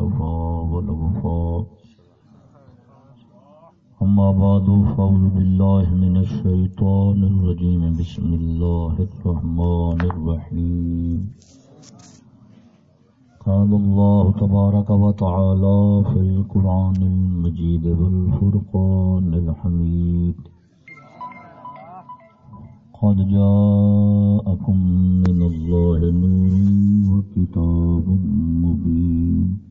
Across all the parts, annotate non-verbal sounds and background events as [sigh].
والصفاء والوفاء أما بعد فأعوذ بالله من الشيطان الرجيم. بسم الله الرحمن الرحيم. قال الله تبارك وتعالى في القرآن المجيد والفرقان الحميد. قد جاءكم من الله نور وكتاب مبين.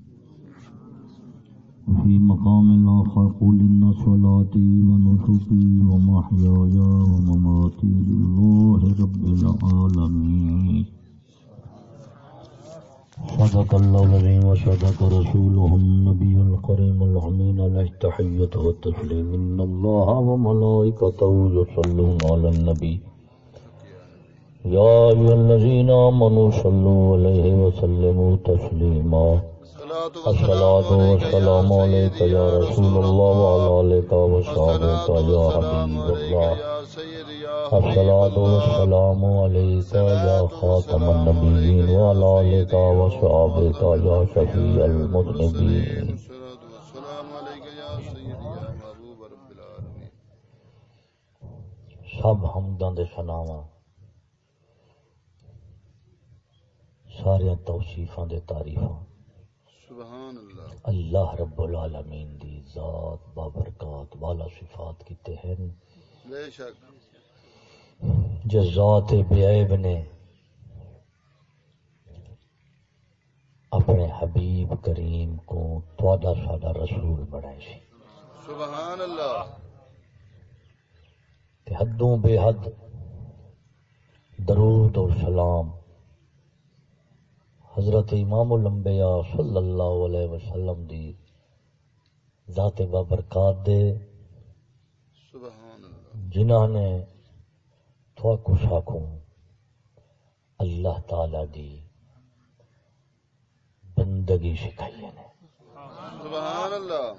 وفي مقام آخر قل إن صلاتي ونسكي ومحياي ومماتي لله رب العالمين. صدق الله العظيم وصدق رسوله النبي الكريم الأمين عليه التحية والتسليم. إن الله وملائكته يصلون على النبي. يا أيها الذين آمنوا صلوا عليه وسلموا تسليما. الصلاة والسلام عليك يا رسول الله. وعلى آلك وصحبك يا حبيب الله. الصلاة والسلام عليك يا خاتم النبيين وعلى آلك وصحبك يا شفيع المذنبين سب حمداں دے سناواں سارے توصیفاں دے تعریفاں۔ سبحان اللہ۔ اللہ رب العالمین دی ذات بابرکات والا صفات کیتے ہیں بے شک۔ جو ذات بے عیب نے اپنے حبیب کریم کو تواڈا ساڈا رسول بنائے سی۔ سبحان اللہ۔ تے حدوں بے حد درود اور سلام حضرت امام الانبیاء صلی اللہ علیہ وسلم دی ذات بابرکات دے جنہاں نے تھوا کچھ آخوں اللہ تعالی دی بندگی سکھائی نے۔ سبحان اللہ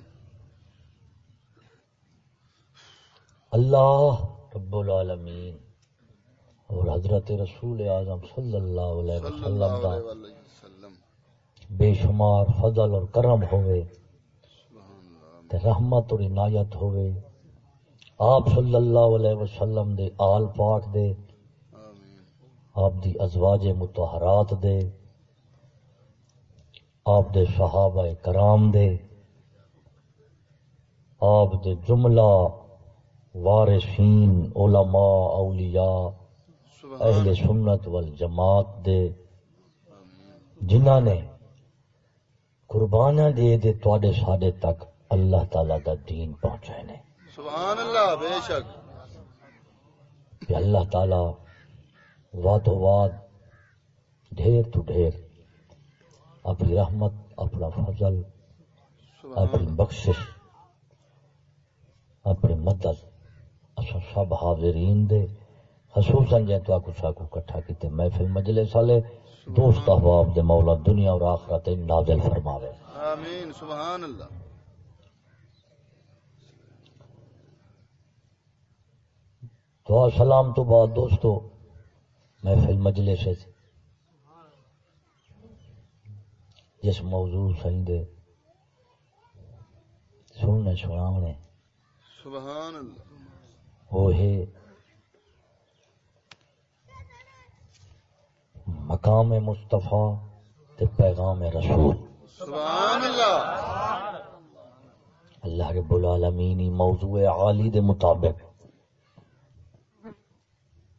اللہ رب العالمین اور حضرت رسول اعظم صلی اللہ علیہ وسلم دا بے شمار فضل اور کرم ہوئے، تے رحمت اور عنایت ہوئے۔ آپ صلی اللہ علیہ وسلم دے آل پاک دے، آپ دی ازواج متحرات دے، آپ دے صحابہ کرام دے، آپ دے جملہ وارثین، علماء، اولیاء، اہل سنت والجماعت دے، جنہاں نے قربانیاں دے دے تواڈے ساڈے تک اللہ تعالی دا دین پہنچائے نے۔ سبحان اللہ بے شک۔ کہ اللہ تعالی واد و واد ڈھیر تو ڈھیر اپنی رحمت اپنا فضل اپنی بخشش اپنی مدد اصا سب حاضرین دے خصوصاً جے تو آکو کٹھا کیتے محفل مجلس والے دوست احباب دے مولا دنیا اور آخرت نازل فرماوے۔ آمین سبحان اللہ۔ دعا سلام تو بعد دوستو محفل مجلس ہے۔ جس موضوع سہیں دے سننے سناونے۔ سبحان اللہ۔ وہ ہے مقام مصطفیٰ تے پیغام رسول۔ سبحان اللہ اللہ رب العالمینی موضوع عالی دے مطابق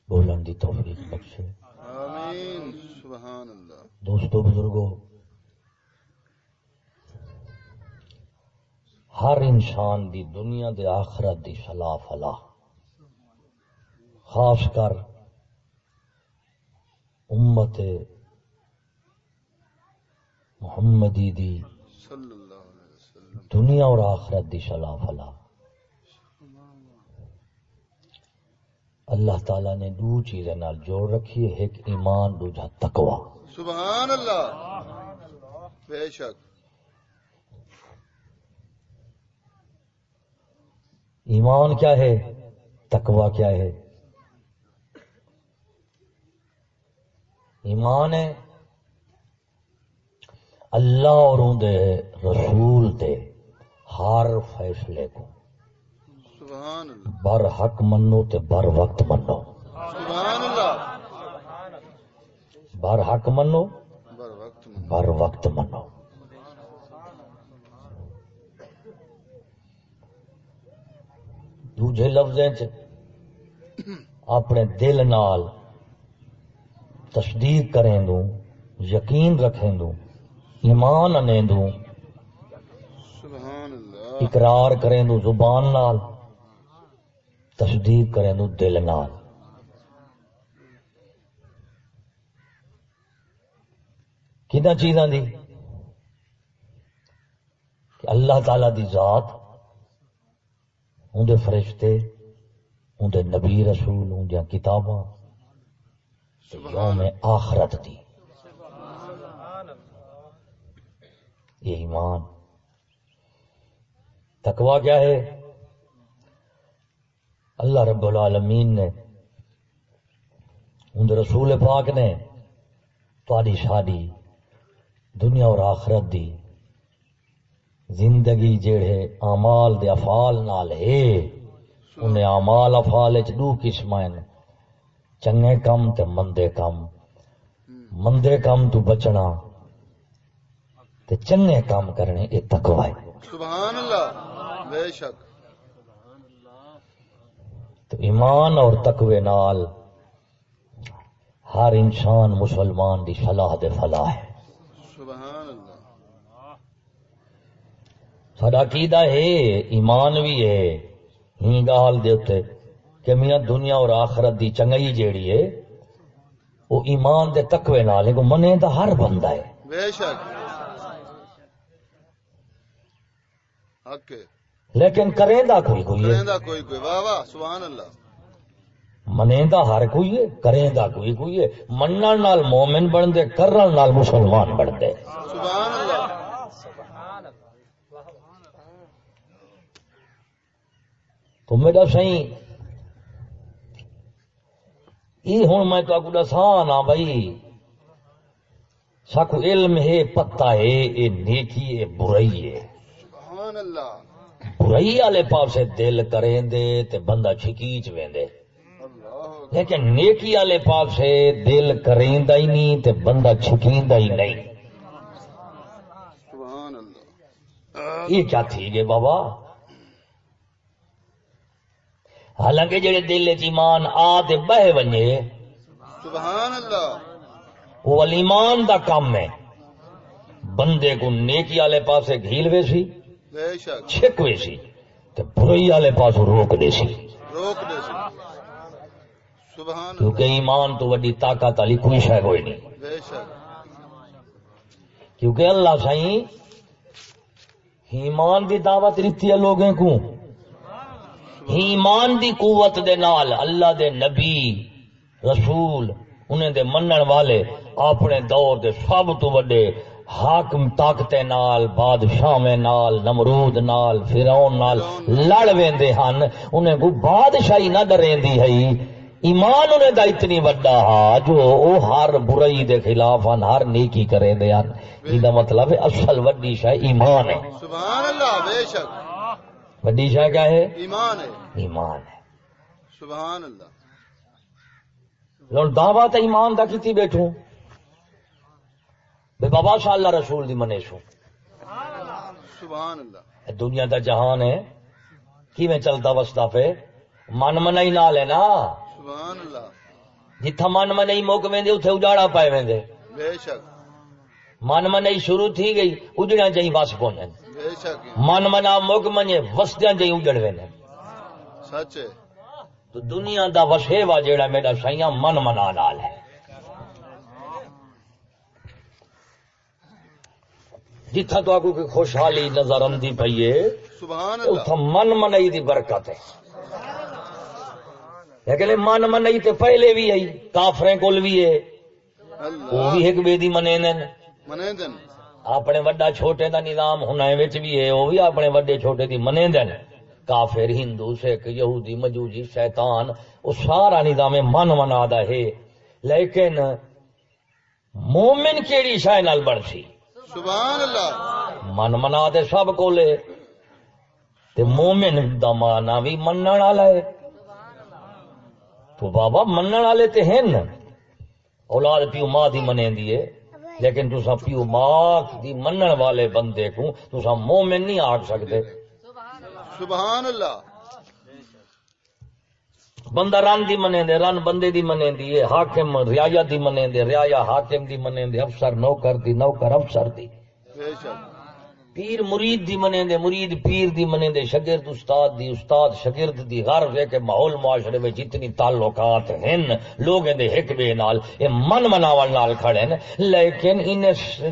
بولن دی توفیق بخشے۔ آمین۔ سبحان اللہ دوستو بزرگو ہر انسان دی دنیا دے آخرت دی صلاح فلاح خاص کر امت محمدی دی دنیا اور آخرت دی صلاح فلاح اللہ تعالی نے دو چیزیں نال جوڑ رکھی ہے ایک ایمان دوجا تقوی۔ سبحان اللہ بے شک۔ ایمان کیا ہے؟ تقوی کیا ہے؟ ایمان ہے اللہ اور دے رسول دے ہر فیصلے کو۔ سبحان اللہ۔ بر حق منو تے بر وقت منو۔ سبحان اللہ۔ بر حق منو بر وقت میں بر وقت منو۔ دوجے لفظیں چ اپنے دل نال تصدیق کریں دوں یقین رکھیں دوں ایمان انیں دوں سبحان اللہ۔ اقرار کریں دوں زبان نال تصدیق کریں دوں دل نال۔ کدہ چیزاں دی؟ کہ اللہ تعالی دی ذات اندے فرشتے اندے نبی رسول اندیاں کتاباں۔ یوم آخرت دی۔ یہ ایمان۔ تقوی کیا ہے؟ اللہ رب العالمین نے اندے رسول پاک نے تاری شادی دنیا اور آخرت دی۔ زندگی جڑے اعمال دے افعال نال ہے، انہیں اعمال افعال وچ دو قسم ہیں۔ چنگے کم تے مندے کم مندے کم تو بچنا تے چنگے کام کرنے یہ تقوی ہے۔ سبحان اللہ بے شک۔ تو ایمان اور تقوی نال ہر انسان مسلمان دی صلاح دے فلاح ہے۔ سبحان اللہ سڈا عقیدہ ہے ایمان بھی ہے۔ ہی گال دے کہ میاں دنیا اور آخرت دی چنگئی جیڑی ہے وہ ایمان دے تقوی نال ہے کو منے دا ہر بندہ ہے۔ بے شک۔ حق لیکن کریں دا کوئی کوئی ہے۔ کریندا کوئی کوئی۔ واہ واہ سبحان اللہ۔ منے دا ہر کوئی ہے کریں دا کوئی کوئی ہے۔ منن نال مومن بن دے کرن نال مسلمان بن دے سبحان اللہ۔ تو میرا سہی یہ ہوں میں تو کو دساں نا بھائی ساکو علم ہے پتہ ہے یہ نیکی ہے برائی ہے۔ سبحان اللہ۔ برائی والے پاسے دل کریں دے تے بندہ چھکیچ ویندے لیکن نیکی والے پاسے دل کریندا ہی نہیں تے بندہ چھکیندا ہی نہیں۔ سبحان اللہ۔ یہ کیا تھی گے بابا؟ حالانکہ جڑے دل ایمان آ تے بہ ونجے سبحان اللہ وہ ایمان دا کام ہے۔ بندے کو نیکی والے پاسے گھیل وے سی بے شک۔ چھک وے سی تے برائی والے پاس روک دے سی۔ روک دے سی۔ سبحان کیونکہ ایمان تو وڈی طاقت والی کوئی شے کوئی نہیں۔ بے شک۔ کیونکہ اللہ سائیں ایمان دی دعوت دیتی ہے لوگوں کو۔ ایمان دی قوت دے نال اللہ دے نبی، رسول، انہیں دے منن والے اپنے دور دے سب تو بڑے حاکم طاقت نال بادشاہ نال، نمرود نال، فرعون نال لڑ ویندے ہن۔ انہیں کو بادشاہی نہ ڈریندی ہے۔ ایمان انہیں دا اتنی وڈا ہا جو او ہر برائی دے خلاف ہن، ہر نیکی کرے دے ہن جی یہ مطلب ہے اصل وڈی شے ایمان ہے۔ سبحان اللہ، بے شک۔ وڈی شے کیا ہے؟ ایمان ہے۔ ایمان ہے۔ سبحان اللہ۔ ہوں دعوی تو ایمان دا کیتی بیٹھوں؟ بے بابا شاہ اللہ رسول دی منے سو سبحان اللہ۔ دنیا دا جہان ہے۔ کی میں چلتا وستا پہ من منائی نال ہے نا۔ سبحان اللہ۔ جتھا من منائی موک ویندے اتھے اجاڑا پائے ویندے۔ بے شک۔ من منائی شروع تھی گئی اجڑیاں جئی بس شک من منا موک منجے وسدیاں جئی اجڑ ویندے سچ تو دنیا دا وسیوا جیڑا میرا سائیاں من منا نال ہے جتھا تو آگو کی خوشحالی نظر آندی پئی ہے اتھا من منائی دی برکت ہے لیکن من منائی تے پہلے بھی آئی کافریں کول بھی ہے وہ بھی ایک بے دی منے نے منے دن اپنے وڈا چھوٹے دا نظام وچ بھی ہے وہ بھی اپنے وڈے چھوٹے دی منے دن کافر ہندو سکھ یہودی مجوسی شیطان وہ سارا نظام من منا دا ہے۔ لیکن مومن کیڑی شے نال بڑھ سی سبحان اللہ من منا دے سب کولے۔ تے مومن دا مانا بھی منن والا ہے۔ تو بابا منن والے تے ہیں۔ اولاد پیو ماں دی منے دی ہے۔ لیکن تسا پیو ماں دی منن والے بندے کو تسا مومن نہیں آکھ سکتے۔ سبحان اللہ۔ بندہ رن دی منے دے رن بندے دی منے دی حاکم رعایا دی منے دے رعایا حاکم دی منے دے افسر نوکر دی نوکر افسر دی۔ بے شک۔ پیر مرید دی منے دے مرید پیر دی منے دے شگرد استاد دی استاد شگرد دی غرض ہے کہ ماحول معاشرے میں جتنی تعلقات ہیں لوگ دے ایک بے نال اے من مناول نال کھڑے ہیں۔ لیکن ان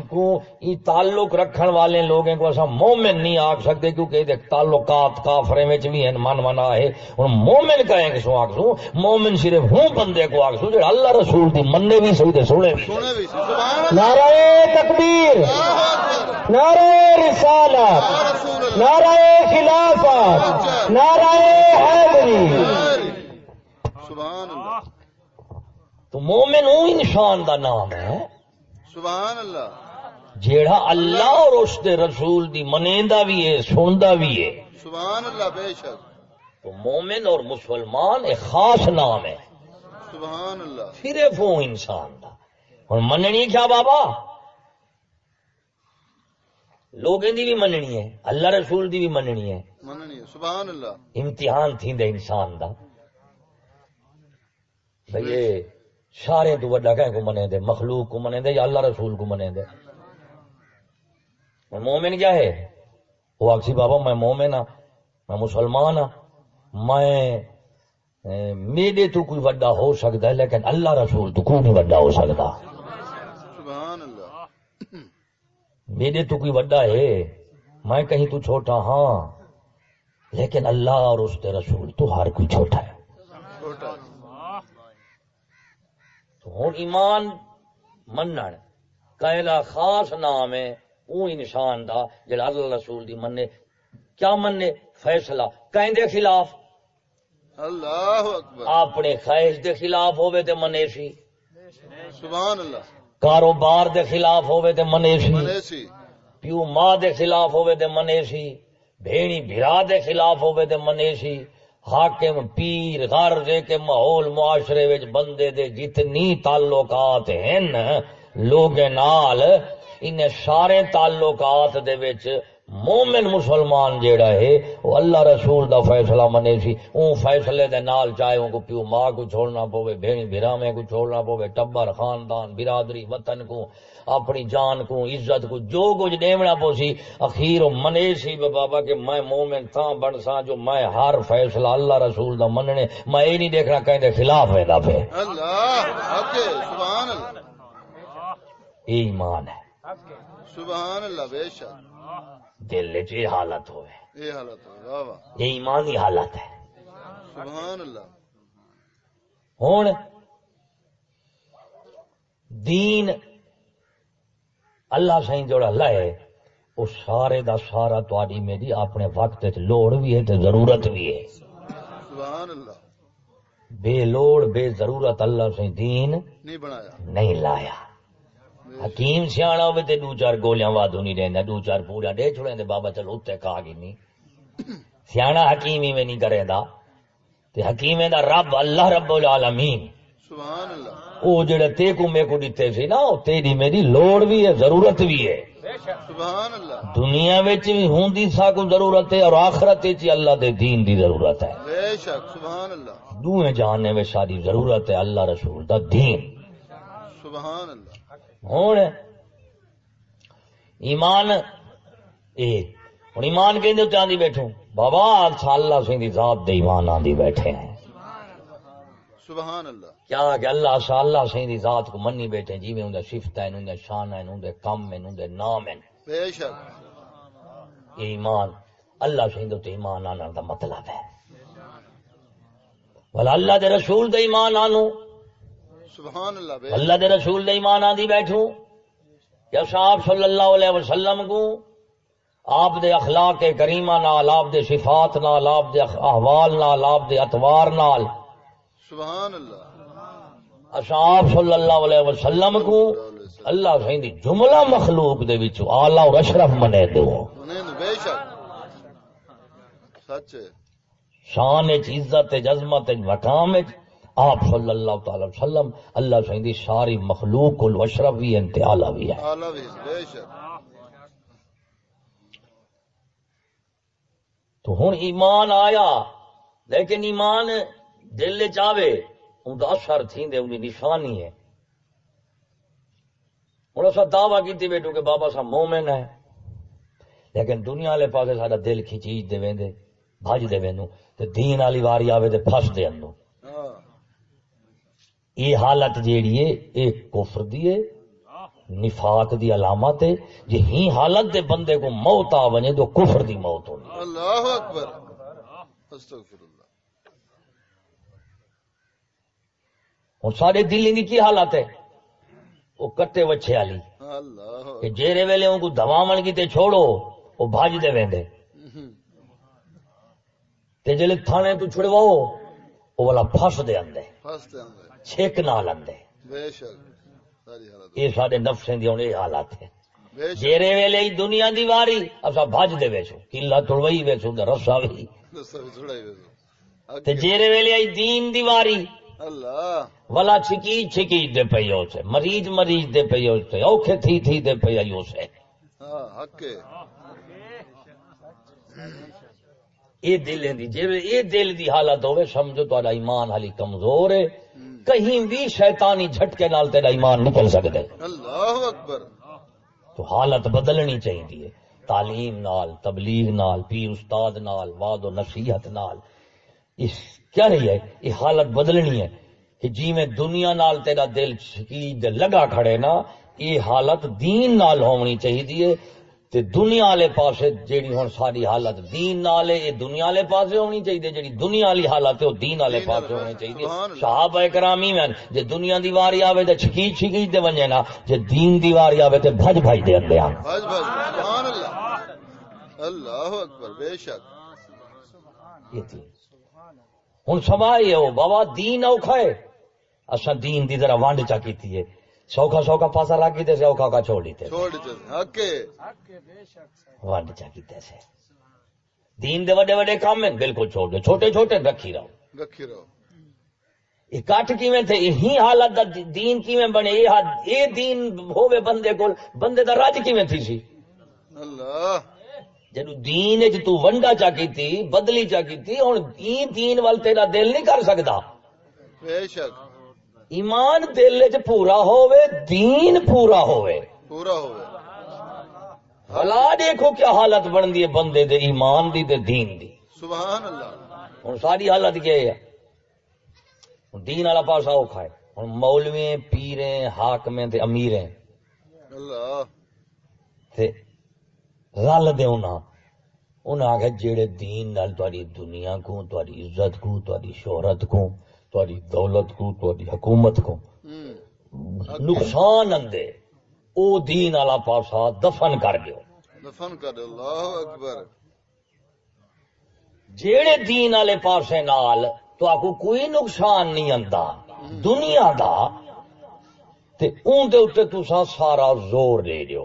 کو ای تعلق رکھن والے لوگوں کو ایسا مومن نہیں آکھ سکتے کیونکہ دے تعلقات کافرے میں بھی ہیں من منا ہے۔ ہن مومن کہیں کہ سو آکھ سو مومن صرف ہوں بندے کو آکھ سو جو اللہ رسول دی مننے بھی صحیح تے سونے بھی۔ نعرہ تکبیر۔ اللہ اکبر۔ نعرہ رسالت نعرہ خلافت نعرہ حیدری۔ سبحان اللہ۔ تو مومن وہ انسان دا نام ہے۔ سبحان اللہ۔ جیڑا اللہ اور اس دے رسول دی منیندا بھی ہے سندا بھی ہے۔ سبحان اللہ بے شک۔ تو مومن اور مسلمان ایک خاص نام ہے۔ سبحان اللہ۔ صرف وہ انسان دا۔ اور مننی کیا بابا؟ لوگوں دی بھی مننی ہے اللہ رسول دی بھی مننی ہے۔ مننی ہے سبحان اللہ۔ امتحان تھی دے انسان دا۔ بھئی سارے تو وڈا کہیں کو منے دے مخلوق کو منے دے یا اللہ رسول کو منے دے۔ اور مومن کیا ہے؟ وہ آکسی بابا میں مومن ہاں میں مسلمان ہاں۔ میں میرے تو کوئی وڈا ہو سکتا ہے لیکن اللہ رسول تو کوئی نہیں وڈا ہو سکتا سبحان اللہ میرے تو کوئی وڈا ہے میں کہیں تو چھوٹا ہاں لیکن اللہ اور اس کے رسول تو ہر کوئی چھوٹا ہے۔ تو ہوں ایمان منن کہلا خاص نام ہے وہ انسان دا جڑا اللہ رسول دی مننے۔ کیا مننے؟ فیصلہ۔ کہیں دے خلاف۔ اللہ اکبر۔ اپنے خواہش دے خلاف ہوئے تے منے سی۔ سبحان اللہ۔ کاروبار دے خلاف ہوئے تے منے سی۔ پیو ماں دے خلاف ہوئے تے منے سی۔ بھیڑی بھرا دے خلاف ہوئے تے منے سی۔ حاکم پیر غرض ہے کہ ماحول معاشرے وچ بندے دے جتنی تعلقات ہیں لوگ نال ان سارے تعلقات دے وچ مومن مسلمان جیڑا ہے وہ اللہ رسول دا فیصلہ منے سی۔ اون فیصلے دے نال چاہے ان کو پیو ماں کو چھوڑنا پوے بھیڑی بھرامے کو چھوڑنا پوے ٹبر خاندان برادری وطن کو اپنی جان کو عزت کو جو کچھ دیونا پوسی اخیر وہ منے سی بے بابا کہ میں مومن تھا بن سا جو میں ہر فیصلہ اللہ رسول دا مننے۔ میں یہ نہیں دیکھنا کہیں دے خلاف ہے دا پہ اللہ سبحان اللہ۔ ایمان ہے۔ سبحان اللہ بے شک۔ دل چ یہ حالت ہوئے۔ یہ حالت واہ یہ ایمانی حالت ہے۔ سبحان اللہ۔ ہوں دین اللہ سائیں جوڑا لائے وہ سارے دا سارا تاری میری اپنے وقت لوڑ بھی ہے تے ضرورت بھی ہے۔ سبحان اللہ۔ بے لوڑ بے ضرورت اللہ سے دین نہیں بنایا۔ نہیں لایا۔ حکیم سیاح ہوئے تے دو چار گولیاں وادو نہیں رہندا دو چار پورا دے چھڑے دے بابا چلو اتنے کہا گی نہیں۔ سیاح حکیم ہی میں نہیں کرے دا۔ تے حکیم دا رب اللہ رب العالمین۔ سبحان اللہ وہ جڑے تے کو میں کو دیتے سی نا وہ تیری میری لوڑ بھی ہے ضرورت بھی ہے۔ سبحان اللہ دنیا وچ بھی ہوندی سا کو ضرورت ہے اور آخرت وچ اللہ دے دین دی ضرورت ہے۔ بے شک سبحان اللہ دوئے جاننے میں ساری ضرورت ہے اللہ رسول دا دین۔ سبحان اللہ ہوں ایمان اے ہوں ایمان کہ آدھی بیٹھو۔ بابا اللہ دی ذات دے ایمان آدھی بیٹھے ہیں۔ سبحان اللہ کیا کہ اللہ سا اللہ دی ذات کو منی بیٹھے جی میں ہے شان ہے کم ہے نام ہے بے شک۔ ایمان اللہ سی دے تے ایمان آنا دا مطلب ہے۔ اللہ دے رسول دے ایمان آنو۔ سبحان اللہ دے رسول دے ایمان آدھی بیٹھو۔ یا صاحب صلی اللہ علیہ وسلم کو آپ دے اخلاق کریمہ نال آپ دے صفات نال آپ دے احوال نال آپ دے اتوار نال۔ سبحان اللہ۔ آپ صلی اللہ علیہ وسلم کو اللہ سائیں دی جملہ مخلوق دے وچ اعلی اور اشرف منے دو۔ بے شک۔ سچ شان عزت عظمت مقام وچ آپ صلی اللہ تعالی وسلم اللہ سائیں دی ساری مخلوق کو اشرف بھی انت اعلی بھی ہے۔ تو ہن ایمان آیا لیکن ایمان دل آوے ان اثر تھیندے ان دی نشانی ہے۔ ہن اسا دعویٰ کیتی بیٹو کہ بابا صاحب مومن ہے لیکن دنیا والے پاسے سارا دل کھچیج دے ویندے بھج دے ویندو تے دین والی واری آوے تے پھس دے اندو یہ حالت جیڑی ہے ایک کفر دی ہے نفاق دی علامت ہے۔ جے ہی حالت دے بندے کو موت آ ونے تو کفر دی موت ہونی۔ اللہ اکبر۔ ہن سارے دل دی کی حالت ہے؟ وہ کٹے وچھے والی۔ کہ جیرے ویلے ان کو دواون کی تے چھوڑو وہ بھاج دے ویندے۔ تے جلے تھانے تو چھڑواؤ وہ والا پھس دے اندے۔ فستے اندر چھیک نہ لندے حالت۔ یہ سارے نفسیں دی ہن یہ بے شک۔ جیرے ویلے ہی دنیا دی واری اسا بھاج دے ویسو کلا تڑوئی ویسو تے رسا وی۔ تے جیرے ویلے ہی دین دی واری اللہ۔ ولا چھکی چھکی دے پئی سے مریض مریض دے پئی ہو سے اوکھے تھی تھی دے پئی ہو سے۔ ہاں یہ دل دی جی یہ دل دی حالت ہوے سمجھو تہاڈا ایمان حالی کمزور ہے۔ کہیں بھی شیطانی جھٹکے نال تیرا ایمان نکل سکدے۔ اللہ اکبر۔ تو حالت بدلنی چاہیے تعلیم نال تبلیغ نال پیر استاد نال وعد و نصیحت نال۔ اس کیا رہی ہے؟ یہ حالت بدلنی ہے کہ جی میں دنیا نال تیرا دل شکید لگا کھڑے نا یہ حالت دین نال ہونی چاہیے تے دنیا والے پاسے جیڑی ہن ساری حالت دین نال ہے یہ دنیا والے پاسے ہونی چاہیے جیڑی دنیا والی حالت ہے وہ دین والے پاسے ہونی چاہیے۔ صحابہ کرام ہی من جے دنیا دی واری آوے تے چھکی چھکی تے ونجے نا جے دین دی واری آوے تے بھج بھج دے اندے آن۔ بھج بھج سبحان اللہ۔ اللہ اکبر بے شک۔ ہوں سوائے ہو بابا دین اوکھا ہے۔ اصا دین دی ذرا وانڈ چا کیتی ہے۔ سوکھا سوکھا پاسا لا کیتے سے اوکھا کا چھوڑ دیتے چھوڑ دیتے وانڈ سے دین دے وڈے وڈے کام ہیں بالکل چھوڑ دو۔ چھوٹے چھوٹے رکھی رہو۔ رکھی رہو۔ کٹ کیویں تھے؟ یہی حالت دا دین کیویں بنے؟ یہ دین ہوے بندے کول بندے دا راج کیویں تھی سی؟ اللہ۔ جدو دین وچ تو ونڈا چا کیتی بدلی چا کیتی ہن ای دین ول تیرا دل نہیں کر سکدا۔ بے شک۔ ایمان دل چ پورا ہووے دین پورا ہووے۔ پورا ہو گیا بلا دیکھو کیا حالت بنتی ہے بندے دے ایمان دی تے دین دی۔ سبحان اللہ۔ ہن ساری حالت کیا ہے؟ دین والا پاسا اوکھا ہے۔ ہن مولوی پیریں حاکمیں تے امیریں۔ اللہ۔ تے رل دے انہاں۔ انہاں آگے جیڑے دین نال تہاڈی دنیا کو تہاڈی عزت کو تہاڈی شہرت کو تہاڈی دولت کو تہاڈی حکومت کو۔ نقصان اندے۔ او دین والا پاسا دفن کر دیو۔ دفن کر دے اللہ اکبر۔ جیڑے دین والے پاسے نال تو آکو کوئی نقصان نہیں آندا دنیا دا۔ تے اون دے اوتے تساں سارا زور دے دیو۔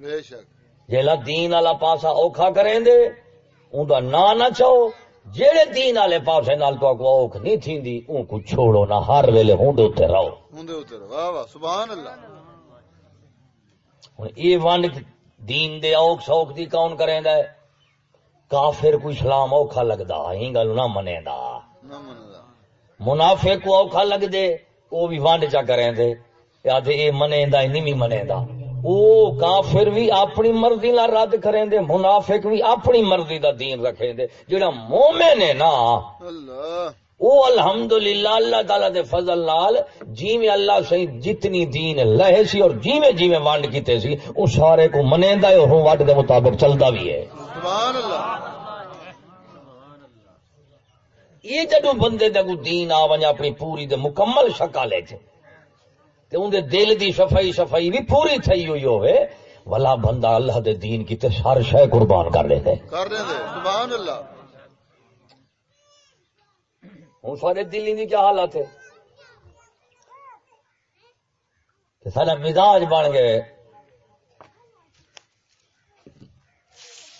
بے شک۔ جیلا دین والا پاسا اوکھا کریں دے اون دا نا نہ چاہو۔ جیڑے دین والے پاسے نال تو آکو اوکھ نہیں تھیندی اون کو چھوڑو نہ ہر ویلے ہوں دے اوتے رہو۔ ہوں دے اتر واہ واہ سبحان اللہ۔ ہن اے ونڈ دین دے اوکھ سوکھ دی کون کریں دے کافر کو اسلام اوکھا لگدا ہی گل نہ منے دا نہ مندا منافق کو اوکھا لگ دے وہ بھی وانڈ چا کریں دے یا دے اے منے دا نہیں منے دا او کافر بھی اپنی مرضی لا رد کریں دے منافق بھی اپنی مرضی دا دین رکھیں دے جڑا مومن ہے نا اللہ۔ او الحمدللہ اللہ تعالی دے فضل نال جی میں اللہ سے جتنی دین لہے سی اور جی میں جی میں وانڈ کیتے سی او سارے کو منیندا ہے اور وانڈ دے مطابق چلدا بھی ہے۔ سبحان اللہ۔ یہ جدو بندے دے کو دین آ ونجا اپنی پوری دے مکمل شکل ہے تے اون دے دل دی صفائی صفائی بھی پوری تھئی ہوئی ہوے ولا بندہ اللہ دے دین کی تے ہر شے قربان کر دے دے۔ کر دے دے سبحان اللہ۔ ہوں سارے دل دی کیا حالت ہے؟ تے سارا مزاج بن گئے۔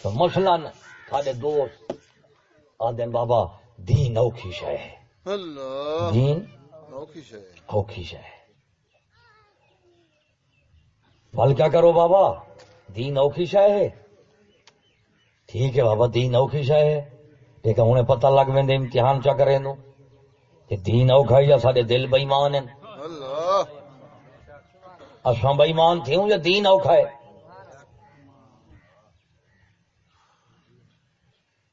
تو مثلاً سارے دوست آدھے بابا دین اوکھی شے ہے۔ اللہ۔ دین اوکھی شے اوکھی شے ہے پھل کیا کرو بابا؟ دین اوکھی شے ہے۔ ٹھیک ہے بابا دین اوکھی شے ہے۔ لیکن انہیں پتہ لگ ویندے امتحان چا کرے نو کہ دین اوکھا ہے یا سارے دل بےمان ہیں؟ اللہ۔ اساں بےمان تھیوں یا دین اوکھا ہے؟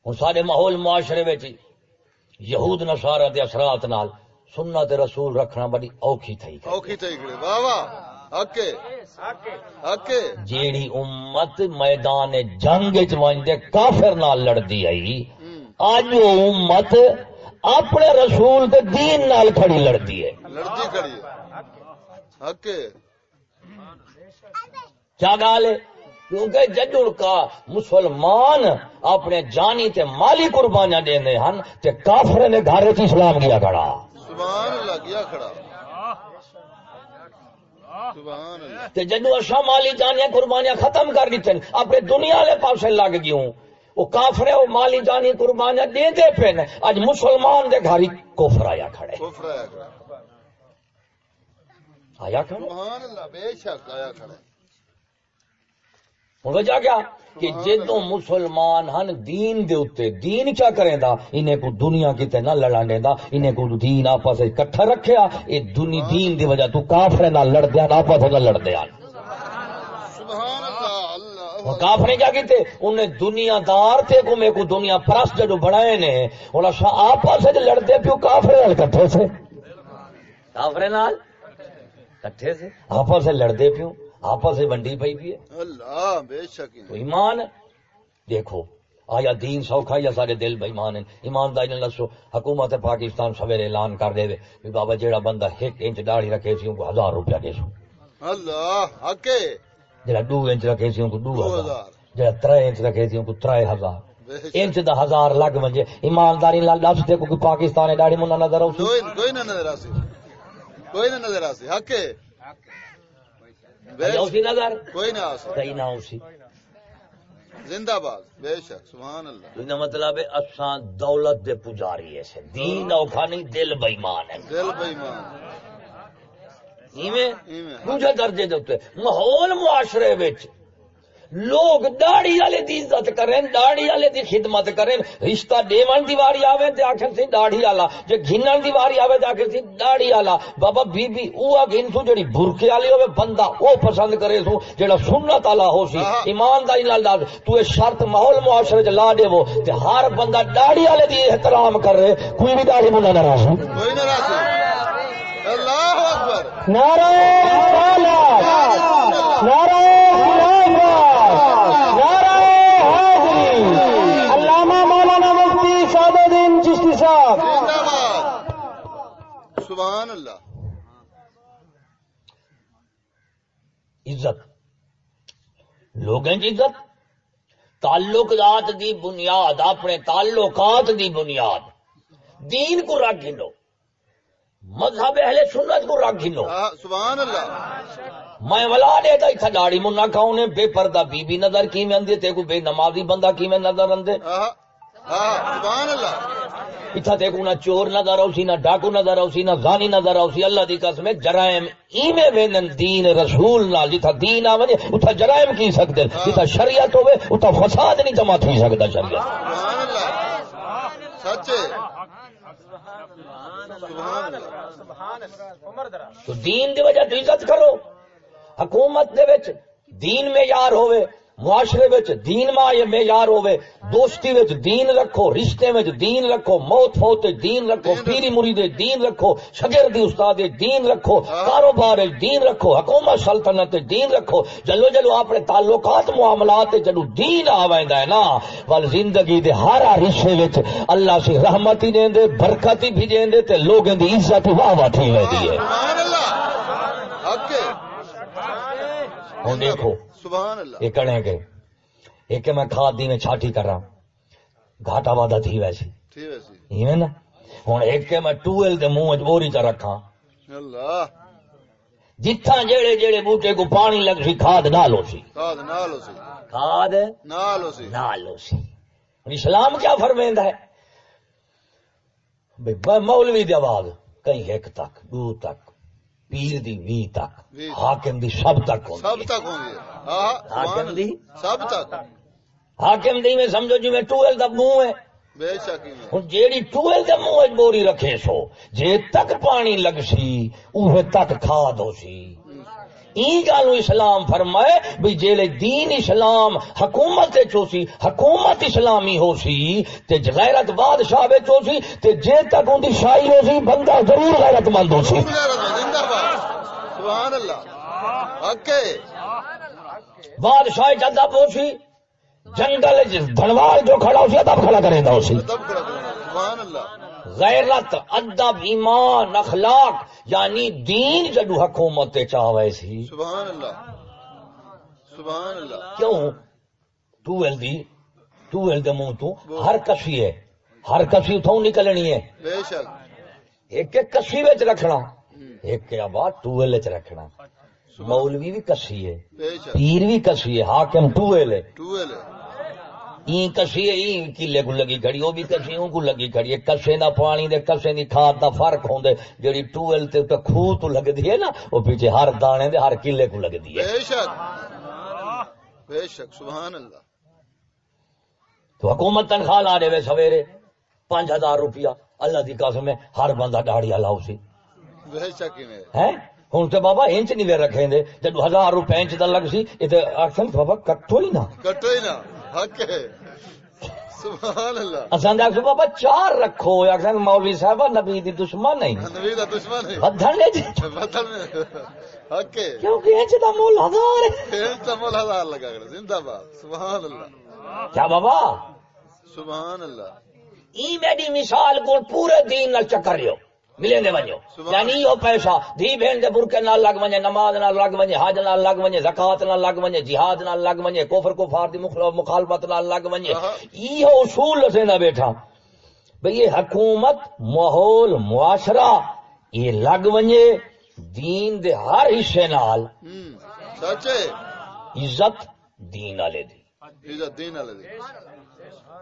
ہوں سارے ماحول معاشرے وچ یہود نصارہ دے اثرات نال سنت رسول رکھنا بڑی اوکھی گئی۔ اوکھی تھی واہ واہ جیڑی امت میدان جنگ چ ونجے کافر نال لڑدی آئی اج وہ امت اپنے رسول دے دین نال کھڑی لڑدی ہے۔ کھڑی ہے۔ کیا گال ہے؟ کیونکہ جدڑ کا مسلمان اپنے جانی تے مالی قربانیاں دیندے ہن تے کافر نے گھر وچ اسلام گیا کھڑا۔ سبحان اللہ گیا کھڑا۔ تے جدو اصا مالی جانیاں قربانیاں ختم کر دیتے اپنے دنیا والے پاسے لگ گیوں۔ وہ کافرے وہ مالی جانی قربانیاں دے دے پے نے۔ اج مسلمان دے گھر ہی کفر آیا کھڑے آیا کھڑا۔ آیا کھڑے سبحان اللہ بے شک آیا کھڑا ہوں وجہ کیا؟ کہ جدو مسلمان ہن دین دے اتے دین کیا کریں دا؟ انہیں کو دنیا کی تے نہ لڑا دا انہیں کو دین آپس کٹھا رکھیا اے دنی دین دی وجہ تو کافر نہ لڑ دیا آپس وچ لڑ دیا سبحان اللہ اللہ وہ کافر کیا کیتے؟ انہیں دنیا دار تے کو میں کو دنیا پرست جدو بنائے نے ہن اسا آپس وچ لڑدے پیو کافر نال کٹھے سے۔ کافر نال کٹھے سے؟ آپس وچ لڑدے پیو۔ آپس وچ ونڈی پئی بھی ہے۔ اللہ بے شک تو ایمان دیکھو آیا دین سوکھا یا سارے دل بےمان ہیں؟ ایمانداری نال دسو حکومت پاکستان سویرے اعلان کر دے بھی بابا جیڑا بندہ ایک انچ داڑھی رکھے سی کو ہزار روپیہ دے سو۔ اللہ جیڑا دو انچ رکھے سی کو دو ہزار۔ جیڑا ترے انچ رکھے سی کو ترے ہزار۔ انچ دا ہزار لگ ونجے ایمانداری دس تے کوئی پاکستان داڑھی منا نظر آؤ کوئی نہ نظر آسی۔ کوئی نہ نظر آسی ہکے بے شک اسی نظر کوئی نہ آسی کئی نہ اسی زندہ باد بے شک سبحان اللہ۔ تو مطلب ہے اساں دولت دے پجاری ہے سے دین اوکھا نہیں دل بےمان ہے۔ دل ایویں؟ دوجے درجے دے ماحول معاشرے وچ لوگ داڑی والے دی عزت کریں داڑی والے دی خدمت کریں۔ رشتہ دیون دی واری آوے تے آکھن سی داڑھی والا جے گھنن دی واری آوے تے آکھن سی داڑھی والا۔ بابا بی بی او گھن سو جڑی برکے والی ہوے بندہ او پسند کرے سو جڑا سنت والا ہو سی۔ ہاں۔ ایمانداری نال دس تو اے شرط ماحول معاشرے چ لا دیو تے ہر بندہ داڑھی والے دی احترام کرے۔ کوئی بھی داڑھی منہ نہ راسی کوئی نہ راسی اللہ اکبر۔ نعرہ رسالت نعرہ علامہ مولانا مفتی سعد الدین چشتی صاحب۔ زندہ باد۔ سبحان اللہ۔ عزت۔ لوگوں کی عزت تعلقات دی بنیاد اپنے تعلقات دی بنیاد۔ دین کو رکھ گھنو مذہب اہل سنت کو رکھ گھنو سبحان اللہ۔ میں ولا دے دا اتھا داڑی منا کھاؤں نے بے پردہ بی بی نظر کی میں اندے تے کو بے نمازی بندہ کی میں نظر اندے سبحان اللہ۔ اتھا تے کو نہ چور نظر آؤ سی نہ ڈاکو نظر آؤ سی نہ زانی نظر آؤ سی اللہ دی قسم ہے جرائم ایویں وینن دین رسول نال جتھا دین آ ونجے اتھا جرائم کی سکدے جتھا شریعت ہوے اتھا فساد نہیں جمع تھی سکدا شریعت۔ سبحان اللہ۔ سچے۔ سبحان اللہ تو دین دی وجہ تو عزت کرو۔ حکومت دے وچ دین میں یار ہوئے معاشرے وچ دین ماں یہ معیار ہوے دوستی وچ دین رکھو رشتے وچ دین رکھو موت فوت دین رکھو پیری مرید دین رکھو شاگردی استاد دین رکھو کاروبار وچ دین رکھو حکومت سلطنت دین رکھو۔ جلو جلو اپنے تعلقات معاملات جدو دین آویندا ہے نا۔ ول زندگی دے ہر رشتے وچ اللہ سے رحمت ہی دیندے برکت ہی بھیجیندے تے لوگوں دی عزت واہ واہ تھی ویندی ہے۔ سبحان اللہ۔ حق ہن دیکھو. سبحان اللہ. یہ کڑے گئے ایک میں کھاد دی میں چھاٹی کر رہا ہوں۔ گھاٹا وعدہ تھی ویسی ٹھیک ہے سی ایویں نا؟ ہوں ایک کے میں ٹویل دے منہ وچ بوری چ رکھاں۔ اللہ۔ جتھاں جیڑے جیڑے بوٹے کو پانی لگ سی کھاد ڈالو سی۔ کھاد نال سی۔ کھاد نال سی۔ ڈالو سی۔ اسلام کیا فرمیند ہے؟ بھئی مولوی دی آواز کئی ایک تک دو تک۔ پیر دی وی تک وی۔ حاکم دی سب تک ہوندی سب۔ تک ہوں گے ہاں حاکم دی؟ سب تک۔ حاکم دی میں سمجھو جی میں ٹویل دا منہ ہے۔ بے شک۔ ہوں جیڑی ٹویل دے منہ وچ بوری رکھے سو جے تک پانی لگ سی اوہ تک کھاد ہو سی۔ گالو اسلام فرمائے بھی جیلے دین اسلام حکومت چو سی حکومت اسلامی ہو سی تے غیرت بادشاہ وچ ہو سی تے جے تک ان دی شاہی ہو سی بندہ ضرور غیرت مند ہو سی۔ سبحان اللہ بادشاہ جد ہو سی جنگل دھنوال جو کھڑا ہو سی ادب کھڑا کرے ہو سی۔ کرنا سبحان اللہ۔ غیرت ادب ایمان اخلاق یعنی دین جدو حکومت چاہے سی۔ سبحان اللہ سبحان اللہ کیوں ٹویل دی ٹویل دے منہ تو ہر کسی ہے۔ ہر کسی اتوں نکلنی ہے۔ بے شک۔ ایک ایک کسی وچ رکھنا۔ ایک کے بعد ٹویل وچ رکھنا۔ مولوی بھی کسی ہے۔ پیر بھی کسی ہے حاکم ٹویل ہے۔ ٹویل ہے۔ کسی این کلے کو لگی کھڑی وہ بھی کسی اون کو لگی کھڑی۔ ہے کسے دا پانی دے کسے دی کھاد دا فرق ہوندے۔ جڑی ٹویل تے تے خوہ تو لگدی ہے نا وہ پیچھے ہر دانے دے ہر کلے کو لگدی ہے۔ بے شک۔ بے شک سبحان اللہ۔ تو حکومت تنخواہ لا دے سویرے پانچ ہزار روپیہ۔ اللہ دی قسم ہے ہر بندہ داڑھی لاؤ سی۔ بے شک ہے ہوں تو بابا انچ نہیں رکھیں دے۔ جب ہزار روپے انچ دا لگ سی یہ آخر بابا کٹو ہی نہ۔ کٹو ہی نا حق ہے۔ سبحان اللہ۔ بابا چار رکھو۔ مولوی صاحب نبی دی دشمن نہیں نبی کا دشمن ودھن جی۔ بدل میں حق ہے۔ کیونکہ انچ دا مول ہزار ہے۔ پھر تمل ہزار لگا کر۔ زندہ باد۔ سبحان اللہ۔ کیا بابا؟ سبحان اللہ۔ ای میری مثال کو پورے دین نال چکر لیو۔ ملے دے ونجو۔ یعنی یہ پیسہ دھی بہن دے برکے نال لگ ونجے نماز نال لگ ونجے حج نال لگ ونجے زکات نال لگ ونجے جہاد نال لگ ونجے کفر کفار دی مخالف مخالفت نال لگ ونجے۔ ہاں۔ یہ اصول سیندا بیٹھا۔ بھئی یہ حکومت ماحول معاشرہ یہ لگ ونجے دین دے ہر حصے نال۔ ہوں سچ ہے عزت دین والے دی۔ عزت دین والے دی۔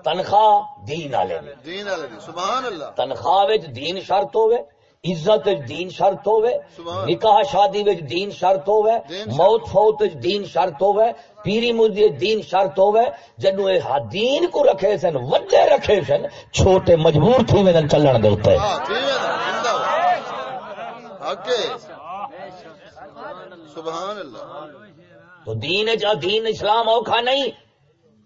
تنخواہ دین والے دی. دین والے سبحان اللہ. تنخواہ وچ دین شرط ہوے عزت دین شرط ہوے۔ نکاح شادی وچ دین شرط ہوے۔ موت فوت وچ دین شرط ہوے پیری مردی وچ دین شرط ہوے جدوں اے دین کو رکھے سن وڈے رکھے سن چھوٹے مجبور تھی وین چلن دے اوتے ہاں سبحان اللہ۔ تو دین اسلام اوکھا نہیں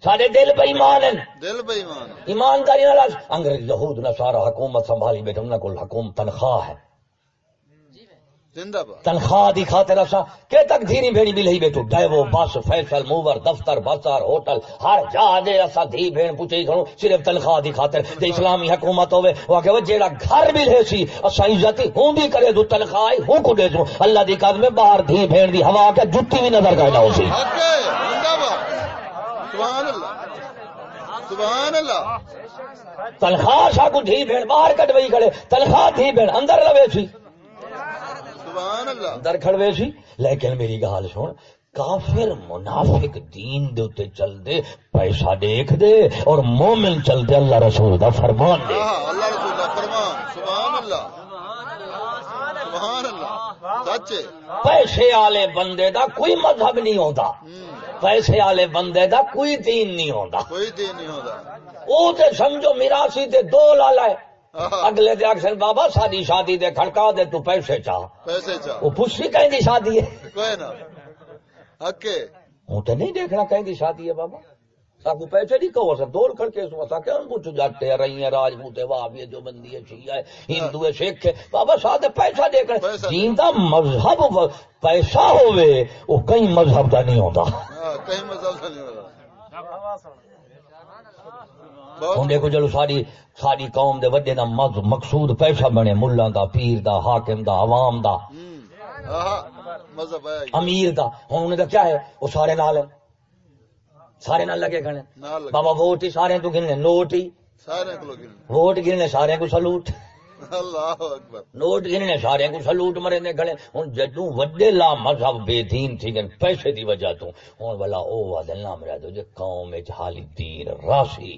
سارے دل بے ایمان ہیں۔ دل بے ایمان ایمانداری نال انگریز یہود نے سارا حکومت سنبھالی بیٹھے انہاں کول حکومت تنخواہ ہے۔ تنخواہ دی خاطر اسا کہ تک دھیری بھیڑی بھی لئی بیٹھو۔ ڈیو بس فیصل موور دفتر بازار ہوٹل ہر جا دے اسا دھی بھیڑ پوچھے کھڑو صرف تنخواہ دی خاطر تے اسلامی حکومت ہوے وا کہ جیڑا گھر بھی لے سی اسا عزت ہوں بھی کرے تو تنخواہ ہوں کو دے دوں اللہ دی میں باہر دھی بھیڑ دی ہوا کے جُتی بھی نظر کرنا ہو سی حق ہے زندہ باد سبحان اللہ سبحان اللہ۔ تنخواہ سا کو دھی بھیڑ باہر کھڑے تنخواہ دھی بھیڑ اندر لوے سی۔ سبحان اللہ۔ اندر کھڑوے سی۔ لیکن میری گال سن کافر منافق دین دے چل دے پیسہ دیکھ دے اور مومن چل دے اللہ رسول دا فرمان دے۔ ہاں اللہ رسول اللہ فرمان سبحان اللہ۔ سبحان اللہ سچ پیسے والے بندے دا کوئی مذہب نہیں ہوں۔ پیسے والے بندے دا کوئی دین نہیں ہوتا کوئی دین نہیں ہوتا وہ تے سمجھو میراسی دے دو لالا ہے۔ اگلے دے آخر بابا سادی شادی دے کھڑکا دے تو پیسے چاہ پیسے چاہ وہ پوچھی کہیں دی شادی ہے؟ کوئی نہ۔ حق ہے۔ ہوں تو نہیں دیکھنا کہیں دی شادی ہے بابا۔ ساکو پیسے نہیں کہو سر دول کھڑ کے سو سا کیا پوچھ جاتے ہیں رہی ہیں راجپوت ہے وہاں جو بندی ہے شیعہ ہے ہندو ہے سکھ ہے۔ بابا ساتھ پیسہ دے کر۔ جین دا مذہب پیسہ ہوئے وہ کئی مذہب دا نہیں ہوتا ہاں کہیں مذہب سے نہیں ہوتا ہوں بہت دیکھو چلو ساری ساری قوم دے وڈے دا مقصود پیسہ بنے ملا دا پیر دا حاکم دا عوام دا۔ ہاں مذہب ہے امیر دا ہوں انہیں دا کیا ہے؟ وہ سارے نال ہیں سارے نال لگے کھڑے نہ بابا ووٹ ہی سارے تو گننے نوٹ ہی۔ ووٹ گرنے سارے کو سلوٹ۔ نوٹ گننے سارے کو سلوٹ مرے نے کھڑے۔ ہن جدوں وڈے لا مذہب بے دین تھی گن پیسے دی وجہ تو۔ ہن والا او وعدل نام رہ دو جے قوم وچ حالی دین راسی۔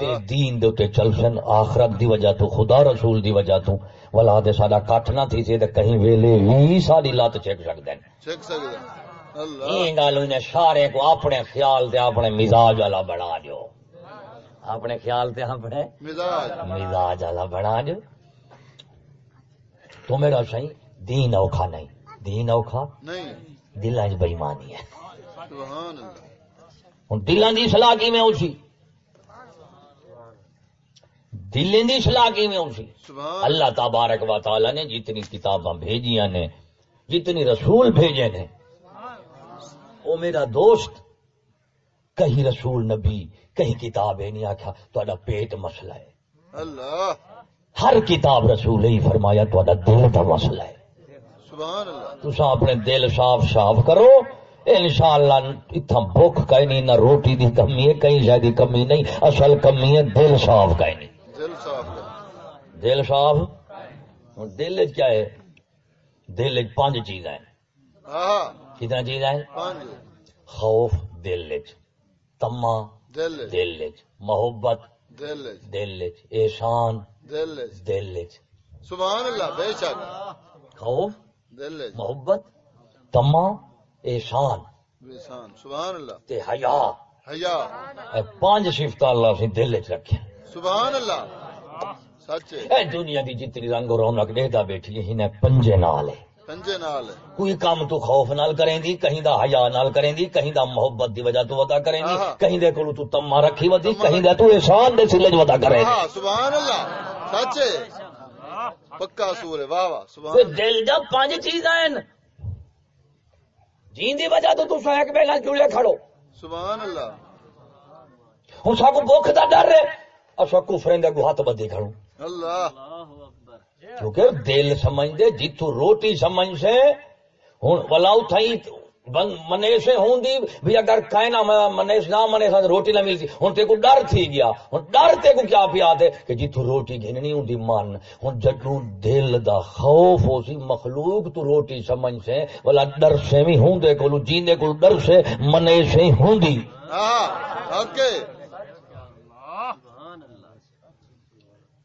تے دین دے تے چل سن آخرت دی وجہ تو خدا رسول دی وجہ تو۔ والا دے ساڈا کٹ نہ تھی تے کہیں ویلے وی ساری لات چیک سکدے چیک سکتے اللہ یہ گل انہیں سارے کو اپنے خیال تے اپنے مزاج والا بنا جو اپنے خیال تے اپنے مزاج। والا بنا جو تو میرا صحیح دین اوکھا نہیں۔ دین اوکھا؟ چ بےمانی ہے۔ ہوں دلان کی سلاح کی میں اسی دلیں دی سلاح کی میں اسی اللہ تبارک و تعالی نے جتنی کتاباں بھیجیاں نے جتنی رسول بھیجے نے وہ میرا دوست کہیں رسول نبی کہیں کتاب ہے نہیں آخیا تا پیٹ مسئلہ ہے۔ اللہ۔ ہر کتاب رسول ہی فرمایا تا دل کا مسئلہ ہے۔ سبحان اللہ۔ تسا اپنے دل صاف صاف کرو۔ انشاءاللہ اتنا بھوک کہیں نہیں نہ روٹی دی کمی ہے کہیں شاید کمی نہیں۔ اصل کمی ہے دل صاف کہیں نہیں۔ دل صاف دل صاف؟ دل کیا ہے دل پانچ چیزاں ہیں۔ کتنا ہیں پانچ خوف دل تما دل محبت دل احسان دل سبحان اللہ بے شک خوف دل محبت تما احسان سبحان اللہ تے حیا حیا پانچ صفت اللہ سے دل وچ رکھے سبحان اللہ سچ اے دنیا دی جتنی رنگ و رونق دیدا بیٹھی ہے انہیں پنجے نال ہے کوئی کام تو خوف نال کریں دی کہیں دا حیا نال کریں دی کہیں دا محبت دی وجہ تو ودا کریں دی آہا۔ کہیں دے کولو تو تما رکھی ودی کہیں دے تو احسان دے سلے ودا دی۔ ہاں سبحان اللہ۔ سچ پکا سور ہے۔ واہ واہ سبحان دل دا پانچ چیزاں ہیں۔ جین دی وجہ تو تساں ایک بیلا چولے کھڑو؟ سبحان اللہ۔ ہن ساکو بھوک دا ڈر ہے اسا کفریں دے کو ہاتھ بدی کھڑو۔ اللہ۔ کیونکہ دل سمجھ دے جتو روٹی سمجھ سے ہوں ولاؤ تھائی منیش ہوں دی بھی اگر کائنا منیش نہ منیش روٹی نہ ملتی ہوں تے کو ڈر تھی گیا۔ ہوں ڈر تے کو کیا پیا دے کہ جتو روٹی گھننی ہوں دی من ہوں جدو دل دا خوف ہو سی مخلوق تو روٹی سمجھ سے ولا ڈر سے بھی ہوں دے کو جیندے کو ڈر سے منیش ہوں دی۔ ہاں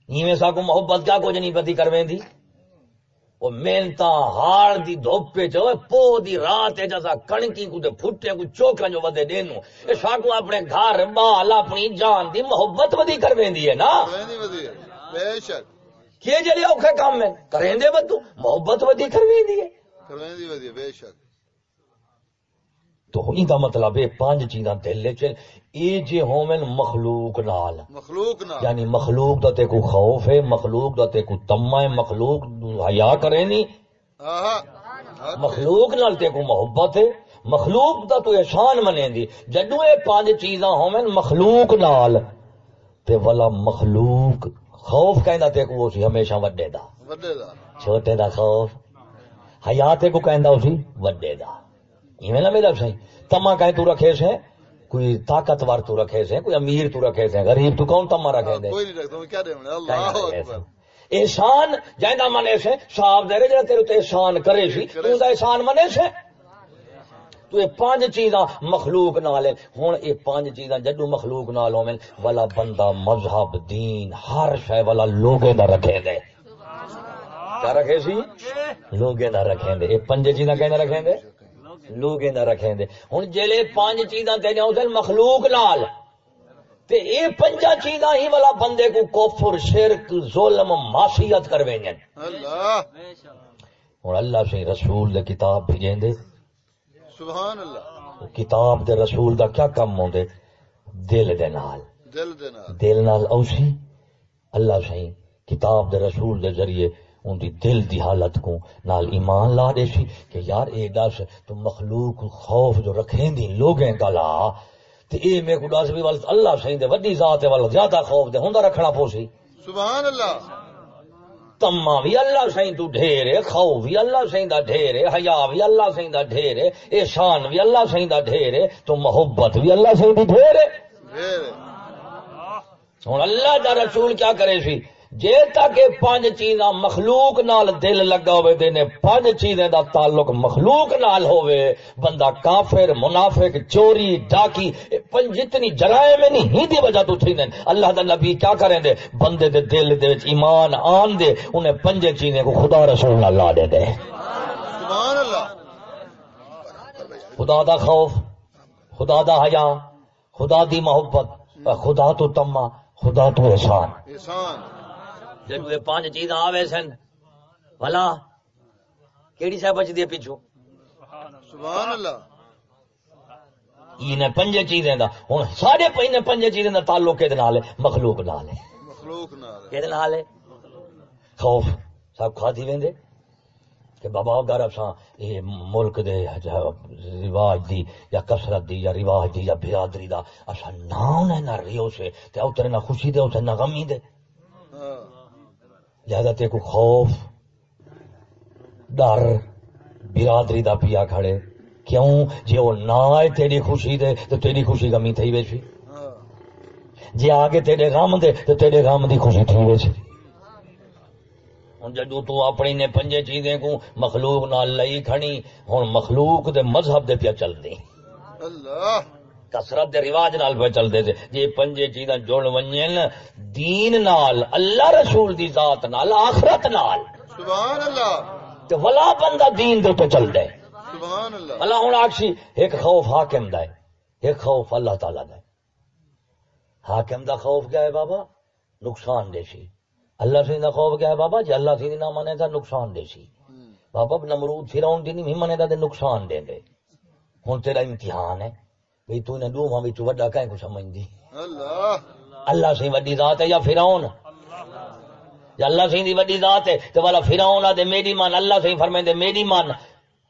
ایویں سا کو محبت کیا کچھ نہیں پتی کرویں دی وہ محنت ہار دی دھوپ پہ جو پو دی رات ہے جیسا کڑکی کو تے پھٹے کو چوکا جو ودے دینو اے ساکو اپنے گھر بال اپنی جان دی محبت ودی کرویں دی ہے نا؟ بے شک۔ کیے جڑے اوکھے کام میں کریں دے بدو؟ محبت ودی کرویں دی ہے۔ کرویں دی وزیر بے شک۔ تو ان دا مطلب ہے پانچ چیزاں دل وچ اے جے ہومن مخلوق نال. مخلوق نہ یعنی مخلوق دا تے کو خوف ہے مخلوق دا تے کو تما ہے مخلوق حیا کرے نہیں مخلوق نال تے کو محبت ہے مخلوق دا تو احسان منے دی. جدو یہ پانچ چیزاں ہومن مخلوق نال تے والا مخلوق خوف کہندا تے کو اسی ہمیشہ وڈے دا. وڈے دا. چھوٹے دا خوف. حیا تے کو کہندا اسی وڈے دا. ایویں نہ میرا صحیح تما کہیں تو رکھے سے؟ کوئی طاقتور تو رکھے سے کوئی امیر تو رکھے سے غریب تو کون تما رکھے دے؟ کوئی نہیں رکھتا کیا دے اللہ اکبر۔ احسان جائندہ منے سے صاحب دے رہے جڑا تیرے تے احسان کرے سی تو دا احسان منے سے۔ تو یہ پانچ چیزاں مخلوق نال ہیں۔ ہن یہ پانچ چیزاں جدو مخلوق نال ہوویں والا بندہ مذہب دین ہر شے والا لوگے دا رکھے دے۔ کیا رکھے سی؟ لوگے دا رکھیں دے۔ یہ پنج چیزاں کہنے رکھیں دے؟ لوگے دا رکھیں دے۔ ہن جلے پانچ چیزاں تے جاؤں مخلوق نال تے اے پنجا چیزاں ہی والا بندے کو کفر شرک ظلم معصیت کرویں گے اللہ۔ ہن اللہ سے رسول دے کتاب بھیجیں دے۔ سبحان اللہ۔ کتاب دے رسول دا کیا کم ہوندے دل دے نال۔ دل دے نال۔ دل نال اوسی۔ اللہ سے کتاب دے رسول دے ذریعے ان دی دل دی حالت کو نال ایمان لا دے سی کہ یار اے دس تو مخلوق خوف جو رکھیں دی لوگیں گلا تے اے میں کو دس بھی وال اللہ سے دے وڈی ذات وال زیادہ خوف دے ہوندا رکھنا پوسی سبحان اللہ۔ تما بھی اللہ سائیں تو ڈھیر ہے خوف بھی اللہ سائیں دا ڈھیر ہے حیا بھی اللہ سائیں دا ڈھیر ہے احسان بھی اللہ سائیں دا ڈھیر ہے تو محبت بھی اللہ سائیں دی ڈھیر ہے ہوں اللہ دا رسول کیا کرے سی؟ جے تک یہ پانچ چیزاں مخلوق نال دل لگا ہوئے دے نے پانچ چیزیں دا تعلق مخلوق نال ہوئے بندہ کافر منافق چوری ڈاکی جتنی جرائم میں نہیں ہی دی وجہ تو تھی دیں اللہ دا نبی کیا کریں دے؟ بندے دے دل دے وچ ایمان آن دے انہیں پنج چیزیں کو خدا رسول نال لا دے دے۔ سبحان اللہ خدا دا خوف خدا دا حیا خدا دی محبت خدا تو تما خدا تو احسان۔ احسان۔ یہ پانچ چیزاں آوے سن بھلا کیڑی دی پیچھو سبحان اللہ۔ یہ پنج چیزیں دا ہن سارے پنج پنج چیزیں دا تعلق نال ہے؟ مخلوق نال ہے۔ مخلوق نال کے نال ہے؟ خوف سب کھاتی ویندے۔ کہ بابا اگر اساں یہ ملک دے رواج دی یا کثرت دی یا رواج دی یا برادری دا اساں نہ ریو سے تے اترے نہ خوشی دے اترے نہ غمی دے۔ ہاں۔ لہذا تے کو خوف، ڈر، برادری دا پیا کھڑے۔ کیوں؟ جے وہ نہ آئے تیری خوشی دے تو تیری خوشی غمی تھی ویسی ہاں جی جے آگے تیرے غم دے تو تیرے غم دی خوشی تھی ویسی ہن جدو تو اپنی نے پنجے چیزیں کو مخلوق نال لئی کھڑی، ہن مخلوق دے مذہب دے پیا چل دی اللہ! کسرت دے رواج نال پہ چل دے جے پنجے چیزاں جڑ ونجن دین نال اللہ رسول دی ذات نال آخرت نال۔ سبحان اللہ تے ولا بندہ دین دے تو چل دے سبحان اللہ اللہ ہوں آخسی ایک خوف حاکم دا ہے۔ ایک خوف اللہ تعالی دا ہے۔ حاکم دا خوف کیا ہے بابا؟ نقصان دے سی اللہ سے دا خوف کیا ہے بابا؟ جی اللہ سے نہ منے دا نقصان دے سی بابا نمرود فرعون دی نہیں منے دا دے نقصان دے دے۔ ہن تیرا امتحان ہے۔ بھئی تو نے دوواں وچ وڈا کہیں کو سمجھدی؟ اللہ۔ اللہ سے وڈی ذات ہے یا فرعون؟ یا اللہ سے دی وڈی ذات ہے تے والا فرعون دے میری مان اللہ سے فرمیندے میری مان۔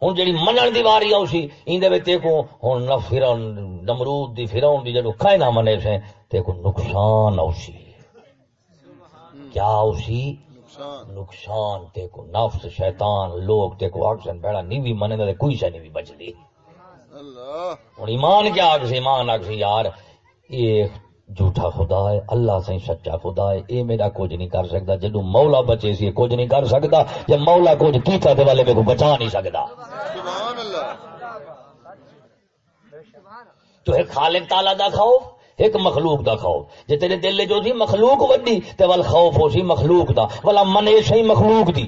ہن جڑی منن دی واری اوسی ایندے وچ تے کو ہن نہ فرعون نمرود دی فرعون دی جڑو کھائے نہ منے سے تے کو نقصان اوسی کیا اوسی نقصان۔ تے کو نفس شیطان لوگ تے کو اکسن بیڑا نہیں بھی منے دے کوئی شے نہیں بھی بچدی۔ ہوں ایمان کیا آگ سے ایمان آگ سے یار یہ جھوٹا خدا ہے اللہ سے سچا خدا ہے یہ میرا کچھ نہیں کر سکتا جدو مولا بچے سی کچھ نہیں کر سکتا جب مولا کچھ کیتا تے والے میرے کو بچا نہیں سکتا۔ سبحان اللہ۔ تو ایک خالق تعالی دا خوف ایک مخلوق دا خوف۔ جے تیرے دل جو سی مخلوق وڈی تے ول خوف ہو سی مخلوق دا ولا منے سی مخلوق دی۔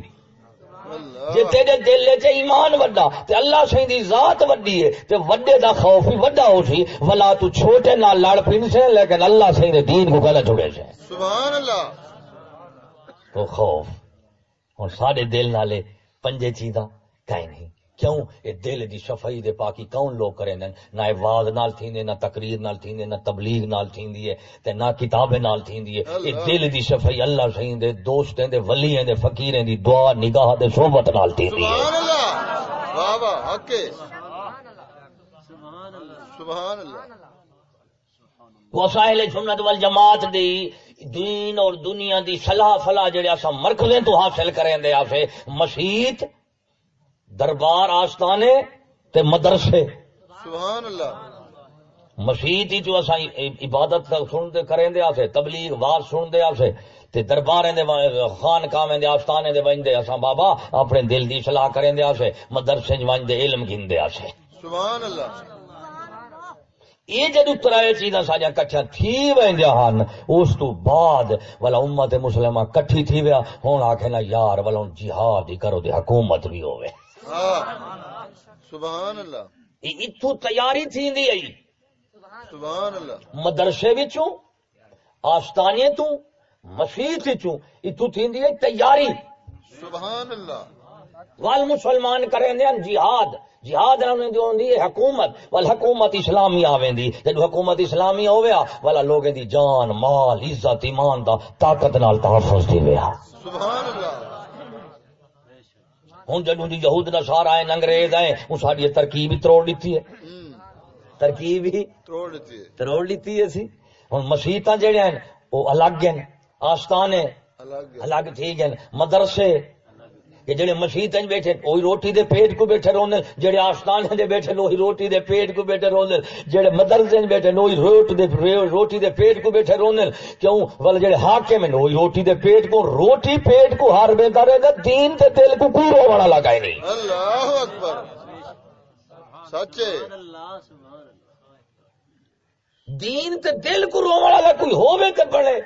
جے اللہ تیرے دل چ ایمان وڈا تے اللہ سی دی ذات وڈی ہے تے وڈے دا خوف بھی وڈا ہو سی ولا تو چھوٹے نال لڑ پھن سے لیکن اللہ سی دے دین کو گلت جڑے سے۔ سبحان اللہ۔ تو خوف ہن سارے دل نالے پنجے چیزاں کہیں نہیں۔ کیوں؟ یہ دل دی صفائی دے پاکی کون لوگ کریں نہ نہ واز نال تھیندے نہ تقریر نال تھیندے نہ تبلیغ نال تھیندی ہے تے نہ کتابیں نال تھیندی ہے اللہ۔ دل دی صفائی اللہ سہیں دے دوستیں دے ولییں دے فقیریں دی دعا نگاہ دے صحبت نال تھیندی ہے سبحان اللہ۔ واہ واہ حق ہے۔ سبحان اللہ وسائل سنت والجماعت دی دین اور دنیا دی صلاح فلاح جڑے اسا مرکزیں تو حاصل کریں دے آسے مسیت دربار آستانے تے مدرسے۔ سبحان اللہ۔ مسیت ہی جو اسا عبادت سنتے کریں دے آسے تبلیغ واز سن دے آسے تے درباریں دے خان کامیں دے آستانے دے ونج دے اسا بابا اپنے دل دی صلاح کریں دے آسے مدرسے ونج دے علم گھن دے آسے۔ سبحان اللہ۔ یہ جدو ترائے چیزاں ساجا کٹھا تھی ویندیا ہن اس تو بعد والا امت مسلمہ کٹھی تھی ویا ہن آکھے نا یار والا جہاد ہی کرو دے حکومت بھی ہاں سبحان اللہ۔ اتھو تیاری تھیندی ای سبحان اللہ۔ مدرسے وچوں آستانے تو مسجد وچوں اتھو تھیندی ای تیاری۔ سبحان اللہ۔ وال مسلمان کریں دے جہاد۔ جہاد انہوں دی ہوندی ہے حکومت۔ وال حکومت اسلامی آویندی جدو حکومت اسلامی ہویا والا لوگیں دی جان مال عزت ایمان دا طاقت نال تحفظ دی ویا سبحان اللہ۔ ہوں جدو دی یہود دا سارا ہے انگریز ہے وہ ساری ترکیب ہی تروڑ لیتی ہے۔ ترکیب ہی تروڑ لیتی ہے۔ سی۔ ہوں مسیطاں جڑے ہیں وہ الگ ہیں آستانے۔ الگ ٹھیک ہیں مدرسے کہ جڑے مسیت بیٹھے وہی روٹی دے پیٹ کو بیٹھے روندے جڑے آستانے دے بیٹھے وہی روٹی دے پیٹ کو بیٹھے روندے جڑے مدرسے بیٹھے وہی روٹ دے روٹی دے پیٹ کو بیٹھے روندے کیوں؟ ول جڑے حاکم ہیں وہی روٹی دے پیٹ کو روٹی پیٹ کو ہر بے کرے گا دین تے دل کو کوئی والا لگائے نہیں اللہ اکبر۔ سچے دین تے دل کو رو والا کوئی ہوے تے بنے؟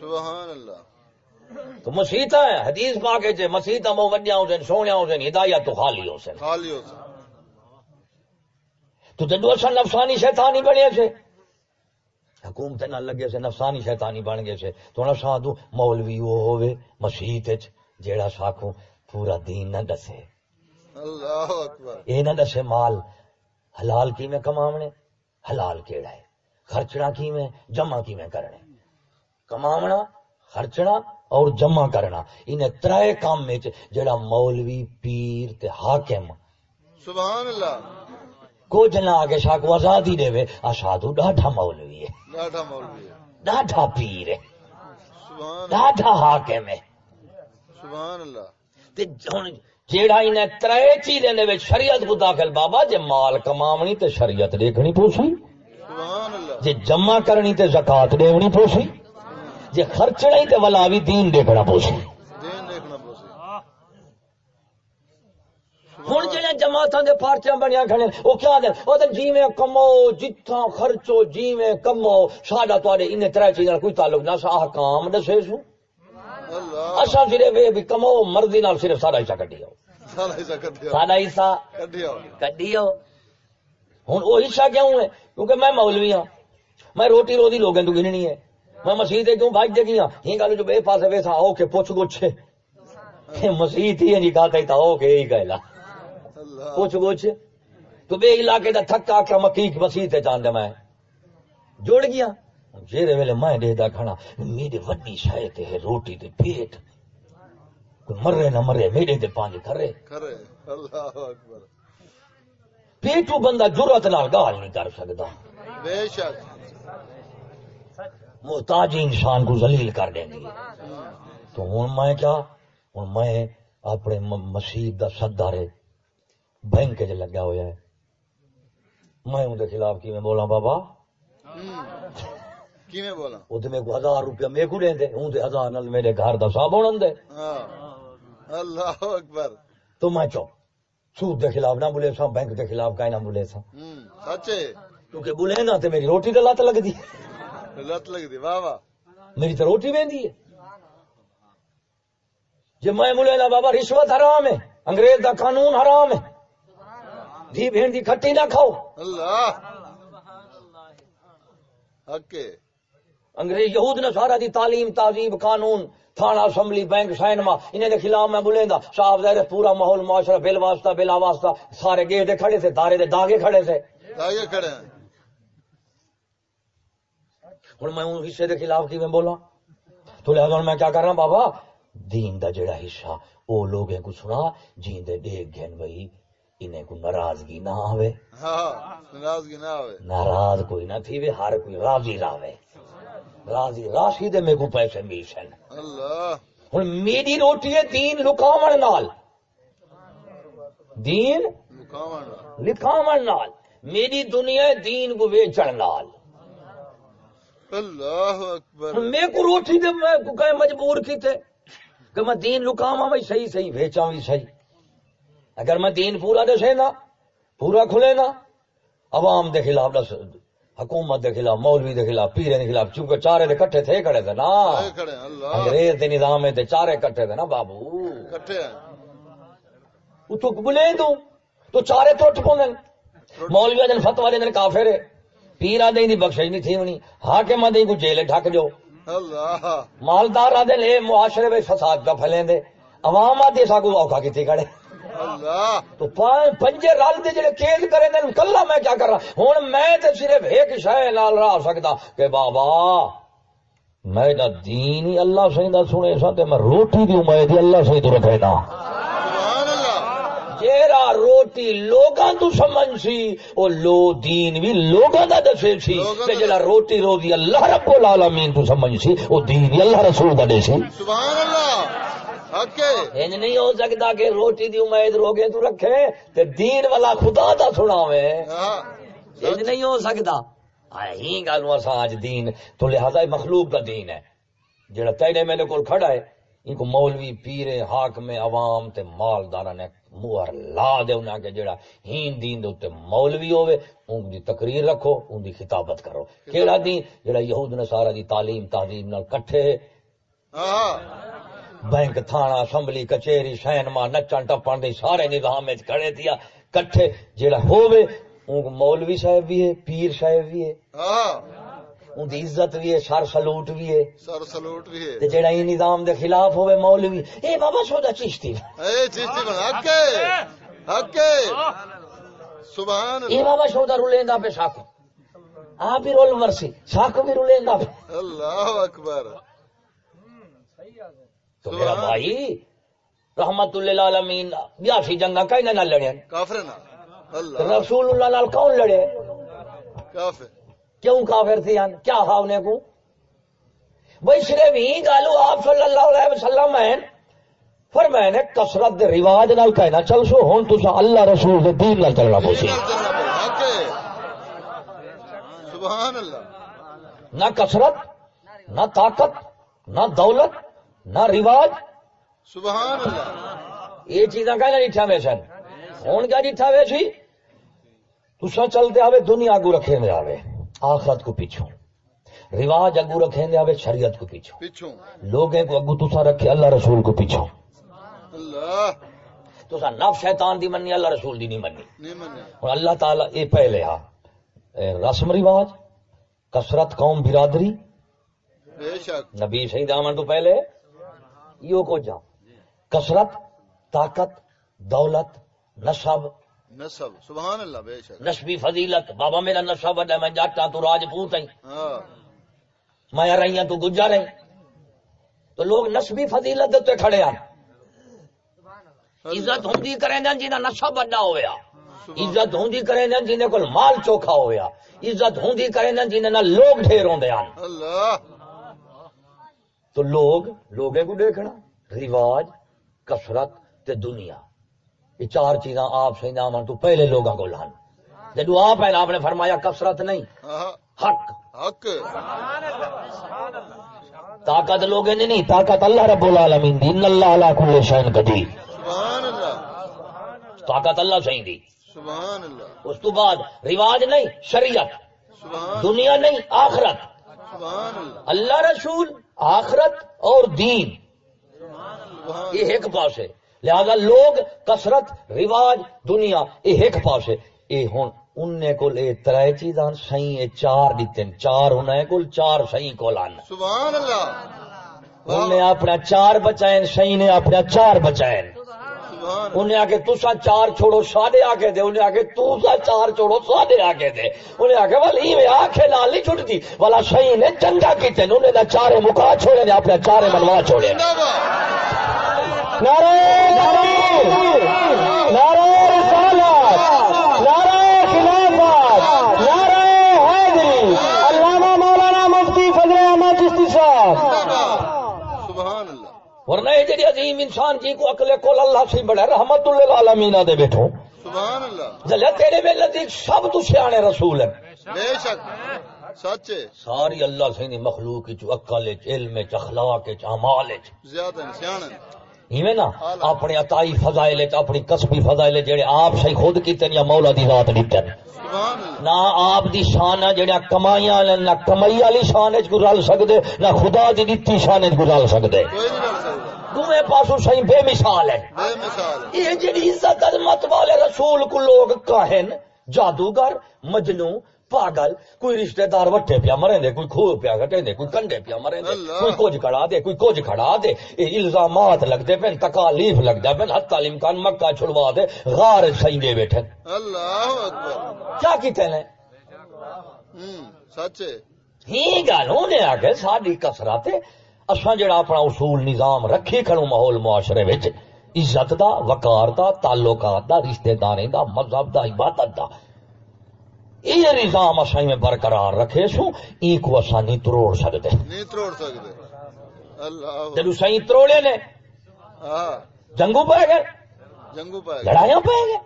سبحان اللہ۔ تو مسیطا ہے حدیث پا کے وڈیا ہو سن سونے ہو سن ہدایت تو خالی ہو سن۔ خالی ہو سا تو جدو اصا نفسانی شیطانی بنے سے۔ حکومت نہ لگے سے نفسانی شیطانی بن گئے سے۔ تو نہ سادو مولوی وہ ہوے مسیت جیڑا ساکھوں پورا دین نہ دسے۔ اللہ اکبر۔ یہ نہ دسے مال حلال کی میں کماونے؟ حلال کیڑا ہے؟ خرچنا کی میں جمع کی میں کرنے؟ کماونا خرچنا اور جمع کرنا۔ انہیں ترائے کام میں جڑا مولوی پیر تے حاکم۔ سبحان اللہ۔ کچھ نہ آگے شاک آزادی دے وے آ سادھو ڈاڈھا مولوی ہے۔ ڈاٹا مولوی ہے۔ ڈاڈھا پیر ہے۔ سبحان حاکم ہے۔ سبحان اللہ۔ تے ہن جیڑا انہیں ترائے چیزیں دے وچ شریعت کو داخل بابا جے مال کماونی تے شریعت دیکھنی پوسی سبحان اللہ۔ جے جمع کرنی تے زکات دیونی پوسی جے خرچنا تے ولا بھی دین دیکھنا پوسی ہن جڑے جماعتاں دے پارچیاں بنیا کھڑے او کیا دے؟ او تے جیویں کمو جتھاں خرچو جیویں کمو۔ ساڈا تواڈے انہیں ترائے چیزاں نال کوئی تعلق نہ سا احکام دسے سو۔ اسا صرف بھی کمو مرضی نال صرف ساڈا حصہ کڈیو۔ سارا حصہ کٹیا کڈیو۔ ہن او حصہ کیوں ہے؟ کیونکہ میں مولوی ہاں۔ میں روٹی روزی لوگوں تو گننی ہے۔ میں مسیح کیوں بھاج دے گیا ہی گل جو بے پاسے ویسا ہو کے پوچھ گچھ۔ مسیح تھی نہیں ہی کے پوچھ گچھ۔ تو بے علاقے دا تھکا مکیک مسیح تے جان دے میں۔ جوڑ گیا۔ جیرے ویلے میں میرے وڈی تے ہے روٹی تے پیٹ۔ مرے نہ مرے میرے تے پانچ اللہ اکبر۔ پیٹو بندہ جرت نال گال نہیں کر سکدا۔ بے شک۔ محتاج انسان کو ذلیل کر دیں گی تو ہوں میں کیا؟ ہوں میں اپنے مسیح دا سدارے بینک چ لگا ہوا ہے۔ میں اندر خلاف کی میں بولا بابا؟ کی میں بولا وہ تو میرے کو ہزار روپیہ میرے کو دیں ہوں تو ہزار نال میرے گھر صاحب ہونا دے۔ ہاں۔ اللہ اکبر۔ تو میں چو سود دے خلاف نہ بولے سا بینک دے خلاف کہیں نہ بولے سا سچے۔ کیونکہ بولے نا تو میری روٹی لت لگ دی لت لگ دی واہ واہ۔ میری تو روٹی وہدی ہے۔ جی میں نا بابا رشوت حرام ہے انگریز دا قانون حرام ہے۔ دھی بھین دی کھٹی نہ کھاؤ۔ اللہ۔ انگریز یہود نے سارا دی تعلیم تعظیم قانون تھانہ اسمبلی بینک سائنما انہیں دے خلاف میں بولیں دا صاحب ظاہر پورا ماحول معاشرہ بل واسطہ بلا واسطہ سارے گیٹ دے کھڑے تھے دارے دے داغے کھڑے تھے۔ آگے کھڑے ہیں۔ ہوں میں ان حصے دے خلاف کی میں بولا تو لہذا میں کیا کر رہا ہوں بابا؟ دین دا جڑا حصہ او لوگیں کو سنا جین دے ڈیگ گھن بھئی انہیں کو ناراضگی نہ آوے۔ ہاں ناراضگی نہ ہوئے ناراض کوئی نہ تھی وے ہر کوئی راضی راوے۔ راضی راشی دے میرے کو پیسے اللہ۔ ہن میری روٹی ہے دین لکاون نال۔ دین لکھاون نال۔ میری دنیا دین کو ویچن نال۔ اللہ اکبر. میں کو روٹی دے میں کو کہیں مجبور کیتے کہ میں دین لکاواں بھی صحیح صحیح ویچاں بھی صحیح۔ اگر میں دین پورا دسے نا پورا کھلے نا عوام دے خلاف دس حکومت دے خلاف مولوی دے خلاف پیرے دے خلاف چونکہ چارے دے کٹھے تھے کھڑے تھے نا انگریز دے نظام میں تے چارے کٹھے تھے نا بابو۔ کٹھے ہیں۔ تو بلے دوں تو چارے ٹوٹ پوندن مولوی دن فتوا دے دن کافر ہے۔ پیرا دے دی بخشش نہیں تھی ونی حاکم دے کو جیل ڈھک جو مالدار دے لے معاشرے میں فساد کا پھلیں دے عوام آدھی سا کو اوکھا کیتی کھڑے تو پنجے رل دے جڑے کیل کرے دن کلا میں کیا کر رہا ہوں میں تے صرف ایک شے نال راہ سکدا کہ بابا میں دا دین ہی اللہ دا سنے سا تے میں روٹی دی امید اللہ تو رکھے سبحان جیرا روٹی لوگاں تو سمجھ سی او لو دین بھی لوگاں دا دسے سی تے جڑا روٹی روزی اللہ رب العالمین تو سمجھ سی او دین اللہ رسول دا دے سی۔ سبحان اللہ انج نہیں ہو سکتا کہ روٹی دی امید روگے تو رکھے تے دین والا خدا دا سناوے۔ ہاں۔ انج نہیں ہو سکتا۔ ہی گل اساں اج دین تو لہذا مخلوق کا دین ہے۔ جڑا تیرے میرے کول کھڑا ہے ان کو مولوی پیرے حاکم عوام تے مالدار نے مہر لا دے انہاں کے جڑا ہین دین دے اوتے مولوی ہوے ان دی تقریر رکھو ان دی خطابت کرو۔ کیڑا دین؟ جڑا یہود نصارا دی تعلیم تہذیب نال کٹھے۔ ہاں بینک تھانہ اسمبلی کچہری سینما نچن ٹپن دے سارے نظام وچ کھڑے تھیا کٹھے۔ جڑا ہووے ان کو مولوی صاحب بھی ہے پیر صاحب بھی ہے۔ ہاں ان دی عزت بھی ہے سر سلوٹ بھی ہے۔ سر سلوٹ بھی ہے۔ تے جڑا یہ نظام دے خلاف ہوئے مولوی اے بابا سودا چشتی۔ اے چیشتی بن حق ہے۔ حق سبحان اے اللہ۔ بابا سودا رولیندا پہ آپ بھی رول مرسی بھی رولیندا پہ اللہ اکبر۔ تو میرا بھائی رحمت اللہ بیاسی جنگا کہیں نہ لڑے کافر نا اللہ۔ رسول اللہ نال کون لڑے کافر۔ کیوں کافر تھی ہن کیا ہا انہیں کو؟ بھائی صرف ہی گالو آپ صلی اللہ علیہ وسلم ہیں۔ فرمائے نے کسرت دے رواج نال کہنا چل سو ہن تسا اللہ رسول دے دین نال چلنا پوسی۔ سبحان اللہ۔ نہ کسرت نہ طاقت نہ دولت نہ رواج۔ سبحان اللہ۔ یہ چیزاں کہنا ڈٹھا میں سن۔ ہوں کیا ڈٹھا وے سی؟ تسا چلتے آوے دنیا اگو رکھے میں آوے۔ آخرت کو پیچھو رواج اگو رکھے میں آوے شریعت کو پیچھو پیچھوں۔ لوگیں کو اگو تسا رکھے اللہ رسول کو پیچھو تسا نف شیطان دی مننی اللہ رسول دی نہیں منے اور اللہ تعالی اے پہلے ہاں رسم رواج کسرت قوم برادری۔ بے شک۔ نبی شہید آمن تو پہلے۔ یہ کو جا کسرت طاقت دولت نصب نسب سبحان اللہ بے شک۔ نسبی فضیلت۔ بابا میرا نصب ہے میں جاتا تو راجپوت ہوں ہاں۔ میں رہی ہوں تو گجر ہے تو لوگ نسبی فضیلت تے کھڑے ہیں عزت ہوں کریں جن جنہیں نشب بڑا ہویا۔ عزت ہوں کریں جن جنہیں کول مال چوکھا ہویا۔ عزت ہوں کریں جن جنہیں نہ لوگ ڈھیر ہوندے ہیں اللہ۔ تو لوگ لوگے کو دیکھنا رواج کسرت تے دنیا۔ یہ چار چیزاں آپ سے نام تو پہلے لوگوں کو لان جدو آپ ہیں آپ نے فرمایا کسرت نہیں۔ ہاں۔ حق۔ حق۔ طاقت لوگے نے نہیں طاقت اللہ رب العالمین دی۔ ان اللہ علی کل شیء قدیر۔ سبحان اللہ۔ طاقت اللہ صحیح دی۔ سبحان اللہ۔ اس تو بعد رواج نہیں شریعت۔ سبحان دنیا نہیں آخرت۔ سبحان اللہ۔ اللہ رسول آخرت اور دین۔ سبحان یہ ایک پاس ہے۔ لہذا لوگ کسرت رواج دنیا یہ ایک پاس ہے۔ یہ ہوں انہیں کول اے ترے چیزاں صحیح اے چار دیتے ہیں چار انہیں کول چار صحیح کول آن سبحان اللہ۔ انہیں اپنا چار بچائیں صحیح نے اپنا چار بچائیں سبحان۔ انہیں آگے تسا چار چھوڑو ساڑھے آگے دے۔ انہیں آگے تسا چار چھوڑو ساڑھے آگے دے۔ انہیں آگے والا میں آنکھیں لال نہیں چھٹتی والا صحیح نے چنگا کیتے ہیں انہیں نہ چارے مکا چھوڑے نے اپنا چارے منوا چھوڑے۔ ورنہ یہ جڑی عظیم انسان جی کو اکلے کول اللہ سے بڑا رحمت للعالمین دے بیٹھو۔ سبحان اللہ جلے تیرے نزدیک سب تو سیانے رسول ہیں۔ بے شک۔ سچے ساری اللہ سے مخلوق کی عقل وچ، علم وچ، اخلاق وچ، اعمال وچ۔ زیادہ سیاح ایویں نا اپنے عطائی فضائل اپنی کسبی فضائل جڑے آپ صحیح خود کیتے یا مولا دی ذات دیتے نہ آپ دی شان جڑا کمائیاں نہ کمائی والی شان وچ گزال سکدے نہ خدا دی دتی شان وچ گزال سکدے۔ پاسوں صحیح بے مثال ہے۔ بے مثال یہ جڑی عزت عظمت والے رسول کو لوگ کاہن جادوگر مجنو پاگل کوئی رشتہ دار وٹے پیا مرے دے کوئی کھو پیا کٹے دے کوئی کنڈے پیا مرے دے۔ کوئی کچھ کھڑا دے کوئی کچھ کھڑا دے۔ یہ الزامات لگتے پہ تکالیف لگتا پہ حتی الامکان مکہ چھڑوا دے غار سہی دے بیٹھے۔ اللہ اکبر۔ کیا کیتے ہوں سچے ہی گل ہونے آ کے ساری کسرت اساں جڑا اپنا اصول نظام رکھی کھڑو ماحول معاشرے وچ عزت دا وقار دا تعلقات دا رشتہ داریں دا مذہب دا عبادت دا۔ یہ نظام اساں میں برقرار رکھے سو ای کو اساں نہیں تروڑ سکتے نہیں توڑ سکتے جدو سائیں تروڑے نے ہاں۔ جنگو پہ گئے۔ جنگو پائے لڑائیاں پہ گئے۔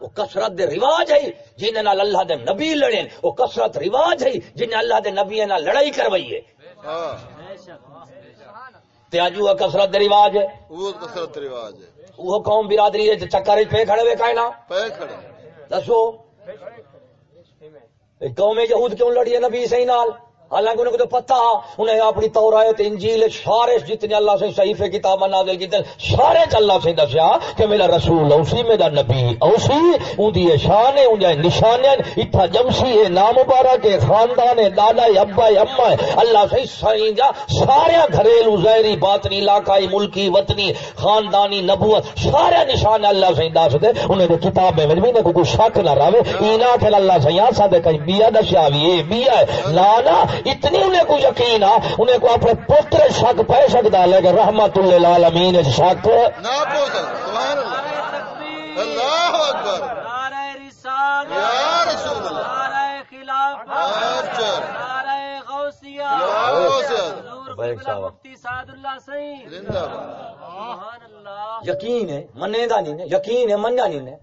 وہ کسرت دے رواج ہے جن نال اللہ دے نبی لڑے وہ کسرت رواج ہے جن اللہ دے نبی نال لڑائی کروائی ہے۔ ہاں۔ تے اج وہ کسرت دے رواج ہے۔ وہ کسرت رواج ہے۔ وہ قوم برادری چکر وچ پہ کھڑے ہوئے کائنا پے کھڑے۔ دسو۔ قوم یہود کیوں لڑی ہے نبی صحیح نال؟ حالانکہ انہیں کو تو پتہ انہیں اپنی تورایت انجیل، سارے جتنے اللہ سے صحیفے کتاب نازل کیتے سارے اللہ سے دسیا کہ میرا رسول اوسی، میرا نبی اوسی ان دی شان ہے ان دی نشان ہے اتھا جمسی ہے نام مبارک ہے خاندان ہے دادا ہے ابا ہے اما ہے اللہ سے صحیح جا سارے گھریلو ظاہری باطنی، علاقائی، ملکی، وطنی، خاندانی، نبوت، سارے نشان اللہ سے دس دے انہیں دے کتاب میں بھی کوئی شک نہ رہے، اینا کہ اللہ سے یہاں سادے کہیں بیا دسیا بھی اے بیا ہے لانا اتنی انہیں کو یقین آ انہیں کو اپنے پتر شک پہ سکتا ہے لیکن رحمت اللہ امین شک۔ نہ پوچھ سبحان اللہ۔ اللہ اکبر۔ نعرہ رسالت۔ یا رسول اللہ۔ نعرہ خلافت۔ اچھا۔ نعرہ غوثیہ۔ یا غوثیہ۔ حضور بھائی قبلہ صاحب۔ مفتی سعد اللہ سعید۔ زندہ باد۔ سبحان اللہ۔ یقین ہے منے دا نہیں یقین ہے منجا نہیں نے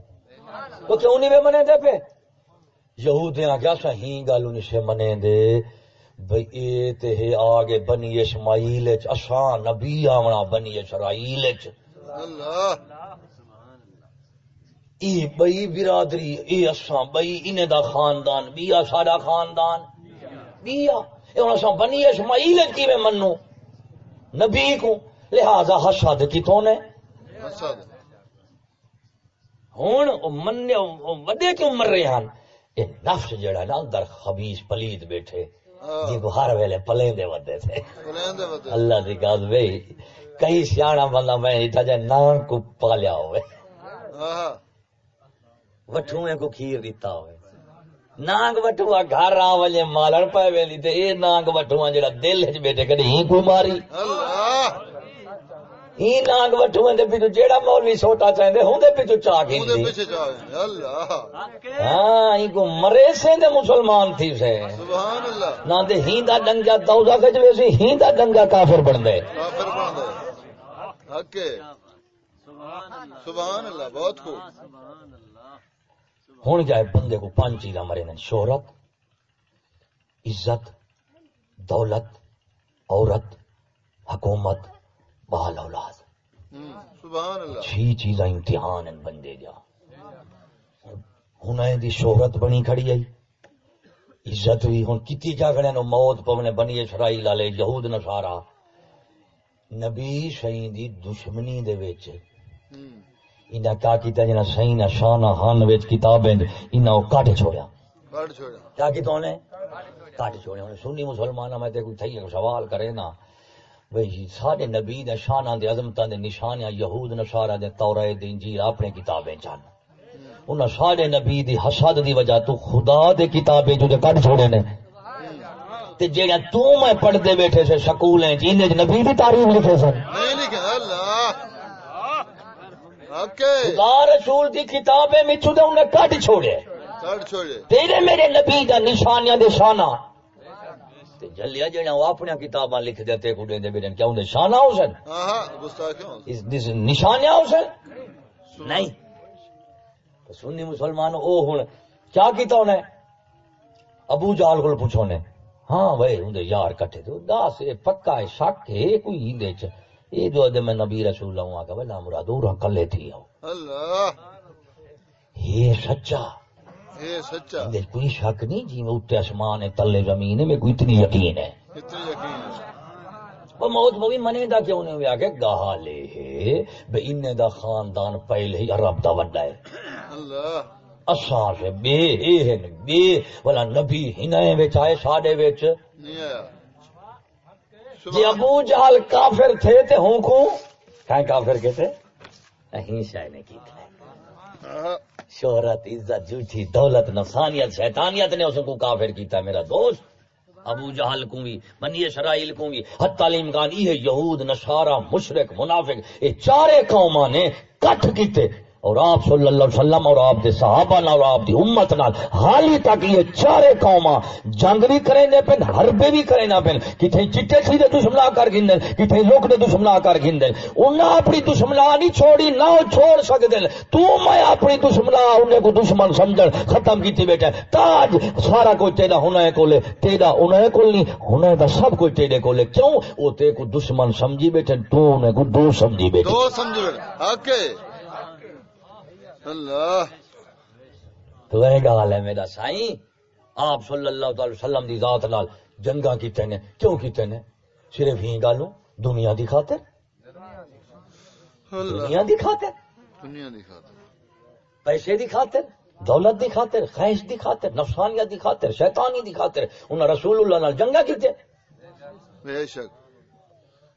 تو کیوں نہیں منے دے پہ یہودیاں کیا صحیح گل نہیں سے منے دے بھئی اے تے ہے آگے بنی اسماعیل وچ اساں نبی آونا بنی اسرائیل وچ اللہ۔ بئی برادری اے اساں بئی انہیں دا خاندان بیا ساڈا خاندان۔ بیا اے ہن اساں بنی اسماعیل وچ کیویں منو نبی کو لہذا حسد کتوں نے؟ حسد۔ او وڈے کیوں مر رہے ہیں یہ نفس جڑا نا اندر خبیث پلید بیٹھے۔ جی ہر ویلے پلے دے ودے تھے اللہ دی گل وے کئی سیاح بندہ میں اٹھا جائے نام کو پالیا ہوئے۔ ہاں وٹھویں کو کھیر دیتا ہوئے۔ نانگ وٹھوا گھر آ وجے مالن پے ویلی تے اے نانگ وٹھوا جڑا دل وچ بیٹھے کدی ہی کوئی ماری۔ اللہ! ہی نانگ دے پیچھے جیڑا مولوی سوٹا چاہندے ہوندے پیچھے چا کے پیچھے اللہ۔ ہاں ہی کو مرے سے دے مسلمان تھی سے۔ سبحان اللہ۔ نہ دے ڈنگا ویسی ہیندا ڈنگا کافر بن دے کافر بن دے حق ہے۔ سبحان اللہ سبحان اللہ بہت خوب۔ سبحان اللہ ہن جائے بندے کو پانچ چیزاں مرے نے شہرت عزت دولت عورت حکومت۔ بال اولاد۔ ہوں، سبحان اللہ۔ چھ چیزاں امتحان ہیں بندے جا ہن ایں دی شہرت بنی کھڑی آئی عزت بھی ہن کتی کیا کھڑے نو موت پونے بنی اسرائیل والے یہود نصارا نبی شہین دی دشمنی دے وچ۔ ہوں، انہاں کیا کیتا جنا صحیح نہ شان ہن وچ کتابیں انہاں او کٹ چھوڑیا۔ کاٹ چھوڑا کیا کیتا انہیں؟ کٹ چھوڑیا۔ سنی مسلمان میں تے کوئی تھئی سوال کرے نا۔ بھئی سارے نبی دے شاناں دے عظمتاں دے نشانیاں یہود نصارا دے تورات دے انجیل اپنے کتابیں چن انہاں سارے نبی دی حسد دی وجہ تو خدا دے کتابیں جو کٹ چھوڑے نے۔ تے جیڑا تو میں پڑھ دے بیٹھے سے سکولیں جینے نبی دی تعریف لکھے سن۔ نہیں لکھا اللہ! خدا رسول دی کتابیں مچھو دے انہیں کٹ چھوڑے۔ تیرے میرے نبی دا نشانیاں دے شانہ تے جلیا جڑا اپنی کتاباں لکھ کو دے کیا شانہ ہاں اس نشانیاں نہیں۔ تو سنی مسلمان او ہن کیا کیتا ابو جال کو پوچھو نے ہاں بھائی اندے یار کٹھے تو دس اے پکا ہے شک ہے کوئی چ۔ اے جو دے میں نبی رسول اللہ بلا مراد کلے تھی اللہ۔ یہ سچا۔ کوئی شک نہیں جی میں اوتے آسمان ہے تلے زمین ہے میں کوئی اتنی یقین ہے۔ وہ موت بھی منے دا کیوں نہیں ہوا کہ گاہ لے ہے بے دا خاندان پہلے ہی عرب دا وڈا ہے۔ اللہ۔ اساں سے بے اے بے۔ والا نبی وچ آئے ساڈے وچ نہیں آیا۔ جی ابو جہل کافر تھے تے ہوں کو کہیں کافر کہتے نہیں شاید ہاں، شہرت، عزت، جھوٹھی، دولت، نفسانیت، شیطانیت نے اس کو کافر کیتا میرا دوست۔ ابو جہل کو بھی، بنی اسرائیل کو بھی۔ حتی تعلیم کان یہ یہود نصارا مشرق، منافق، یہ چارے قوما نے کٹ کیتے۔ اور آپ صلی اللہ علیہ وسلم اور آپ دے صحابہ نال اور آپ دی امت نال، حالی تک یہ چارے قوما جنگ بھی کریں دے پن، حربے بھی کریں نہ پن۔ کتھے چٹے سیدھے دشمنا کر گھندن کتھے لوک دے دشمنا کر گھندن انہاں اپنی دشمنا نہیں چھوڑی، نہ وہ چھوڑ سکدن تو میں اپنی دشمنا انہیں کو دشمن سمجھن ختم کیتی بیٹھا تاج سارا کوئی تیرا ہونا ہے کولے، تیرا انہیں کول نہیں ہونا دا سب کوئی تیرے کولے۔ کیوں؟ او تے کو دشمن سمجھی بیٹھے تو انہیں کو دو سمجھی بیٹھے دو سمجھ بیٹا حق ہے اللہ۔ تو یہ گال ہے میرا سائیں۔ آپ صلی اللہ تعالی وسلم دی ذات نال جنگاں کیتے نے کیوں کیتے نے؟ صرف ہی گالوں دنیا دی خاطر؟ دنیا دی خاطر؟ دنیا دی خاطر۔ پیسے دی خاطر دولت دی خاطر خواہش دی خاطر نفسانیت دی خاطر شیطانی دی خاطر انہاں رسول اللہ نال جنگاں کیتے؟ بے شک۔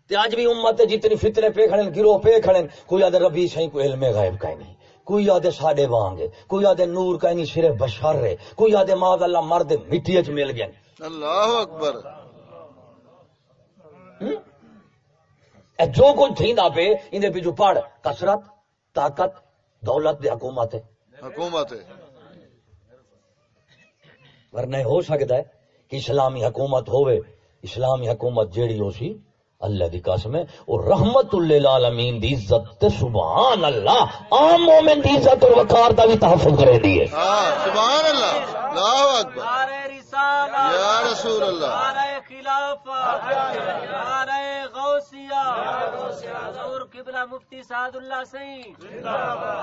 تے اج بھی امت جتنی فتنے پہ کھڑے گروہ پہ کھڑے کوئی آدھے ربی سائیں کوئی علم غائب کا نہیں۔ کوئی آدھے ساڈے وانگ کوئی آدھے نور کا نہیں صرف بشر ہے کوئی آدھے ماذ اللہ مرد مٹی وچ مل گئے اللہ اکبر۔ اے جو کچھ تھیندا پہ اندے پیچھے پڑھ۔ کثرت طاقت دولت دے حکومت ہے۔ حکومت ہے۔ ورنہ ہو سکتا ہے کہ اسلامی حکومت ہوئے اسلامی حکومت جیڑی ہو سی اللہ دی قسم ہے اور رحمت للعالمین دی عزت تے سبحان اللہ عام مومن دی عزت اور وقار دا بھی تحفظ کرے دیے ہاں سبحان اللہ اللہ اکبر۔ نعرہ رسالہ یا رسول اللہ۔ نعرہ خلافت نعرہ غوثیہ۔ حضور قبلہ مفتی سعد اللہ سعید۔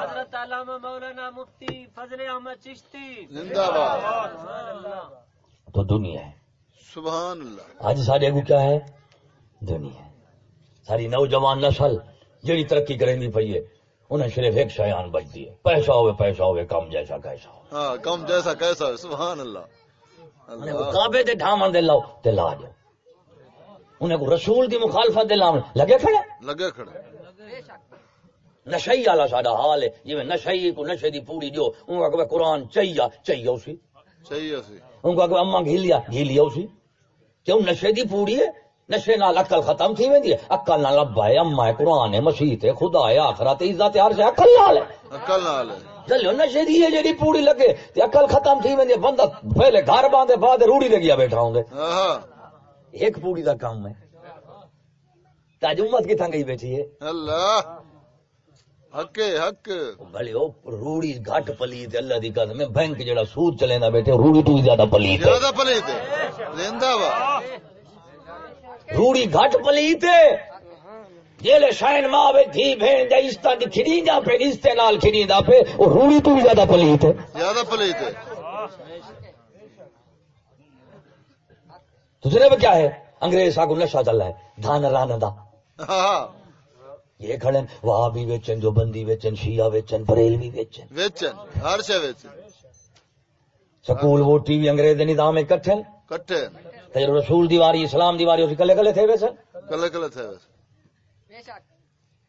حضرت علامہ مولانا مفتی فضل احمد چشتی۔ زندہ باد۔ سبحان اللہ۔ تو دنیا ہے۔ سبحان اللہ۔ آج سارے کو کیا ہے؟ دنیا ہے۔ ساری نوجوان نسل جڑی ترقی کریں دی پئی ہے انہیں صرف ایک شیان بچتی ہے۔ پیسہ ہوئے پیسہ ہوئے کم جیسا کیسا ہو ہاں کم جیسا کیسا سبحان اللہ۔ انہیں کو اللہ کعبے دے ڈھامن دے لاؤ تے لا جاؤ۔ انہیں کو رسول دی مخالفت دے لگے کھڑے؟ لگے کھڑے۔ نشئی والا ساڈا حال ہے نشئی کو نشے دی پوری جو ان کو کہ قرآن چاہیے چاہیے اسی۔ صحیح ہے سی ان کو کہ اما گھی لیا گھی لیا اسی۔ کیوں نشے دی پوری ہے؟ نشے نال عقل ختم تھی ویندی ہے۔ عقل نال ابا ہے اما ہے قرآن ہے مسیح ہے خدا ہے آخرت ہے عزت ہے ہر شے عقل نال ہے۔ عقل نال ہے۔ چلو نشے دی ہے جڑی پوری لگے تے عقل ختم تھی ویندی بندہ پہلے گھر باندھے بعد روڑی دے گیا بیٹھا ہوں گے ایک پوری دا کام ہے۔ تاج امت کی تھنگئی بیٹھی ہے؟ اللہ۔ حق حق۔ بھلے او روڑی گھٹ پلیت اللہ دی قسم میں بینک جڑا سود چلیندا بیٹھے روڑی تو زیادہ پلیت ہے۔ زیادہ پلیت ہے۔ زندہ باد روڑی گھٹ پلیت جیلے شائن ماں وے تھی بہن دے استا دی کھڑی جا پہ استے نال کھڑی دا پہ او روڑی تو بھی زیادہ پلیت ہے زیادہ پلیت ہے دوسرے میں کیا ہے انگریز کو نشہ چل رہا ہے دھان ران دا یہ کھڑے وہاں بھی ویچن جو بندی ویچن شیعہ ویچن بریلوی ویچن ویچن ہر شے ویچن سکول ووٹی بھی انگریز دے نظام کٹھن کٹھے تے رسول دیواری اسلام دیواری اسی کلے کلے تھے ویسے کلے کلے تھے ویسے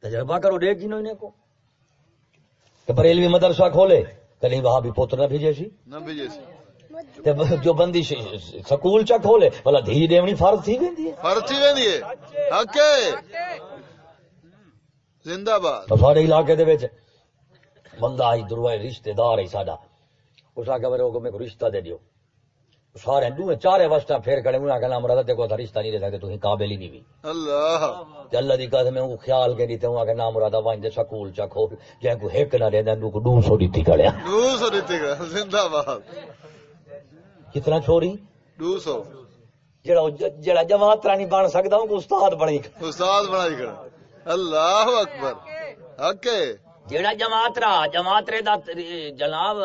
تجربہ کرو دیکھ جنہوں انہیں کو۔ کہ بریلوی مدرسہ کھولے کہیں وہاں بھی پوتر نہ بھیجے سی۔ نہ بھیجے سی۔ تے جو بندی سکول چا کھولے بھلا دھی ڈیونی فرض تھی ویندی ہے۔ پرچی ویندی ہے۔ حق ہے۔ زندہ باد۔ تو سارے علاقے دے وچ بندہ آئی دروائے رشتہ دار ہے ساڈا۔ اس آ کے میرے کو میرے کو رشتہ دے دیو۔ سارے دوے چارے واسطہ پھر کھڑے انہاں کہنا مراد تے کو تھا رشتہ نہیں دے سکتے تسی قابل ہی نہیں بھی اللہ۔ تے اللہ دی قسم میں خیال کے دیتے ہوں کہ نام مراد وان دے سکول چا کھول جے کو ہک نہ دے دن کو 200 دتی دو سو دیتے گا زندہ باد۔ کتنا چھوری دو سو۔ جڑا جڑا بن سکدا ہوں کو استاد بنی استاد بنائی اللہ اکبر۔ حق ہے۔ جیڑا جماعت جماعت رے دا جناب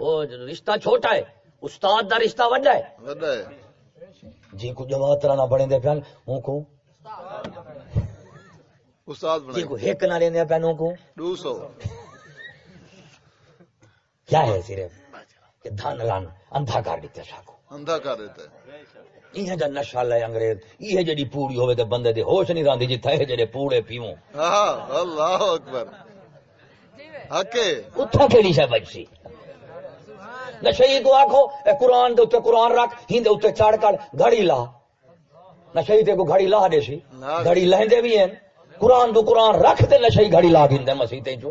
او رشتہ چھوٹا ہے۔ استاد دا رشتہ وڈا ہے۔ جی کو جماعت رہا نہ بنے دے پین ہوں کو۔ استاد جی بنائی کو ہیک نہ لیندے پین ہوں کو۔ دو سو۔ کیا ہے صرف کہ دھن رن اندھا کر دیتے ساکو اندھا کر دیتا ہے۔ یہ جا نشہ لے انگریز یہ جڑی پوڑی ہوے تے بندے دی ہوش نہیں راندی جتھے یہ جڑے پوڑے پیوں ہاں اللہ اکبر۔ حق ہے۔ کیڑی شے بچی نشئی کو آکھو اے قرآن دے قرآن رکھ ہندے اوتے چڑھ کر گھڑی لا۔ نشئی تے کو گھڑی لا دے سی۔ دے۔ گھڑی لہندے بھی ہیں۔ قرآن دو قرآن رکھ تے نشئی گھڑی لا گھندے مسیح جو۔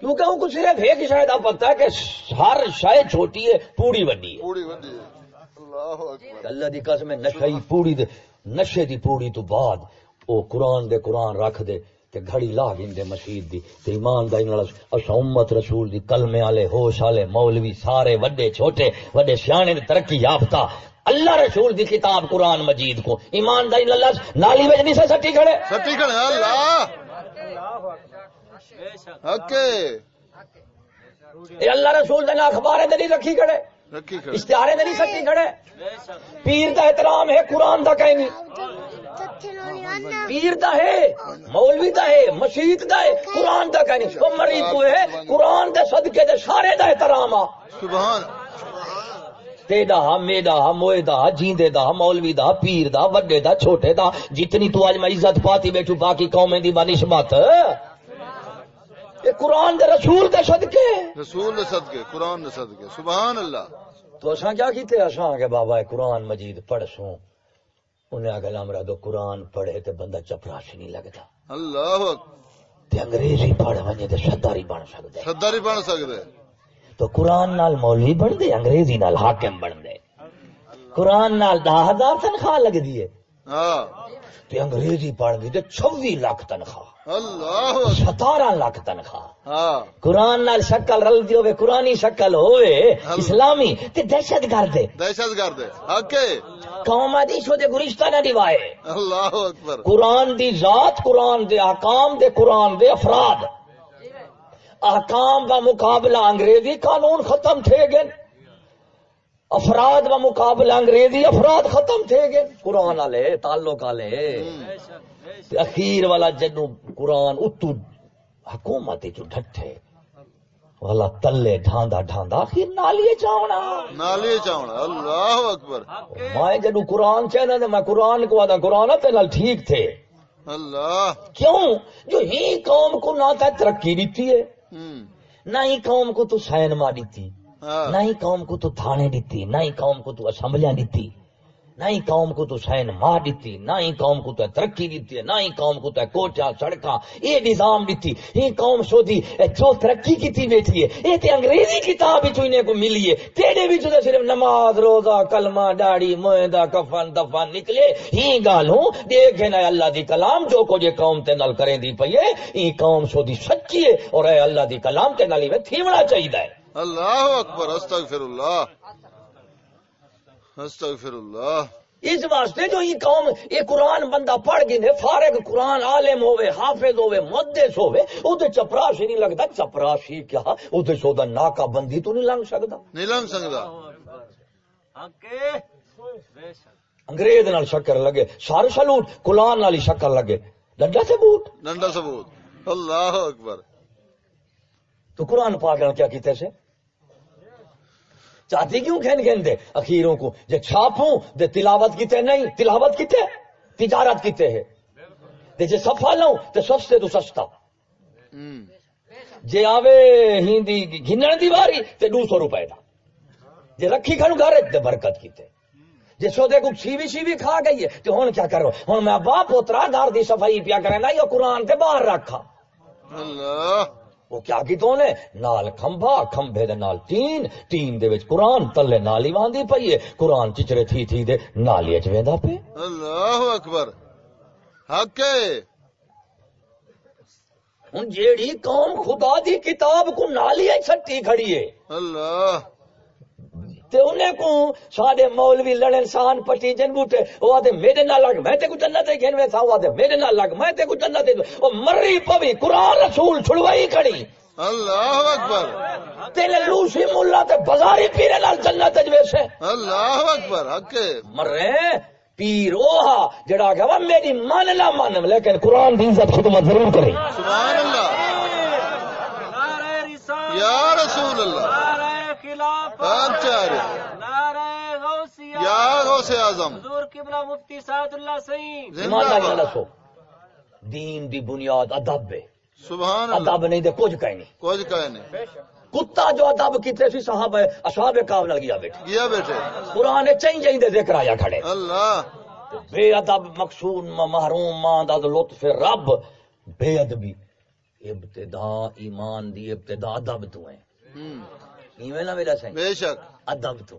کیونکہ ان کو صرف ایک شاید آپ پتا ہے کہ ہر شاید چھوٹی ہے پوری وڈی ہے۔ اللہ دی قسم ہی پوڑی دے نشے دی پوڑی تو بعد او قرآن دے قرآن رکھ دے۔ تے گھڑی لا گندے مسجد دی تے ایمان دا انہاں اسا امت رسول دی کلمے والے ہوش والے مولوی سارے وڈے چھوٹے وڈے سیانے تے ترقی یافتہ اللہ رسول دی کتاب قرآن مجید کو ایمان دا اللہ نالی وچ نہیں سے سٹی کھڑے؟ سٹی کھڑے اللہ! حق اے اللہ رسول دے نا اخبارے دے نہیں رکھی کھڑے۔ اشتہارے دے نہیں سٹی کھڑے۔ پیر دا احترام ہے قرآن دا کہیں نہیں۔ پیر دا ہے مولوی دا ہے مسجد دا ہے قرآن دا کہیں نہیں وہ مریض کو ہے قرآن دے صدقے دے سارے دا احترام آ سبحان تیڈا ہا میڈا ہا موئے دا جیندے دا مولوی دا پیر دا وڈے دا چھوٹے دا جتنی تو آج میں عزت پاتی بیٹھو باقی قومیں دی بنسبت یہ قرآن دے رسول دے صدقے رسول نے صدقے قرآن نے صدقے سبحان اللہ تو اساں کیا کیتے اساں کہ بابا قرآن مجید پڑھ سوں انہیں آگے ہمرا دو قرآن پڑھے تے بندہ چپراش نہیں لگتا۔ اللہ تے انگریزی پڑھ ونجے تے شداری بن سکدے۔ سرداری بن سکتے تو قرآن نال مولوی بن دے انگریزی نال حاکم بن دے۔ قرآن نال دہ ہزار تنخواہ لگ دیے ہاں۔ تے انگریزی پڑھ گئی تے چھوی لاکھ تنخواہ۔ ستارہ لاکھ تنخواہ۔ ہاں۔ قرآن نال شکل رل دی ہوئے قرآنی شکل ہوئے اسلامی تے دہشت گرد۔ دہشت گرد۔ حق قوم دی شو دے گرشتہ نہ دیوائے۔ اللہ اکبر۔ قرآن دی ذات قرآن دے احکام دے قرآن دے افراد۔ احکام کا مقابلہ انگریزی قانون ختم تھے گئے۔ افراد کا مقابلہ انگریزی افراد ختم تھے گئے۔ قرآن والے تعلق والے۔ اخیر والا جدو قرآن اتو حکومت جو ڈھٹے والا تلے ڈھاندا ڈھاندا اخیر نالیے چاونا نالی چاونا اللہ اکبر۔ میں جدو قرآن چاہنا تو میں قرآن کو آدھا قرآن تے نال ٹھیک تھے۔ اللہ۔ کیوں؟ جو ہی قوم کو نہ تے ترقی دیتی ہے نہ ہی قوم کو تو سینما دیتی۔ ہاں ہاں۔ نہ ہی قوم کو تو تھانے دیتی نہ ہی قوم کو تو اسمبلیاں دیتی نہ ہی قوم کو تو سین ماہ دیتی نہ ہی قوم کو تو ترقی دیتی ہے نہ ہی قوم کو تو کوٹیاں، سڑکاں یہ نظام دیتی یہ قوم سو دی جو ترقی کی بیٹھی ہے یہ تے انگریزی کتاب ہی چونے کو ملی ہے تیرے بھی تو صرف نماز، روزہ، کلمہ داڑی موئدہ کفن، دفن نکلے، ہی گالوں دیکھے نا اللہ دی کلام جو کو یہ قوم تے نال کریں دی پئی ہے یہ قوم سو دی سچی ہے، اور اے اللہ دی کلام تے نال میں تھیونا چاہیے ہے۔ اللہ اکبر استغفر اللہ استغفر اللہ اس واسطے جو یہ قوم یہ قرآن بندہ پڑھ گئے فارغ قرآن عالم ہوئے حافظ ہوئے محدث ہوئے او تے چپراش ہی نہیں لگتا۔ چپراش ہی کیا؟ او تے سودا ناکا بندی تو نہیں لنگ سکتا؟ حق بے شک انگریز نال شکر لگے سارے سلوٹ قرآن نال ہی شکر لگے۔ ڈنڈا سے بوٹ ڈنڈا ثبوت۔ اللہ اکبر۔ تو قرآن پاک نال کیا کیتے سے؟ چاہتی کیوں کھین کھین دے؟ اخیروں کو۔ جے چھاپوں دے تلاوت کیتے نہیں؟ تلاوت کیتے؟ تجارت کیتے ہے۔ تے جے صفا لوں تے سستے تو سستا۔ جے آوے ہندی گھنن دی واری تے دو سو روپے دا۔ جے رکھی کھنو گھر تے برکت کیتے۔ جے سو دے کو چھیوی چھیوی کھا گئی ہے تے ہن کیا کرو؟ ہن میں باپ پوترا گھر دی صفائی پیا کرے نا یہ قرآن تے باہر رکھا۔ اللہ۔ وہ کیا کی تو نے نال کھمبا کھمبے دے نال تین تین دے وچ قرآن تلے نالی واندی پئی ہے۔ قرآن چچرے تھی تھی دے نالی اچ ویندا پے اللہ اکبر۔ حق ہن جیڑی قوم خدا دی کتاب کو نالی اچ سٹی کھڑی ہے۔ اللہ۔ تے انہیں کو ساڈے مولوی لڑن سان پٹی جن بوٹے او آدے میرے نال لگ میں تے کو جنت گھن وے تھا او آدے میرے نال لگ میں تے کو جنت او مری پوی قرآن رسول چھڑوائی کھڑی۔ اللہ اکبر۔ تے لوسی مولا تے بازاری پیرے نال جنت وچ ویسے اللہ اکبر حق مرے پیر اوہا جڑا وا میری من نہ من لیکن قرآن دی عزت خدمت ضرور کرے۔ سبحان اللہ۔ یا رسول اللہ۔ آچارے نعرہ غوثیہ یا غوث اعظم؟ حضور قبلہ مفتی سعد اللہ سعید۔ زندہ باد۔ دسو دین دی بنیاد ادب ہے۔ سبحان اللہ۔ ادب نہیں تے کچھ نہیں۔ کچھ کہے نہیں۔ کتا جو ادب کیتے سی صحابہ اصحاب کعب نال گیا بیٹھے گیا بیٹھے دے ذکر آیا کھڑے۔ اللہ۔ بے ادب مقصود محروم ماں دا لطف رب۔ بے ادبی ابتدا ایمان دی ابتدا ادب تو ہے ایویں نہ میرا سائیں بے شک۔ ادب تو۔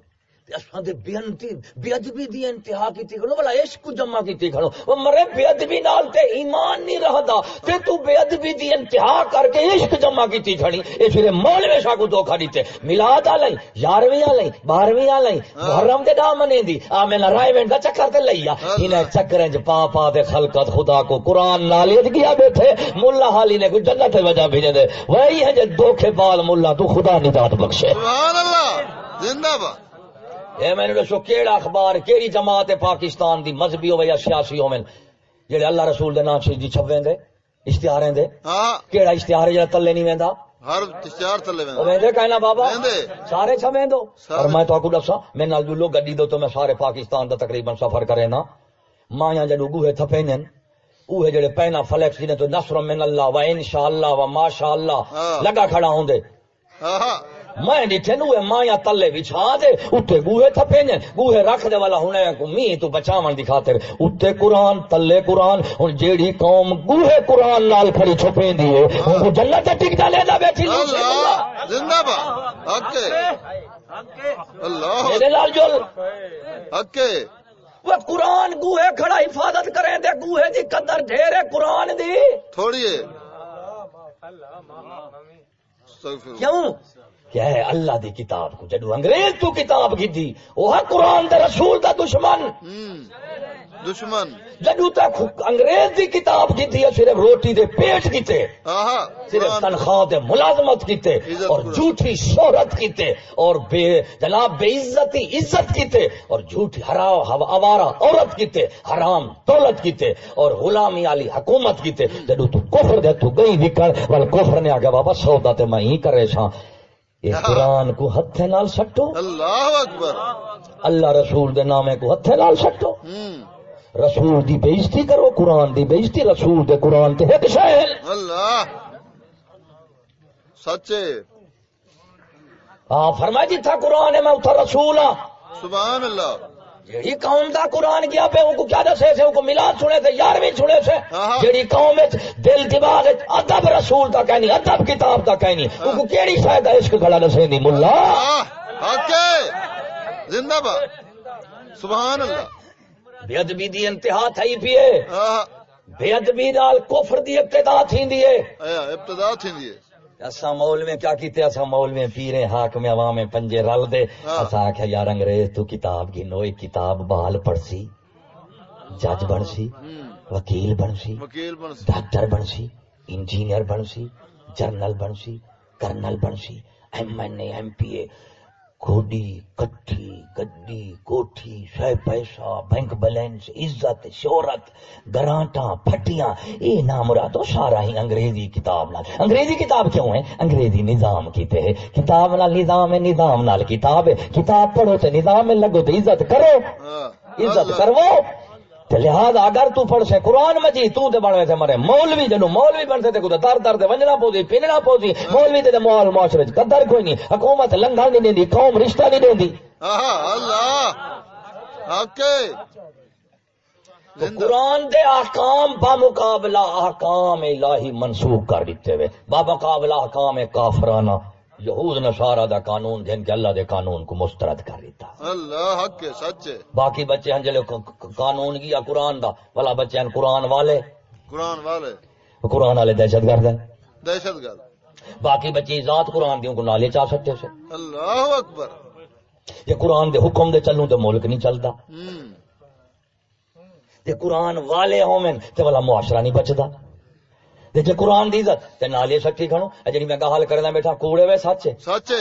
اساں دے بے انتی بے ادبی دی انتہا کیتی کھڑو بلا عشق جمع کیتی کھڑو او مرے بے ادبی نال تے ایمان نہیں رہدا تے تو بے ادبی دی انتہا کر کے عشق جمع کیتی کھڑی اے پھر مولوی شاہ کو دھوکا دیتے میلاد علی 11ویں علی 12ویں علی محرم دے دا منے دی۔ آ میں نہ رائے ویندا چکر تے لیا انہیں چکریں چ پا پا دے خلقت خدا کو قرآن نال یاد کیا بیٹھے مولا حالی نے کوئی جنت وجہ بھیجے دے۔ وہی ہے جے دھوکے بال مولا تو خدا نجات بخشے۔ سبحان اللہ زندہ باد۔ اے میں نے دسو کیڑا اخبار کیڑی جماعت پاکستان دی مذہبی ہو یا سیاسی ہو جڑے اللہ رسول دے نام سے جی چھپیں دے اشتہاریں دے۔ ہاں۔ کیڑا اشتہار ہے جڑا تلے نہیں ویندا؟ ہر تھلے او میں ویندے کہنا بابا۔ سارے چھویں دو۔ اور میں تو کو دسا میں نال لوگ گڈی دو تو میں سارے پاکستان دا تقریباً سفر کرے نا۔ ماں جڑو گوہے تھپینن اوہ جڑے پہنا فلیکس جنے تو نصر من اللہ و انشاءاللہ و ماشاءاللہ۔ ہاں۔ لگا کھڑا ہوندے ہاں۔ میں ڈٹھے نو مایا تلے بچھا دے اتنے گوہے تھپے نے گوہے رکھ دے والا ہنے کو می تو بچاون دی خاطر اتنے قرآن تلے قرآن ہن جیڑی قوم گوہے قرآن نال کھڑی چھپیندی ہے ان کو جنت تے ڈالے دا بیٹھی اللہ زندہ باد ہے۔ اللہ۔ میرے لال جول ہے۔ وہ قرآن گوہے کھڑا حفاظت کریں دے گوہے دی قدر ڈھیر ہے قرآن دی۔ تھوڑی ہے۔ کیوں؟ کیا ہے؟ اللہ دی کتاب کو۔ جدو انگریز تو کتاب کی دی وہ ہے قرآن دے رسول دا دشمن۔ دشمن۔ جدو تک انگریز دی کتاب کی تھی صرف روٹی دے پیٹ کیتے صرف تنخواہ دے ملازمت کیتے اور۔ جھوٹی شہرت کیتے اور بے جناب بے عزتی عزت کیتے اور جھوٹی ہرا آوارا عورت کیتے حرام دولت کیتے اور غلامی والی حکومت کیتے جدو تو کفر دے تو گئی نکل ول کفر نے آگے بابا سودا تے میں ہی کرے سا یہ قرآن کو ہتھے نال سٹو۔ اللہ اکبر۔ اللہ رسول دے نامے کو ہتھے نال سٹو۔ رسول دی بےزتی کرو قرآن دی بےزتی رسول دے قرآن تے ایک شہر۔ اللہ۔ سچے۔ ہاں فرما جی تھا قرآن ہے میں اتھا رسول ہاں۔ سبحان اللہ۔ جیڑی قوم دا قرآن گیا پہ ان کو کیا دسے سے؟ ان کو ملاد سنے تھے یارویں سنے سے۔ ہاں۔ جیڑی قوم دل دماغ ادب رسول دا کہنی ادب کتاب دا کہنی۔ ان کو کیڑی شاید عشق کھڑا دسے نہیں ملا۔ ہے زندہ باد۔ سبحان اللہ۔ بے ادبی دی انتہا تھئی پیے بے ادبی نال کفر دی ابتدا تھیندی ہے۔ ابتدا تھی دیے اسا میں کیا کیتے؟ اسا میں پیرے عوام میں پنجے رل دے ہاں۔ اسا آخیا یار انگریز تو کتاب کی نوئی کتاب بال پڑھ سی جج بن سی ہوں۔ وکیل بن سی وکیل بن سی ڈاکٹر بن سی انجینئر بن سی جرنل بن سی کرنل بن سی M N A M P A. کھوڈی کٹھی گڈی کوٹھی شہ پیسہ بینک بیلنس عزت شہرت گرانٹاں پھٹیاں یہ نام مرادو سارا ہی انگریزی کتاب نال۔ انگریزی کتاب کیوں ہے؟ انگریزی نظام کیتے ہے۔ کتاب نال نظام ہے نظام نال کتاب ہے۔ کتاب پڑھو تے نظام میں لگو تے عزت کرو۔ ہاں، عزت۔ کرو۔ لہذا اگر تو پڑھ سے قرآن مجید تو تے بنوے تے مرے۔ مولوی جنو مولوی بن تے کو در در تے ونجنا پوسی پیننا پوسی مولوی تے مال معاشرے چ قدر کوئی نہیں۔ حکومت لنگھن نہیں دیندی قوم رشتہ نہیں دیندی آہا، اللہ! زندہ قرآن دے احکام بمقابلہ احکام الہی منسوخ کر دیتے ہوئے۔ بمقابلہ احکام کافرانہ۔ یہود نصارہ دا قانون جن کے اللہ دے قانون کو مسترد کر دیتا۔ اللہ حق ہے سچ ہے۔ باقی بچے ہیں جلے قانون کی یا قرآن دا والا بچے ہیں قرآن والے۔ قرآن والے۔ قرآن والے دہشت گرد ہیں۔ دہشت گرد۔ باقی بچے ذات قرآن دیوں کو نالے چاہ سکتے سے اللہ اکبر۔ یہ قرآن دے حکم دے چلوں تو ملک نہیں چلتا۔ قرآن والے ہومن تے والا معاشرہ نہیں بچدا جے قرآن دی عزت تے نالے سچی کھڑو اے جڑی میں گال کرنا بیٹھا کوڑے وے سچ سچ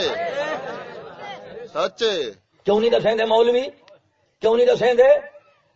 سچ کیوں نہیں دسیں دے مولوی؟ کیوں نہیں دسیں دے؟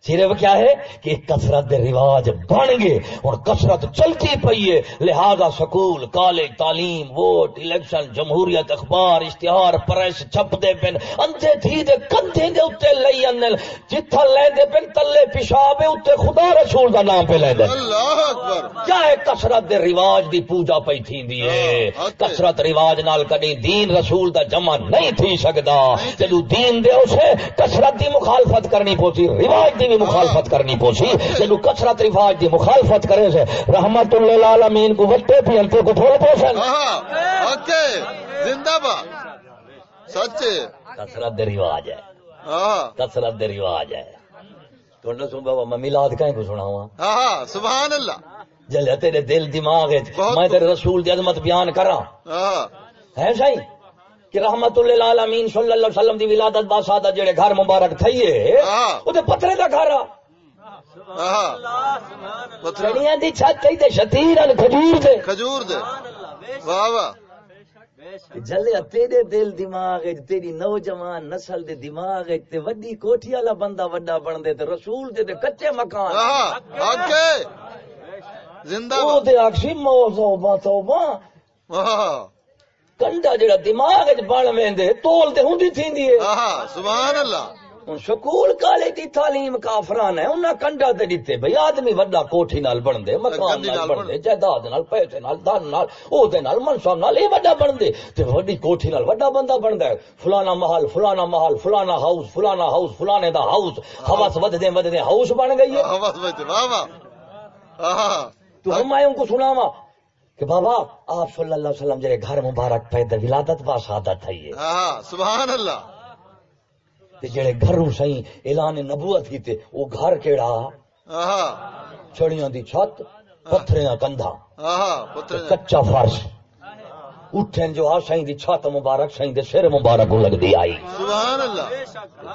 صرف کیا ہے کہ کثرت دے رواج بن گئے اور کثرت چلتی پئی ہے۔ لہذا سکول کالج تعلیم ووٹ الیکشن جمہوریت اخبار اشتہار پریس چھپ دے پن اندھے تھی دے کندھے دے اتے لئی انل۔ جتھا لے دے پن تلے پیشاب اتے خدا رسول دا نام پہ لے دے اللہ اکبر۔ کیا ہے کثرت دے رواج دی پوجا پئی تھی دی ہے؟ ہاں، ہاں۔ کثرت رواج نال کدی دین رسول دا جمع نہیں تھی سکدا۔ جدو دین دے اسے کثرت دی مخالفت کرنی پوسی رواج دی بھی مخالفت کرنی پوسی جنو کثرت رواج دی مخالفت کرے سے رحمت اللہ العالمین کو وٹے پی انتے کو تھوڑے ہاں حق ہے زندہ باد سچ ہے کثرت دے رواج ہے۔ کثرت دے رواج ہے۔ تو نہ سن بابا میں میلاد کہیں کو سناواں ہاں؟ سبحان اللہ۔ جلے تیرے دل دماغ میں تیرے رسول دی عظمت بیان کراں۔ ہاں ہے صحیح؟ کہ رحمت اللہ العالمین صلی اللہ علیہ وسلم دی ولادت با سادہ جڑے گھر مبارک تھئیے۔ او تے پتھرے دا گھر آ۔ چڑیاں دی چھت تے شتیر ان کھجور دے۔ کھجور دے۔ واہ واہ۔ جلے تیرے دل دماغ تیری نوجوان نسل دے دماغ تے وڈی کوٹھی والا بندہ وڈا بن دے تے رسول دے تے کچے مکان۔ زندہ او باد تے اکسی موضوع توبہ کنڈا جڑا دماغ وچ بن ویندے تول تے ہوندی تھیندی ہے ہاں سبحان اللہ ہن سکول کالج دی تعلیم کافران ہے انہاں کنڈا تے دتے بھئی آدمی وڈا کوٹھی نال بن دے مکان نال بن دے جائیداد نال پیسے نال دھن نال او دے نال منصب نال اے وڈا بن دے تے وڈی کوٹھی نال وڈا بندہ بندا ہے فلانا محل فلانا محل فلانا ہاؤس فلانا ہاؤس فلانے دا ہاؤس حوس وددے وددے ہاؤس بن گئی ہے آواز بچ واہ واہ تو ہم آئے ان کو سناوا کہ بابا آپ صلی اللہ علیہ وسلم جڑے گھر مبارک پیدا ولادت با سعادت ہے۔ یہ ہاں سبحان اللہ۔ تے جڑے گھروں سہی اعلان نبوت کیتے وہ گھر کیڑا؟ ہاں چھڑیاں دی چھت پتھریاں کندھا۔ ہاں کچا فرش۔ اٹھن جو آ سائیں دی چھت مبارک سائیں دے سر مبارک کو لگ دی آئی۔ سبحان اللہ۔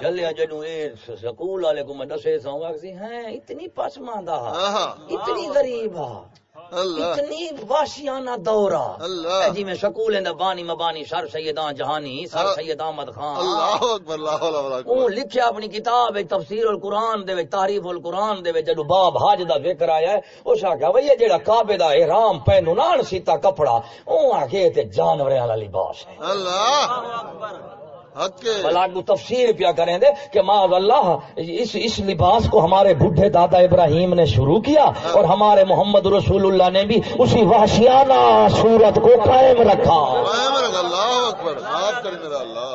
جلیا جنو اے سکول والے کو میں دسے کہ ہیں اتنی پسماندہ ہاں اتنی غریب ہا اللہ اتنی واشیانہ دورہ۔ اللہ۔ جی میں سکول دا بانی مبانی سر سیدان جہانی سر۔ سید احمد خان۔ اللہ اکبر اللہ ولا اون لکھیا اپنی کتاب ہے تفسیر القرآن دے وچ تعریف القرآن دے وچ جدو باب حج دا ذکر آیا ہے اس آکھیا بھئی یہ جیڑا کعبے دا احرام پہنو نان سیتا کپڑا اون آکھے تے جانوراں والا لباس ہے۔ اللہ۔ حق کو تفسیر پیا کریں دے کہ معاذ اللہ اس اس لباس کو ہمارے بڈھے دادا ابراہیم نے شروع کیا اور ہمارے محمد رسول اللہ نے بھی اسی وحشیانہ صورت کو قائم رکھا۔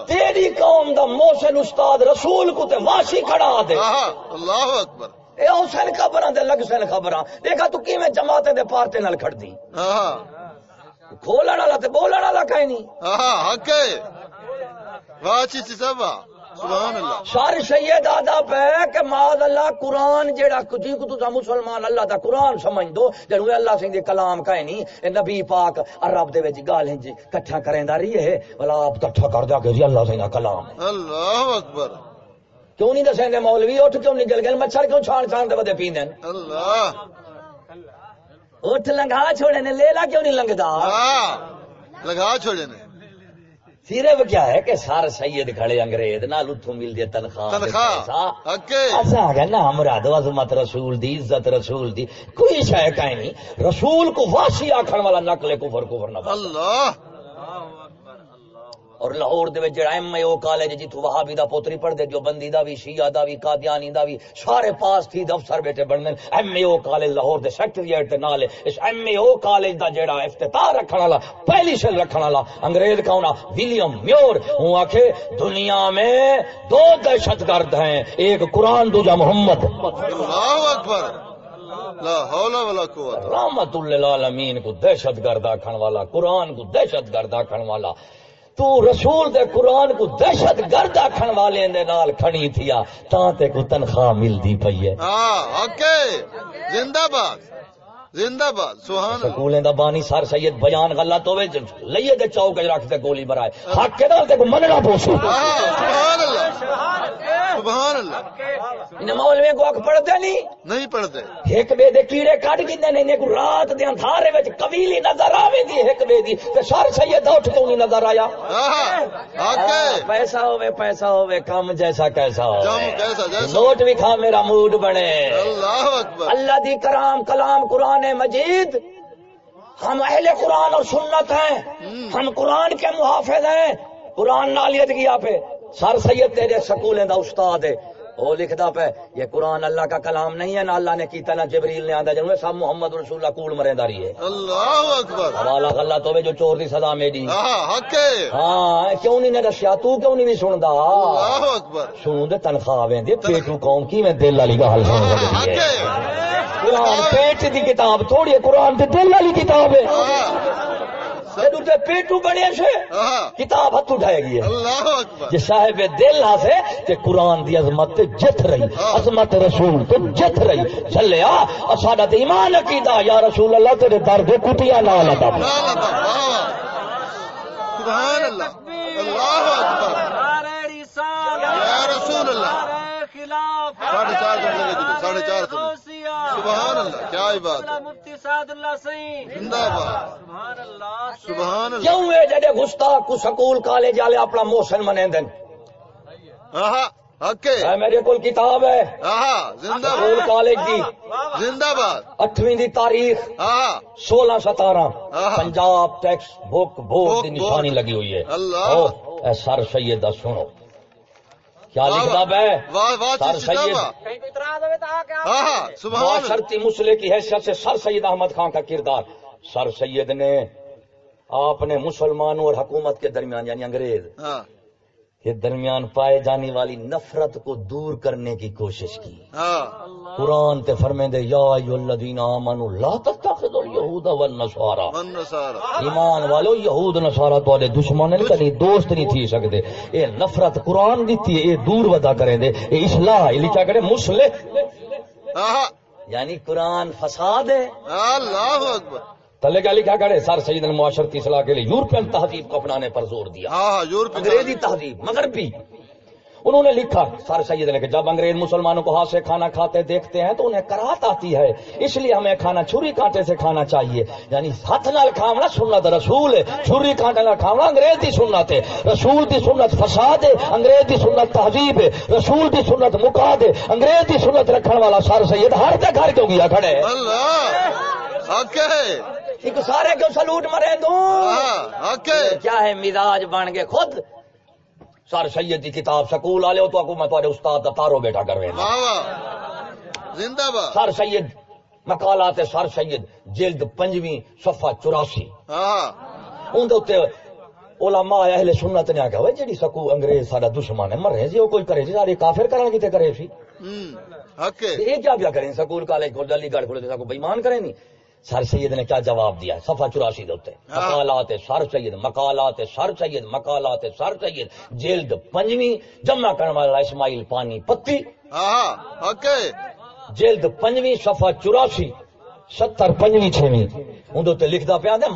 تیری قوم دا محسن استاد رسول کو تے واشی کھڑا دے۔ اللہ اکبر۔ اے حسین خبراں دے لگ سن خبراں۔ دیکھا تو کیویں جماعتیں دے پارٹے نال کھڑ دی ہاں کھولن والا تے بولن والا کہیں نہیں ہاں حق ہے۔ سبحان اللہ۔ سر سید آدھا پہ کہ معاذ اللہ قرآن جیڑا جی کو تسا مسلمان اللہ دا قرآن سمجھ دو جنو اللہ سنگھ دے کلام نہیں نبی پاک عرب دے وچ گال ہنج کٹھا کریندا رہی ہے۔ بلا آپ کٹھا کر دیا کہ جی اللہ سنگھ دا کلام۔ ہے اللہ اکبر۔ کیوں نہیں دسیں دے مولوی اٹھ کیوں نکل گئے؟ مچھر کیوں چھان چھان دے ودے پیندے اللہ۔ اٹھ لنگا چھوڑے نے لیلا کیوں نہیں لنگدا ہاں لگا چھوڑے نے۔ صرف کیا ہے کہ سار سید کھڑے انگریز نال اتھوں مل دے تنخواہ تنخواہ ایسا ہے۔ نا مراد عظمت رسول دی عزت رسول دی کوئی شے کہیں نہیں۔ رسول کو واسی آکھن والا نقل کفر کفر نہ اللہ! اور لاہور دے وچ جڑا ایم اے او کالج جتھوں وہابی دا پوتری پڑھ دے جو بندی دا بھی شیعہ دا بھی قادیانی دا بھی سارے پاس تھی افسر بیٹے بن دے M A O college Lahore they secretariat دے نال۔ اس ایم اے او کالج دا جڑا افتتاح رکھن والا پہلی شل رکھن والا۔ انگریز کون آ؟ ولیم میور۔ ہوں آکھے دنیا میں دو دہشت گرد ہیں۔ ایک قرآن دوجا محمد۔ اللہ اکبر۔ لا حول ولا قوت رحمت للعالمین کو دہشت گرد آکھن والا قرآن کو دہشت گرد آکھن والا۔ تو رسول دے قرآن کو دہشت گرد آخر والے دے نال کھڑی تھی تا تے کو تنخواہ ملتی پئی ہے۔ زندہ باد۔ زندہ باد سبحان اللہ۔ سکولیں دا بانی سر سید بیان غلط ہوے لئیے دے چوک وچ رکھ تے گولی مرائے حق کے نال تے کو مننا پوسو۔ سبحان اللہ۔ سبحان اللہ۔ انہاں مولوی کو اک پڑھتے نہیں؟ نہیں پڑھتے۔ ایک بے دے کیڑے کٹ گندے نے کو رات دے اندھارے وچ قبیلی نظر آوے دی ایک بے دی۔ تے سر سید اٹھ کے نہیں نظر آیا۔ حق پیسہ ہوے پیسہ ہوے کم جیسا کیسا جیسا نوٹ بھی کھا میرا موڈ بنے۔ اللہ اکبر۔ اللہ دی کرام کلام قرآن مجید۔ ہم اہل قرآن اور سنت ہیں۔ ہم قرآن کے محافظ ہیں۔ قرآن نالیت کیا پہ؟ سر سید تیرے سکولیں دا استاد ہے۔ وہ لکھتا پہ یہ قرآن اللہ کا کلام نہیں ہے نہ اللہ نے کیتا نہ جبریل نے آدھا جنوب سب محمد رسول اللہ کوڑ مرے داری ہے۔ اللہ اکبر۔ حوالہ غلہ تو جو چور دی سزا میری۔ ہاں حق ہے۔ ہاں کیوں نہیں دسیا؟ تو کیوں نہیں سندا؟ اللہ اکبر۔ سنوں دے تنخواہ ویندے پیٹو قوم کی میں دل والی گل سن حق سکدی ہے۔ ہے۔ قرآن پیٹ دی کتاب تھوڑی ہے قرآن تے دل والی کتاب ہے۔ جدو تے پیٹو بنے سے کتاب ہاتھ اٹھائے گی ہے۔ اللہ اکبر۔ جے صاحب دل ہاسے تے قرآن دی عظمت تے جت رہی عظمت رسول تے جت رہی۔ چلیا ساڈا تے ایمان عقیدہ یا رسول اللہ تیرے در دے کٹیاں نہ لگا اللہ اکبر واہ سبحان اللہ۔ اللہ اکبر۔ نعرہ رسالت یا رسول اللہ۔ خلاف ساڑھے چار سو لگے ساڑھے چار سو سبحان اللہ کیا ہی بات ہے؟ مفتی سعد اللہ سعید۔ زندہ باد۔ سبحان اللہ سبحان اللہ۔ کیوں اے جڑے گستاخ کو سکول کالج والے اپنا موشن منیندن۔ ہے۔ اے میرے کول کتاب ہے۔ ہاں زندہ سکول کالج دی۔ زندہ باد۔ اٹھویں دی تاریخ۔ ہاں سولہ ستارہ۔ آہا۔ پنجاب ٹیکس بک بورڈ کی بک نشانی۔ لگی ہوئی ہے۔ اللہ۔ اے سر سید سنو۔ کیا کتاب سید۔ کہیں کوئی اعتراض ہوئے تو آ کے آپ سبحان اللہ۔ معاشرتی مسئلے کی حیثیت سے سر سید احمد خان کا کردار۔ سر سید نے آپ نے مسلمانوں اور حکومت کے درمیان یعنی انگریز ہاں۔ کے درمیان پائے جانے والی نفرت کو دور کرنے کی کوشش کی۔ ہاں۔ قرآن تے فرمیندے یا ایو الذین آمنوا لا تتخذوا اليهود والنصارى۔ ایمان والو یہود نصارا تے دشمن نہیں کدی دوست نہیں تھی سکتے اے نفرت قرآن دیتی ہے اے دور ودا کریں دے اے اصلاح لکھا کرے ہاں یعنی قرآن فساد ہے۔ اللہ اکبر۔ تلے کیا لکھا کرے سر سید نے معاشرتی اصلاح کے لیے یورپین تہذیب کو اپنانے پر زور دیا۔ ہاں یورپ انگریزی تہذیب مغربی۔ انہوں نے لکھا سر سید نے کہ جب انگریز مسلمانوں کو ہاتھ سے کھانا کھاتے دیکھتے ہیں تو انہیں کراہت آتی ہے اس لیے ہمیں کھانا چھری کانٹے سے کھانا چاہیے۔ یعنی ہاتھ نال کھاونا سنت رسول ہے چھری کانٹے نال کھاونا انگریز دی سنت ہے۔ رسول دی سنت فساد ہے انگریز دی سنت تہذیب ہے۔ رسول دی سنت مقاد ہے انگریز دی سنت رکھن والا سر سید ہر تے گھر کیوں گیا کھڑے اللہ حق ہے۔ ایک سارے کیوں سلوٹ مرے دوں ہاں کیا ہے مزاج بن گئے خود؟ سر سید کی کتاب سکول والے تو حکومت تھوڑے استاد تارو بیٹا واہ زندہ باد۔ سر سید مقالات سر سید جلد پنجویں صفحہ چوراسی۔ ہاں۔ اندر اتنے علماء اہل سنت نے آگیا وہ جڑی سکو انگریز سارا دشمن ہے مرے جی وہ کوئی کرے جی سارے کافر کرن کتے کرے سی۔ ہم، حق ہے کیا پیا کریں؟ سکول کالج کھول علی گڑھ کھولے سکو بےمان کریں نہیں سر سید نے کیا جواب دیا صفحہ چوراسی دے ہاں۔ مقالات سر سید مقالات سر سید مقالات سر سید جلد پنجویں جمع کرنے والا اسماعیل پانی پتی ہاں جلد پنجویں صفحہ چوراسی ستر پنجویں چھویں۔ اندر تے لکھدا پیا تے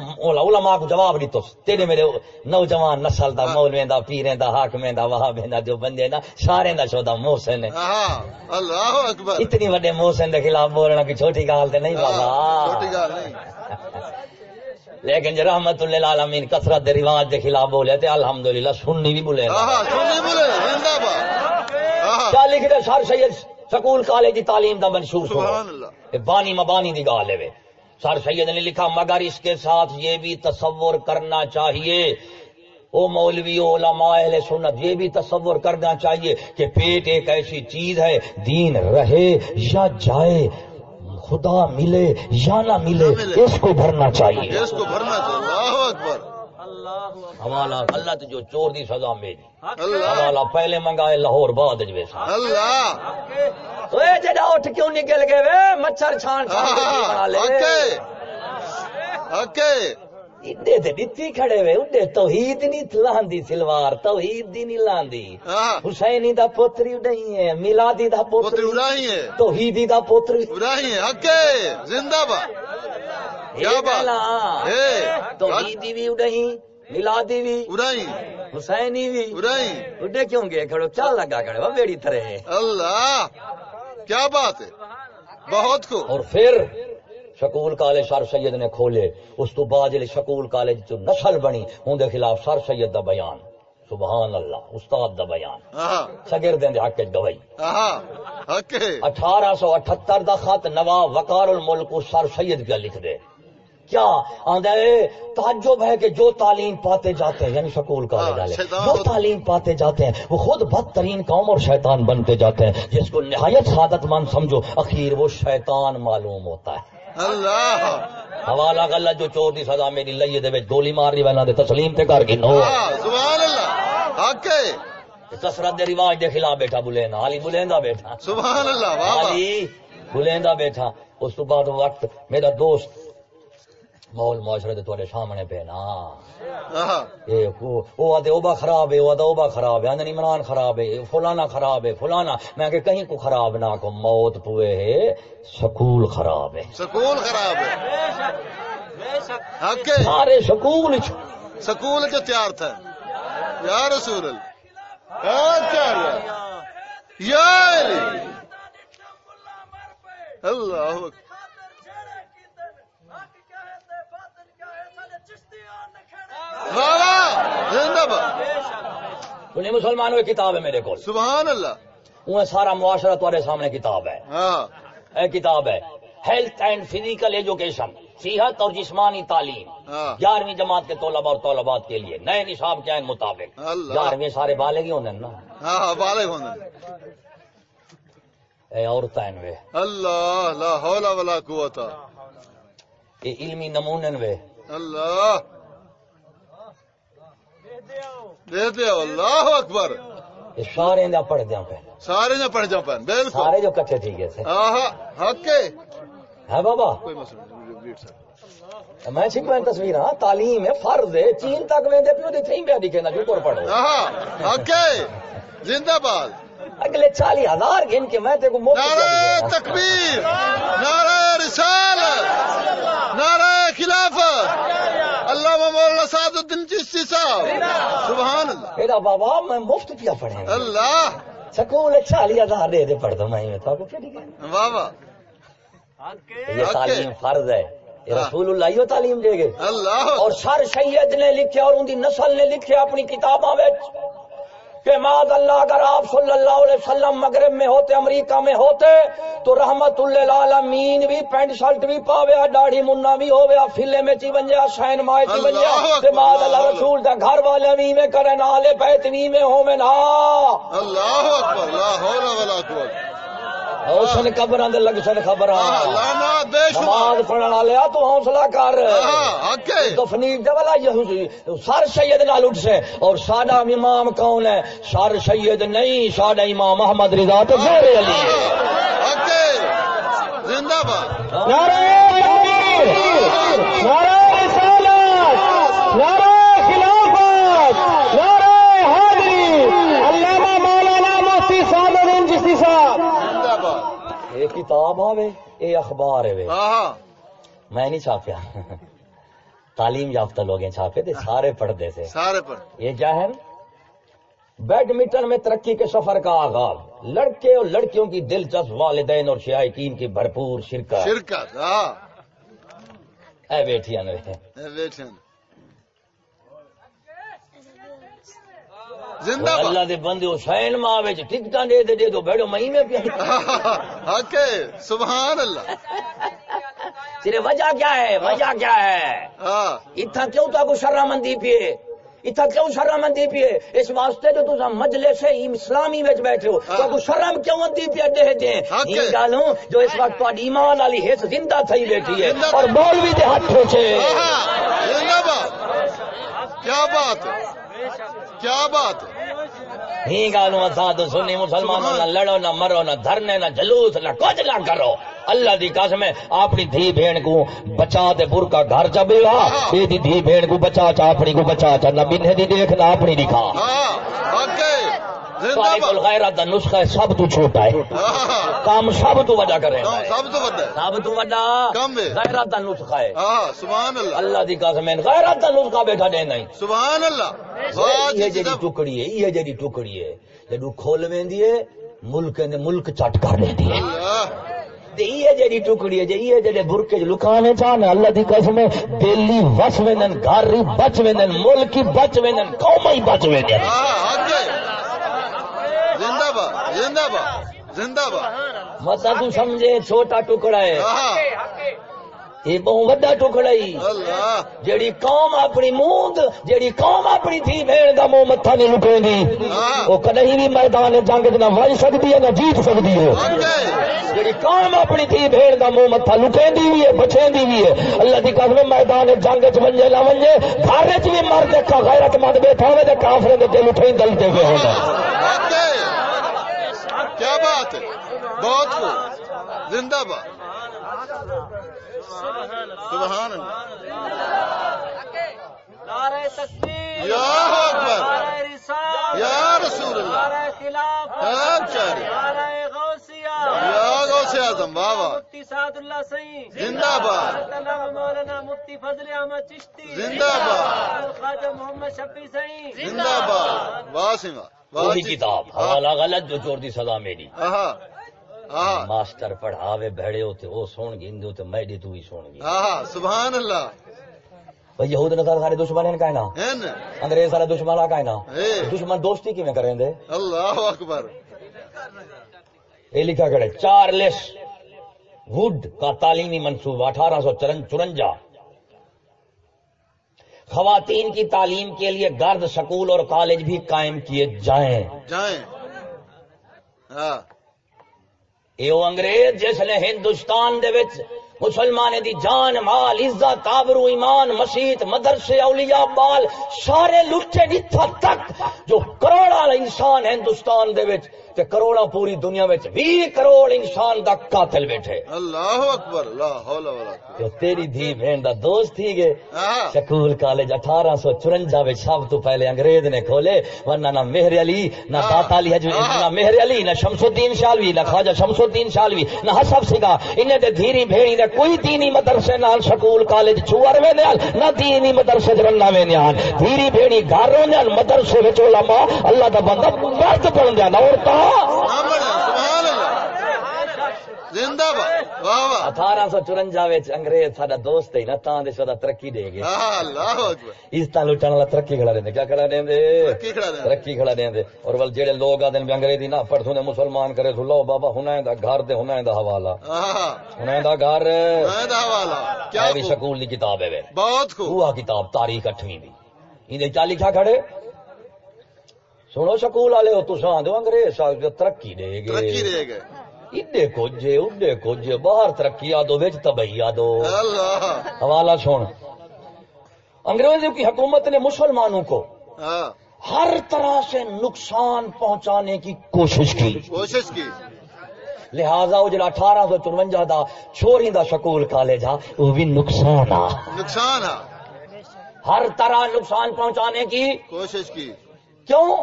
علماء کو جواب دیتو تیرے میرے نوجوان نسل دا مولویں دا پیریں دا حاکمیں دا وہابیں دا جو بندے نا سارے دا شودا محسن ہے۔ اللہ اکبر۔ اتنی بڑے محسن دے خلاف بولنا کوئی چھوٹی گال تے نہیں بابا۔ چھوٹی گال نہیں۔ لیکن رحمت اللہ العالمین کثرت دے رواج دے خلاف بولے تے الحمدللہ سنی بھی بولے۔ ہاں سنی بولے زندہ باد۔ کیا لکھ دے سر سید؟ سکول کالج دی تعلیم دا منشور سبحان اللہ۔ بانی مبانی دی گال ہے سر سید نے لکھا مگر اس کے ساتھ یہ بھی تصور کرنا چاہیے۔ او مولوی او علماء اہل سنت یہ بھی تصور کرنا چاہیے کہ پیٹ ایک ایسی چیز ہے دین رہے یا جائے خدا ملے یا نہ ملے۔ اس کو بھرنا چاہیے۔ اس کو بھرنا چاہیے۔ حوالہ اللہ تو جو چور دی سزا میری اللہ حوالہ پہلے منگائے لاہور بعد جویسا اللہ۔ اے جڑا اٹھ کیوں نکل گئے وے؟ مچھر چھان چھان بنا لے۔ ہے۔ اڈے تے ڈتی کھڑے وے اڈے توحید نہیں لاندی سلوار توحید دی نہیں لاندی۔ حسینی دا پوتری اڈئی ہے میلادی دا پوتری۔ اڑائی ہے توحیدی دا پوتری۔ اڑائی ہے۔ زندہ باد۔ کیا بات۔ توحیدی بھی میلادی بھی اڑائی حسینی بھی اڑائی اڈے کیوں گئے؟ کھڑو کیا لگا کھڑے وہ بیڑی طرح اللہ کیا بات ہے؟ بہت کو۔ اور پھر شکول کالج سر سید نے کھولے اس تو بعد شکول کالج جو نسل بنی ان دے خلاف سر سید دا بیان۔ سبحان اللہ استاد دا بیان۔ ہاں شگرد دے حق ہے۔ اٹھارہ سو اٹھتر دا خط نواب وقار الملک سر سید کا لکھ دے۔ کیا؟ ہے تعجب ہے کہ جو تعلیم پاتے جاتے ہیں یعنی سکول کالج ہاں، والے جو تعلیم پاتے جاتے ہیں وہ خود بدترین قوم اور شیطان بنتے جاتے ہیں جس کو نہایت سعادت مند سمجھو اخیر وہ شیطان معلوم ہوتا ہے۔ اللہ! حوالہ غلہ جو چور دی سزا میری لئیے دے وچ گولی مار دی وینا دے تسلیم تے کر گنو ہاں سبحان اللہ! حق ہے دے رواج دے خلاف بیٹھا بلیندا علی بلیندا بیٹھا۔ سبحان اللہ واہ واہ! علی بلیندا بیٹھا۔ اس تو بعد وقت میرا دوست ماحول معاشرے تواڈے سامنے پہ نا۔ وہ آدھے اوبا خراب ہے وہ آدھا اوبا خراب ہے آدھے عمران خراب ہے فلانا خراب ہے فلانا۔ میں کہ کہیں کو خراب نہ کو موت پوئے ہے سکول خراب ہے۔ سکول خراب ہے۔ بے شک بے شک حق ہے۔ سارے سکول سکول جو تیار تھا۔ یا رسول اللہ۔ ہاں، اللہ زندہ باد مسلمانوں کی کتاب ہے میرے کو سبحان اللہ۔ وہ سارا معاشرہ تمہارے سامنے کتاب ہے۔ ہاں۔ اے کتاب ہے۔ ہیلتھ اینڈ فزیکل ایجوکیشن صحت اور جسمانی تعلیم۔ ہاں۔ گیارہویں جماعت کے طلبا اور طلبات کے لیے۔ نئے نصاب کے مطابق۔ گیارہویں سارے بالغ ہی ہونے نا۔ ہاں بالغ ہونے اے عورتیں وے۔ اللہ لا حول ولا قوت۔ اے علمی نمونے وے۔ اللہ۔ دیتے ہو اللہ اکبر۔ سارے دا پڑھ دیا پہ سارے پڑھ جاؤ پہن بالکل۔ سارے جو ٹھیک ہے آہا حق ہے ہے بابا۔ کوئی مسئلہ نہیں ریڈ سر میں تصویر ہاں تعلیم ہے فرض ہے چین تک ویندے پیو دی تھیں پہ دکھے نا جو پر پڑھو۔ آہا حق زندہ باد۔ اگلے چالی ہزار گن کے میں تے کو مفت نعرہ۔ تکبیر نعرہ رسالت نعرہ خلافت۔ مولانا سعد الدین چشتی صاحب سبحان اللہ۔ میرا بابا میں مفت پیا پڑھیں گا اللہ۔ سکول چالی ہزار دے دے پڑھ دو میں واہ واہ۔ یہ تعلیم فرض ہے۔ یہ رسول اللہ ہی تعلیم دے گے۔ اللہ۔ اور سر سید نے لکھے اور ان کی نسل نے لکھے اپنی کتابوں میں کہ ماد اللہ اگر آپ صلی اللہ علیہ وسلم مغرب میں ہوتے امریکہ میں ہوتے تو رحمت اللہ عالمین بھی پینٹ شرٹ بھی پاوے داڑھی منا بھی ہوے فلے میں چی بن جا شہن مائے چی بن جا اللہ تے ماد اللہ رسول دا گھر والے بھی میں کرے نالے بیتنی میں ہو میں نا۔ اللہ اکبر لا حول ولا قوت سن قبراں دے لگ سن شمار۔ نماز پڑھن والے تو حوصلہ کر۔ تفنیق دے والا یہ سر سید نال اٹھ سے اور ساڈا امام کون ہے؟ سر سید نہیں ساڈا امام محمد رضا تو غیر علی۔ ہے زندہ باد۔ نعرہ تکبیر نعرہ رسالت نعرہ خلافت نعرہ حاضری۔ علامہ مولانا مفتی سعد الدین چشتی صاحب۔ زندہ باد یہ کتاب آوے یہ اخبار ہے میں نہیں چھاپیا۔ تعلیم یافتہ لوگ ہیں چھاپے تھے سارے پڑھتے تھے سارے پر یہ کیا ہے؟ بیڈمنٹن میں ترقی کے سفر کا آغاز۔ لڑکے اور لڑکیوں کی دلچسپ والدین اور شائقین کی بھرپور شرکت۔ شرکت اے بیٹھیاں نے بیٹھن زندہ باد اللہ دے بندے حسین ماں وچ ٹکٹاں دے دے دے دو بیڑو مئی میں پیا۔ حق سبحان اللہ۔ تیرے وجہ کیا ہے؟ وجہ کیا ہے؟ ہاں۔ اتھا کیوں تا کو شرمندی پیے اتھا کیوں شرمندی پیے اس واسطے جو تسا مجلس اسلامی وچ بیٹھے ہو تو کو شرم کیوں مندی پیا دے دے۔ یہ گالوں جو اس وقت ایمان والی ہے زندہ تھئی بیٹھی ہے اور مولوی دے ہاتھ چھے آہا زندہ باد کیا بات ہے؟ کیا بات ہے؟ ہی گالوں تو سنی مسلمانوں نہ لڑو نہ مرو نہ دھرنے نہ جلوس نہ کچھ نہ کرو۔ اللہ دی قسم ہے اپنی دھی بہن کو بچا تے برکا گھر چ بیوا اے دی دھی بہن کو بچا چا اپنی کو بچا چا نہ بنہ دی دیکھ نہ اپنی دکھا ہاں حق غیرت دا نسخہ سب تو چھوٹا ہے۔ کام سب تو وجہ کرے۔ سب تو سب تو وڈا۔ غیرت دا نسخہ ہے۔ ہاں سبحان اللہ۔ اللہ دی قسم ہے غیرت دا نسخہ بیٹھا دے نہیں۔ سبحان اللہ۔ یہ جی جڑی جناب ٹکڑی ہے یہ جڑی ٹکڑی ہے۔ جدو کھول ویندی ہے ملک نے ملک چٹ کر دیندی ہے۔ یہ جڑی ٹکڑی ہے جے یہ جڑے برکے لکانے اللہ دی قسم ہے دلی وس ویندن گھر ہی بچ ویندن ملک ہی بچ ویندن قوم ہی بچ ویندن ہاں حق ہے۔ زندہ باد زندہ باد متا تو سمجھے چھوٹا ٹکڑا ہے۔ ہاں۔ یہ بہت وڈا ٹکڑا ہی۔ جیڑی قوم اپنی موند جیڑی قوم اپنی تھی بھیڑ دا منہ متھا نہیں لٹے گی۔ ہاں۔ وہ کدی بھی میدان جنگ نہ وج سکتی ہے نہ جیت سکتی ہے۔ جیڑی قوم اپنی تھی بھیڑ دا منہ متھا لٹے دی بھی ہے بچے دی بھی ہے۔ اللہ دی قسم میدان جنگ چ ونجے نہ ونجے گھر چ بھی مرد کا غیرت مند بیٹھا ہوے تے کافرے دے دل اٹھے پہ ہونا اوکے کیا بات ہے؟ بہت خوب۔ زندہ باد۔ سبحان یا اکبر۔ یا رسول اللہ۔ ہاں چارے یا غوث اعظم بابا مفتی سعد اللہ سعید۔ زندہ باد۔ مولانا مفتی فضل احمد چشتی۔ زندہ باد۔ خواجہ محمد شفیع سعید۔ زندہ باد۔ واسمہ وہی کتاب حوالہ غلط جو چور دی سزا میری۔ آہا آہا ماسٹر پڑھاوے بھڑے ہوتے وہ سون گی اندے ہوتے میڈی تو ہی سون گی سبحان اللہ۔ بھئی یہود نصارا سارے دشمن ہیں کائنا انگریز سارے دشمن آ کائنا دشمن دوستی کی میں کریں دے؟ اللہ اکبر۔ یہ لکھا کرے چارلس وڈ کا تعلیمی منصوبہ اٹھارہ سو چورنجا۔ خواتین کی تعلیم کے لیے گرد سکول اور کالج بھی قائم کیے جائیں۔ جائیں۔ ہاں۔ یہ وہ انگریز جس نے ہندوستان دے وچ مسلمان دی جان مال عزت آبرو ایمان مسیت مدرسے اولیاء بال سارے لٹے جتھا تک جو کروڑا انسان ہندوستان دے وچ تے کروڑا پوری دنیا وچ 20 کروڑ انسان دا قاتل بیٹھے۔ اللہ اکبر لا حول ولا قوت۔ تیری دھی بہن دا دوست تھی گے۔ سکول کالج اٹھارہ سو چورنجا میں سب تو پہلے انگریز نے کھولے ورنہ نہ مہر علی نہ۔ داتا علی حجوی۔ نہ مہر علی نہ شمس الدین شالوی نہ خواجہ شمس الدین شالوی نہ حسب سنگا انہیں تے دھیری بھیڑی نے کوئی دینی مدرسے نال سکول کالج چوار میں نال نہ دینی مدرسے جرنا میں نال دھیری بھیڑی گھروں نال مدرسے وچ علماء اللہ دا بندہ مرد بن جانا عورتاں اٹھارہ سو چورنجا انگریز ساڈا دوست نا سدا ترقی دے اس طرح لٹن والا ترقی کھڑا رہندے کیا کھڑا دیں ترقی کھڑا دیں اور ول جڑے لوگ آدن بھی انگریزی نہ پڑھ سنے مسلمان کرے سو لو بابا دا گھر دے دا حوالہ۔ دا گھر۔ دا کیا اے بھی خوب. سکول دی کتاب ہے بہت خوب. ہوا کتاب تاریخ دی۔ لکھا کھڑے؟ سنو سکول والے ہو تساں دو انگریز جو ترقی دے ترقی گے رہ گئے ایڈے کجے اڈے کجے باہر ترقی آ دو وچ تباہی آ دو اللہ حوالہ سن انگریزوں کی حکومت نے مسلمانوں کو ہر طرح سے نقصان پہنچانے کی کوشش کی کوشش کی لہذا وہ جڑا اٹھارہ سو چونجا دا چوری دا سکول کالج آ وہ بھی نقصان آ نقصان ہے ہر طرح نقصان پہنچانے کی کوشش کی کیوں؟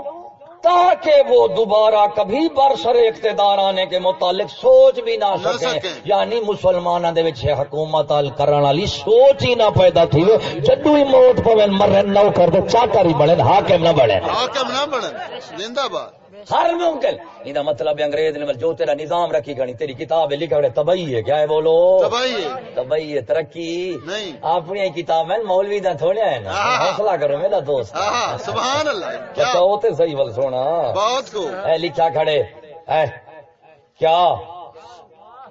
تاکہ وہ دوبارہ کبھی برسر اقتدار آنے کے متعلق سوچ بھی نہ سکیں۔ یعنی مسلمانوں دے وچ حکومت ال کرن والی سوچ ہی نہ پیدا تھی۔ جدو ہی موت پوے مرن نہ کر دے چاکر ہی بڑے حاکم نہ بڑے حاکم نہ بڑھن۔ زندہ باد۔ ہر ممکن یہ مطلب انگریز نے جو تیرا نظام رکھی گنی تیری کتاب لکھا گیا تباہی ہے کیا ہے بولو تباہی ہے تباہی ہے ترقی۔ نہیں۔ اپنی کتاب ہے مولوی دا تھوڑے نا۔ ہاں۔ حوصلہ کرو میرا دوست۔ سبحان اللہ۔ [laughs] کیا صحیح ول سونا۔ بہت خوب۔ اے لکھا کھڑے۔ اے کیا؟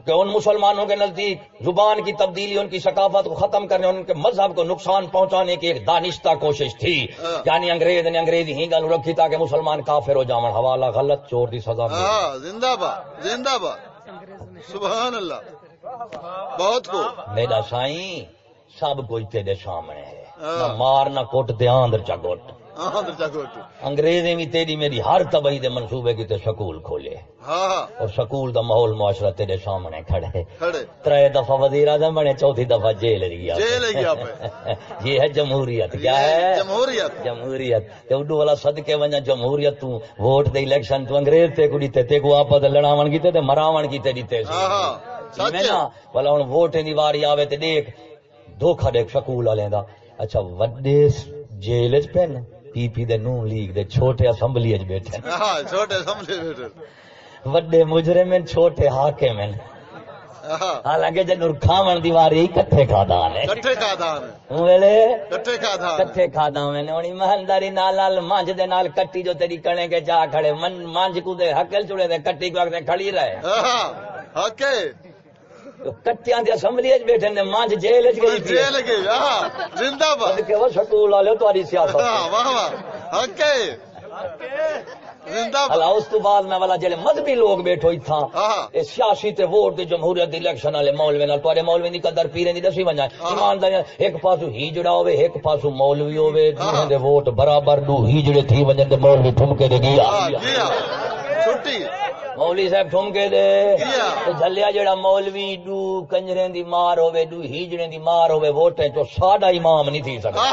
کہ ان مسلمانوں کے نزدیک زبان کی تبدیلی ان کی ثقافت کو ختم کرنے ان کے مذہب کو نقصان پہنچانے کی ایک دانشتہ کوشش تھی۔ ہاں۔ یعنی انگریز نے انگریزی ہی گل رکھی تاکہ مسلمان کافر ہو جاون۔ حوالہ غلط چور دی سزا۔ ہاں زندہ باد زندہ باد۔ سبحان اللہ۔ بہت خوب میرا سائیں سب کچھ تیرے سامنے۔ ہے ہاں۔ نہ مار نہ کوٹ دے آندر چا ہاں گوٹو انگریزیں بھی تیری میری ہر تباہی دے منصوبے کی تے سکول کھولے۔ ہاں ہاں۔ اور سکول دا ماحول معاشرہ تیرے سامنے کھڑے۔ ترے دفعہ وزیر اعظم بنے چوتھی دفعہ جیل گیا [laughs] یہ ہے جمہوریت کیا ہے؟ جمہوریت۔ جمہوریت۔ اڈو والا صدقے ونجا جمہوریت تو ووٹ دے الیکشن تو انگریز تے کڑی تے تے کو آپس لڑاون کیتے تے مراون کیتے دیتے سچ نا بلا ہن ووٹ دی واری آوے تے دیکھ دھوکھا دیکھ سکول والے دا۔ اچھا وڈے جیل وچ پن پی پی دے نون لیگ دے چھوٹے اسمبلی وچ بیٹھے۔ ہاں چھوٹے سمجھے بیٹے وڈے مجرم ہیں چھوٹے حاکم ہیں حالانکہ جنور کھاون دی واری کٹھے کھادان ہے۔ کٹھے کا دان ہے ویلے؟ کٹھے کا دان کٹھے کھادا میں نے ہونی مہنداری نال نال مانج دے نال کٹی جو تیری کنے کے جا کھڑے من مانج کو دے حقل چڑے دے کٹی کو کھڑی رہے۔ ہاں اوکے کٹیاں دی اسمبلی وچ بیٹھے نے مانج جیل وچ گئی جیل گئی ہاں زندہ باد۔ کہ وہ سکول والے تہاڈی سیاست۔ واہ واہ۔ حق ہے۔ زندہ باد۔ اس تو بعد میں والا جڑے مذہبی لوگ بیٹھو اتھاں ہاں اے سیاسی تے ووٹ دی جمہوریت دی الیکشن والے مولوی نال تواڈے مولوی دی قدر پیرے دی دسی ہاں۔ ایمانداری ایک پاسو ہیجڑا ہوے ایک پاسو مولوی ہوے ہاں۔ دوہے دے ووٹ برابر دو ہیجڑے تھی ونجن تے مولوی ٹھمکے دے گیا۔ چھٹی۔ مولوی صاحب ٹھمکے دے۔ کیا؟ تے جھلیا جڑا مولوی دو کنجریں دی مار ہوے دو ہیجڑیں دی مار ہوے ووٹیں تو ساڈا امام نہیں تھی سکدا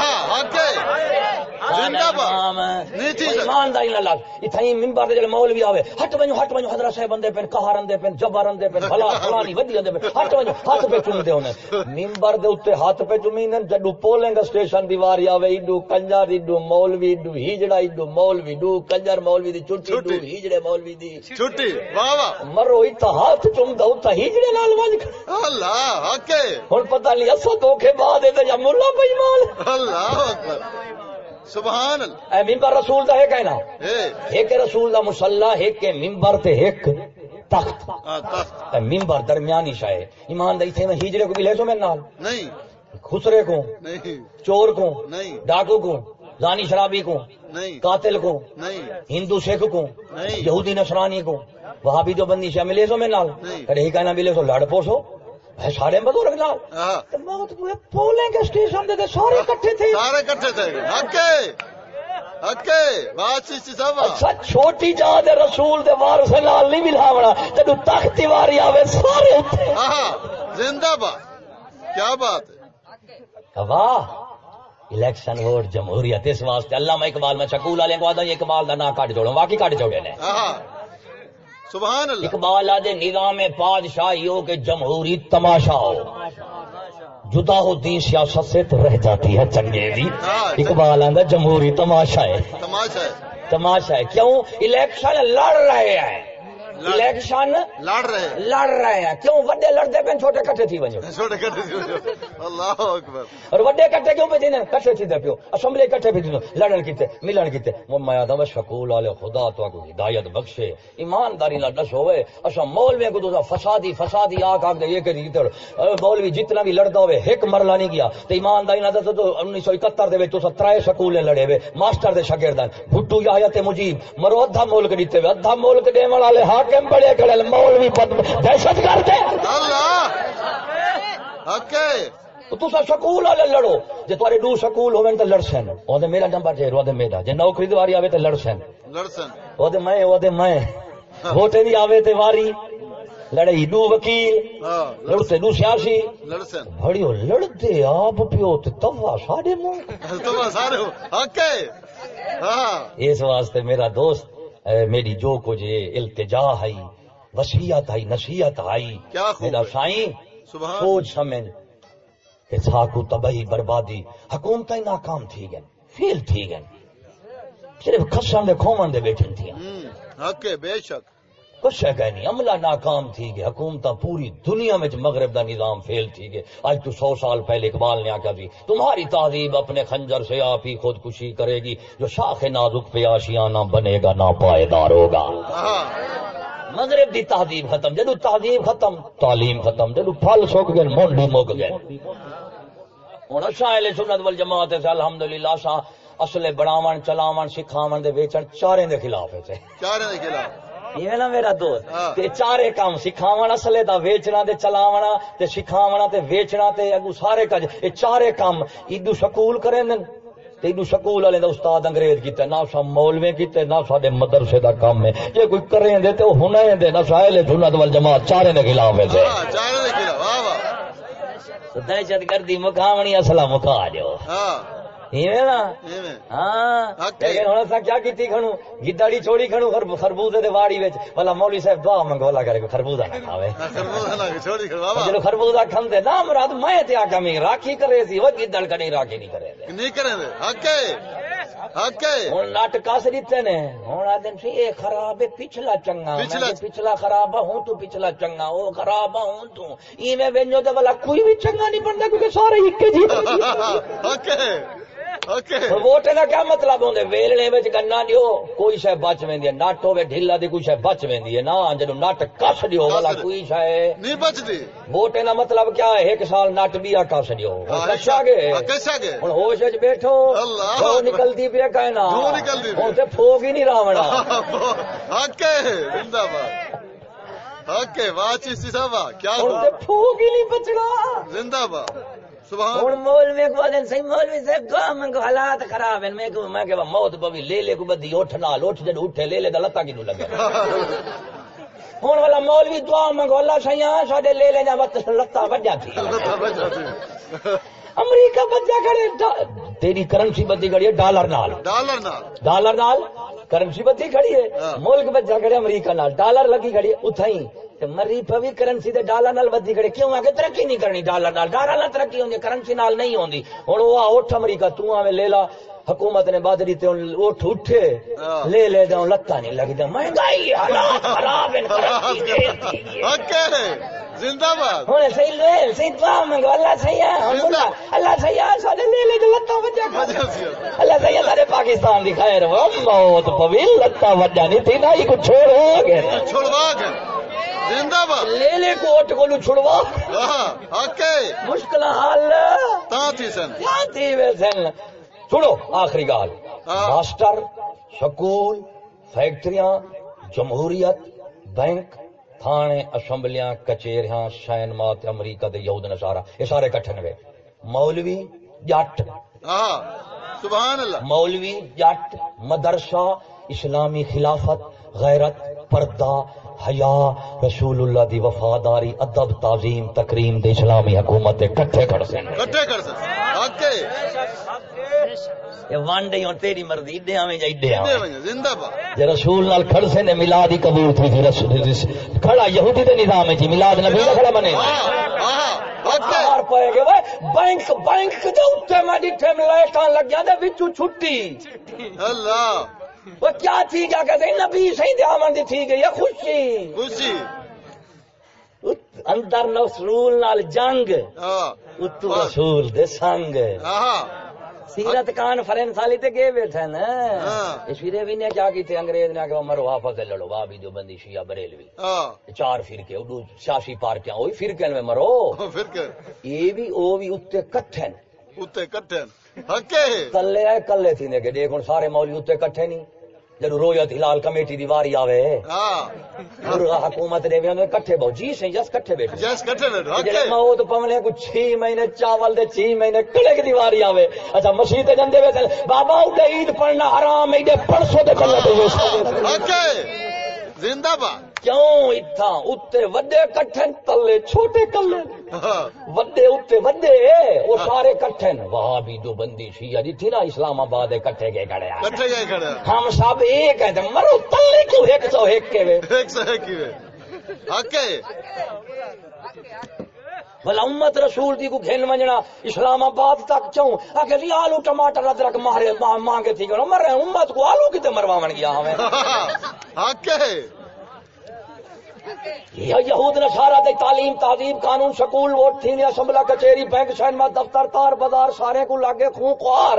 زندہ باد۔ نہیں تھی سکتا۔ ایمانداری نال اتھائی منبر دے جڑے مولوی آوے ہٹ ونجو ہٹ ونجو حضرت صاحب بندے پن کہارن دے پن جبرن دے پن بھلا فلانی ودی دے پن ہٹ ونجو ہاتھ پہ چومدے ہونے منبر دے اوتے ہاتھ پہ چومیندن جڈو پولنگ اسٹیشن دی واری آوے ایڈو کنجر ایڈو مولوی ایڈو ہیجڑا ایڈو مولوی دو کنجر مولوی دی چھٹی۔ ہیجڑے مولوی دی چھٹی واہ واہ. مرو ہاتھ اللہ ہے ہن پتہ نہیں اسا دھوکے بعد اے تے یا مولا بے ایمان اللہ اکبر. سبحان اللہ. اے منبر رسول دا ہے کہنا ایک رسول دا مصلا ایک ممبر تے ایک تخت۔ ہاں تخت. درمیانی ہے۔ ایمان دئی تھے میں ہجرے کو بھی لے سو میں نال۔ نہیں. خسرے کو نہیں. چور کو نہیں. ڈاکو کو زانی شرابی کو قاتل کو نہیں۔ ہندو سکھ کو۔ یہودی نصرانی کو وہاں بھی جو بندی شاہ ملے سو میں نال۔ کڑے ہی کہنا ملے سو لڑ پوسو سارے نال۔ تے بہت پورے پولنگ اسٹیشن دے سارے اکٹھے تھے۔ سارے کٹھے تھے۔ اچھا چھوٹی جہاں دے رسول دے وارث نال نہیں ملاونا جدو تخت دیواری آوے سارے زندہ باد۔ کیا بات ہے؟ واہ۔ الیکشن ووٹ جمہوریت اس واسطے علامہ اقبال میں شکول والے کو آدھا اقبال دا نا کٹ جوڑو واقعی کٹ جوڑے نے۔ سبحان اللہ۔ اقبال آدھے نظام پادشاہی ہو کہ جمہوری تماشا ہو۔ جدا ہوتی سیاست سے تو رہ جاتی ہے چنگیزی ہاں۔ اقبال آدھا جمہوری تماشا ہے۔ تماشا ہے۔ تماشا ہے۔ کیوں؟ الیکشن لڑ رہے ہیں۔ الیکشن لڑ رہے ہیں۔ لڑ رہے ہیں۔ کیوں وڈے لڑتے پہ چھوٹے کٹھے تھی ونجو۔ [laughs] چھوٹے کٹھے تھے اللہ اکبر۔ اور وڈے کٹھے کیوں پہ تھی کٹھے تھی دے پیو۔ اسمبلی کٹھے پہ تھی لڑن کیتے ملن کیتے۔ وہ میں آدم شکول والے خدا تو کو ہدایت بخشے۔ ایمانداری نہ دس ہوئے۔ اسا مولوی کو تو فسادی فسادی آ دے یہ کہ جیتے مولوی جتنا بھی لڑدا ہوئے ایک مرلا نہیں گیا۔ تے ایمانداری نہ دس تو 1971 دے وچ تو ترے سکول لڑے ہوئے۔ ماسٹر دے شاگردان۔ بھٹو یا تے مجیب۔ مرو ادھا ملک دیتے ہوئے ادھا ملک دے والے حاکم بڑے کڑے مولوی دہشت گرد ہے۔ اللہ! حق ہے تو سا سکول والے لڑو۔ جے تھوڑے دو سکول ہوئے تو لڑسن۔ وہ میرا نمبر جے وہ میرا۔ جے نوکری دی واری آوے تو لڑسن۔ لڑسن۔ میں میں۔ ووٹے دی آوے تے واری۔ لڑائی دو وکیل۔ ہاں لڑتے دو سیاسی۔ بھڑیو لڑتے آپ پیو تے توا ساڈے منہ تم سارے ہو ہاں۔ اس واسطے میرا دوست میری جو کچھ التجا ہے وصیت ہے نصیحت خوب میرا۔ سائیں سوچ سمجھ کہ ساکو تباہی بربادی حکومتیں ناکام تھی گئن فیل تھی گئن صرف خسن دے کھومن دے بیٹھن ہوں، حق ہے بے شک کچھ ہے کہ نہیں؟ عملہ ناکام تھی گئے حکومت پوری دنیا میں مغرب دا نظام فیل تھی گئے۔ آج تو سو سال پہلے اقبال نے آکا تھی تمہاری تہذیب اپنے خنجر سے آپ ہی خودکشی کرے گی جو شاخ نازک پہ آشیانہ بنے گا نا پائیدار ہوگا مغرب دی تہذیب ختم جدو تہذیب ختم تعلیم ختم جدو پھل سک گئے مونڈی مک گئے۔ ہوں اچھا سنت وال جماعت سے الحمدللہ اساں اصل بڑاون چلاون سکھاون دے ویچن چارے دے خلاف ہے۔ چارے نے کھلا یہ نا میرا دوست ہاں۔ تے چارے کام سکھاونا اصلے دا ویچنا تے چلاونا تے سکھاونا تے ویچنا تے اگو سارے کج۔ چارے کام ایدو سکول تے ایدو سکول والے دا استاد انگریز کیتے نہ سا مولوی کیتے نہ ساڈے مدرسے دا کام ہے۔ جے کوئی کریں دے تے او ہنے دے نہ سائل سنت وال جماعت چارے دے خلاف ہے ہاں چارے نے کھلا واہ واہ۔ دہشت گردی مکاونی اصلا مکا جو ہاں۔ لیکن کیا کیتی کھنو گدڑی چھوڑی کھنو خرب- خربوزے دے واڑی وچ بھلا مولوی صاحب دعا منگولا کرے کوئی خربوزہ نہ کھاوے خربوزہ نہ جلو خربوزہ کھندے نا مراد میں تے آکا میں راکھی کرے سی وہ گدڑ کنے راکھی نہیں کرے دے نہیں کریں دے حق ہے حق ہے ہن نٹ کس دیتے نے ہن آدن سی اے خراب ہے پچھلا چنگا پچھلا- خراب ہوں تو پچھلا چنگا او خراب ہوں تو ایویں ونجو تے بھلا کوئی بھی چنگا نہیں بندا کیونکہ سارے اکے جی حق ہے ووٹ دا کیا مطلب ہوندے ویلنے وچ گنا دیو کوئی شے بچ ویندی ہے نٹ ہوے ڈھیلا دی کوئی شے بچ ویندی ہے نا جدوں نٹ کس دیو والا کوئی شے نہیں ووٹ دا مطلب کیا ہے ایک سال نٹ بھی آ کس دیو کچا گے کسا گے ہن ہوش وچ بیٹھو اللہ۔ نکلدی پیا کہنا نکلدی۔ ہن تے پھوگ ہی نہیں راونا زندہ باد واہ صاحب کیا پھوگ ہی نہیں بچنا زندہ باد ہوں مولوی کو دن سی مولوی کام کو حالات خراب ہیں۔ میں کو میں کہ موت لے لے کو بدی اٹھ نال اٹھ جد اٹھے لے لے دا لتا لگے؟ [laughs] والا مولوی دعا منگو اللہ سیاں ساڈے لے لے جا وقت لتا وجا تھی۔ امریکہ بجا کھڑے تیری کرنسی بدی کھڑی ہے ڈالر نال۔ ڈالر نہ ڈالر نال کرنسی بدی کھڑی ہے۔ ہاں۔ ملک بجا کھڑے امریکہ نال۔ ڈالر لگی کھڑی ہے اتھائی تے مری پوی کرنسی تے ڈالر نال بدی کھڑے کیوں؟ آ کے ترقی نہیں کرنی ڈالر نال۔ ڈالر نال ترقی ہوندی ہے، کرنسی نال نہیں ہوندی۔ ہن آ اٹھ امریکہ تو آویں لے لا۔ حکومت نے بادری تے اٹھ اٹھے۔ لے لے جاؤ لتا نہیں لگی مہنگائی حالات خراب ہیں ترقی نہیں دی۔ اوکے۔ زندہ باد۔ ہن صحیح لے صحیح دعا منگو۔ اللہ صحیح ہے اللہ صحیح ہے سارے لے لے جو لتا وجا اللہ سید سارے پاکستان دی خیر۔ وہ موت پوی لتا وجہ نہیں تھی نہ ہی کو چھوڑ ہو گئے چھڑوا کے زندہ باد۔ لے لے کوٹ کو چھڑوا۔ اوکے مشکل تا تھی سن۔ کیا تھی ویسن چھوڑو آخری گال۔ ماسٹر سکول فیکٹریاں جمہوریت بینک تھانے اسمبلیاں کچہریاں سینمات امریکہ دے یہود نصارا یہ سارے کٹھے نے مولوی جٹ۔ سبحان اللہ۔ مولوی جٹ مدرسہ اسلامی خلافت غیرت پردہ حیا رسول اللہ دی وفاداری ادب تعظیم تکریم دے اسلامی حکومت دے کٹھے کھڑ سے کٹھے کر سن۔ اوکے یہ وانڈے ہوں تیری مرضی اڈے آویں جا دے آویں۔ زندہ باد۔ جے رسول نال کھڑ سے نے میلاد ہی قبول تھی تھی۔ رسول کھڑا یہودی دے نظام ہے جی میلاد نبی دا کھڑا بنے۔ اوکے باہر پائے گے وہ بینک بینک دے اوتے میں ڈٹھے لائٹاں لگیا دے وچوں چھٹی۔ اللہ۔ وہ کیا تھی کیا کہتے ہیں؟ نبی صحیح دے آمن دی تھی گئی ہے خوشی۔ خوشی۔ اندر رسول نال جنگ ہاں۔ اتو رسول دے سنگ۔ ہاں۔ سیرت کانفرنس والی تے گئے بیٹھے نا۔ اس ویرے بھی نے کیا کیتے؟ انگریز نے کہ مرو آپس سے لڑو بابی جو بندی شیعہ بریلوی۔ ہاں۔ چار فرقے اڈو سیاسی پارٹیاں وہی فرقے میں مرو۔ کر یہ بھی او بھی اتے کٹھے نے کٹھے اوکے کلے کلے تھی نے کہ دیکھ ہن سارے مولوی کٹھے نہیں جدو رویت ہلال کمیٹی دی واری آوے ہاں حکومت دے کٹھے بہو جی سی جس کٹھے بیٹھے جس کٹھے موت پونے کو چھ مہینے چاول دے چھ مہینے کڑے کی دیواری آوے اچھا مسیح تے جندے وے بابا عید پڑھنا حرام ایڈے پرسوں تے چلے تے اوکے زندہ باد کیوں اتھا اتے وڈے کٹھے تلے چھوٹے کلے۔ ہاں [laughs] وڈے اتے وڈے وہ سارے کٹھے نے وہاں بھی جو بندی شیعہ دی تھی نا اسلام آباد کٹھے کے کھڑے کٹھے گئے کھڑے ہم سب ایک ہیں تے مرو تلے کیوں؟ ایک سو ایک کے وے۔ [laughs] ایک سو ایک ہی وے۔ اوکے بھلا امت رسول دی کو گھن ونجنا اسلام آباد تک چوں آگے جی آلو ٹماٹر ادرک مارے ما- مانگے تھی۔ کرو مرے امت کو آلو کتے مرواون گیا ہمیں اوکے یہ یہود نصارا دے تعلیم تعظیم قانون سکول ووٹ تھی اسمبلا کچہری بینک سینما دفتر تار بازار سارے کو لاگے خون خوار.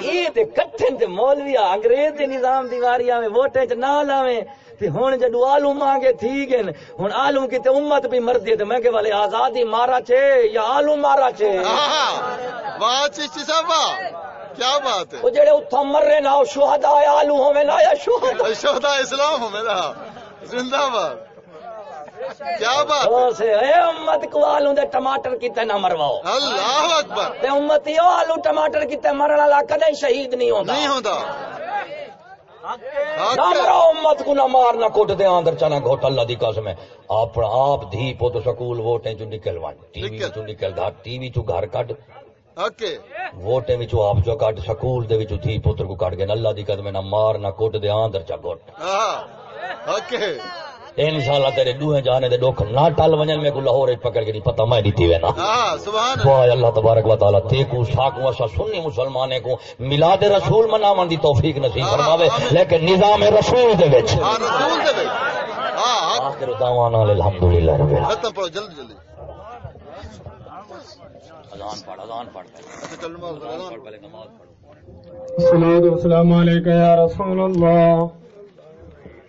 یہ تے کٹھن تے مولوی انگریز دے نظام دیواریاں میں ووٹیں چ نہ لاویں تے ہن جدو آلو مانگے تھی گن ہن آلو کی تے امت بھی مردی ہے تے میں کہ والے آزادی مارا چھے یا آلو مارا چھے؟ ہاں واہ چشتی صاحب کیا بات ہے؟ وہ جڑے اتھا مر رہے نا وہ شہداء آلو ہویں نا یا شہداء شہدا اسلام ہو میرا زندہ باد۔ کیا بات؟ اے امت کو آلو دے ٹماٹر کیتے نہ مرواؤ۔ اللہ اکبر۔ تے امتی او آلو ٹماٹر کیتے مرن والا کدے شہید نہیں ہوندا۔ نہیں نہ مرو امت کو نہ مار نہ کوٹ دے آندر چنا گھوٹ اللہ دی قسم ہے۔ آپ آپ دھی پوت سکول ووٹیں چ نکل ون ٹی وی نکل۔ چ نکل گھر ٹی وی گھر کڈ۔ اوکے ووٹیں آپ جو کڈ سکول دے وچ دھی پتر کو کڈ گئے۔ اللہ دی قسم ہے نہ مار نہ کوٹ دے آندر چا گھوٹ ہاں انشاءاللہ تیرے دوہیں جانے دے دکھ نہ ٹل ونجن میں کو لاہور وچ پکڑ کے نہیں پتہ میں دیتی وینا ہاں سبحان اللہ۔ اللہ تبارک و تعالی تے کو ساکو اسا سنی مسلمانے کو میلاد رسول مناون دی توفیق نصیب فرماوے لیکن نظام رسول دے وچ۔ ہاں رسول دے بھائی ہاں آخر دعوانا الحمدللہ رب العالمین۔ ختم پڑھو جلدی جلدی۔ اذان پڑھ اذان پڑھ۔ اچھا چل نماز پڑھ اذان پڑھ پہلے نماز پڑھو۔ والسلام عليك يا رسول الله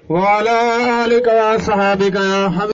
وعلى آلك وصحابك يا حبيب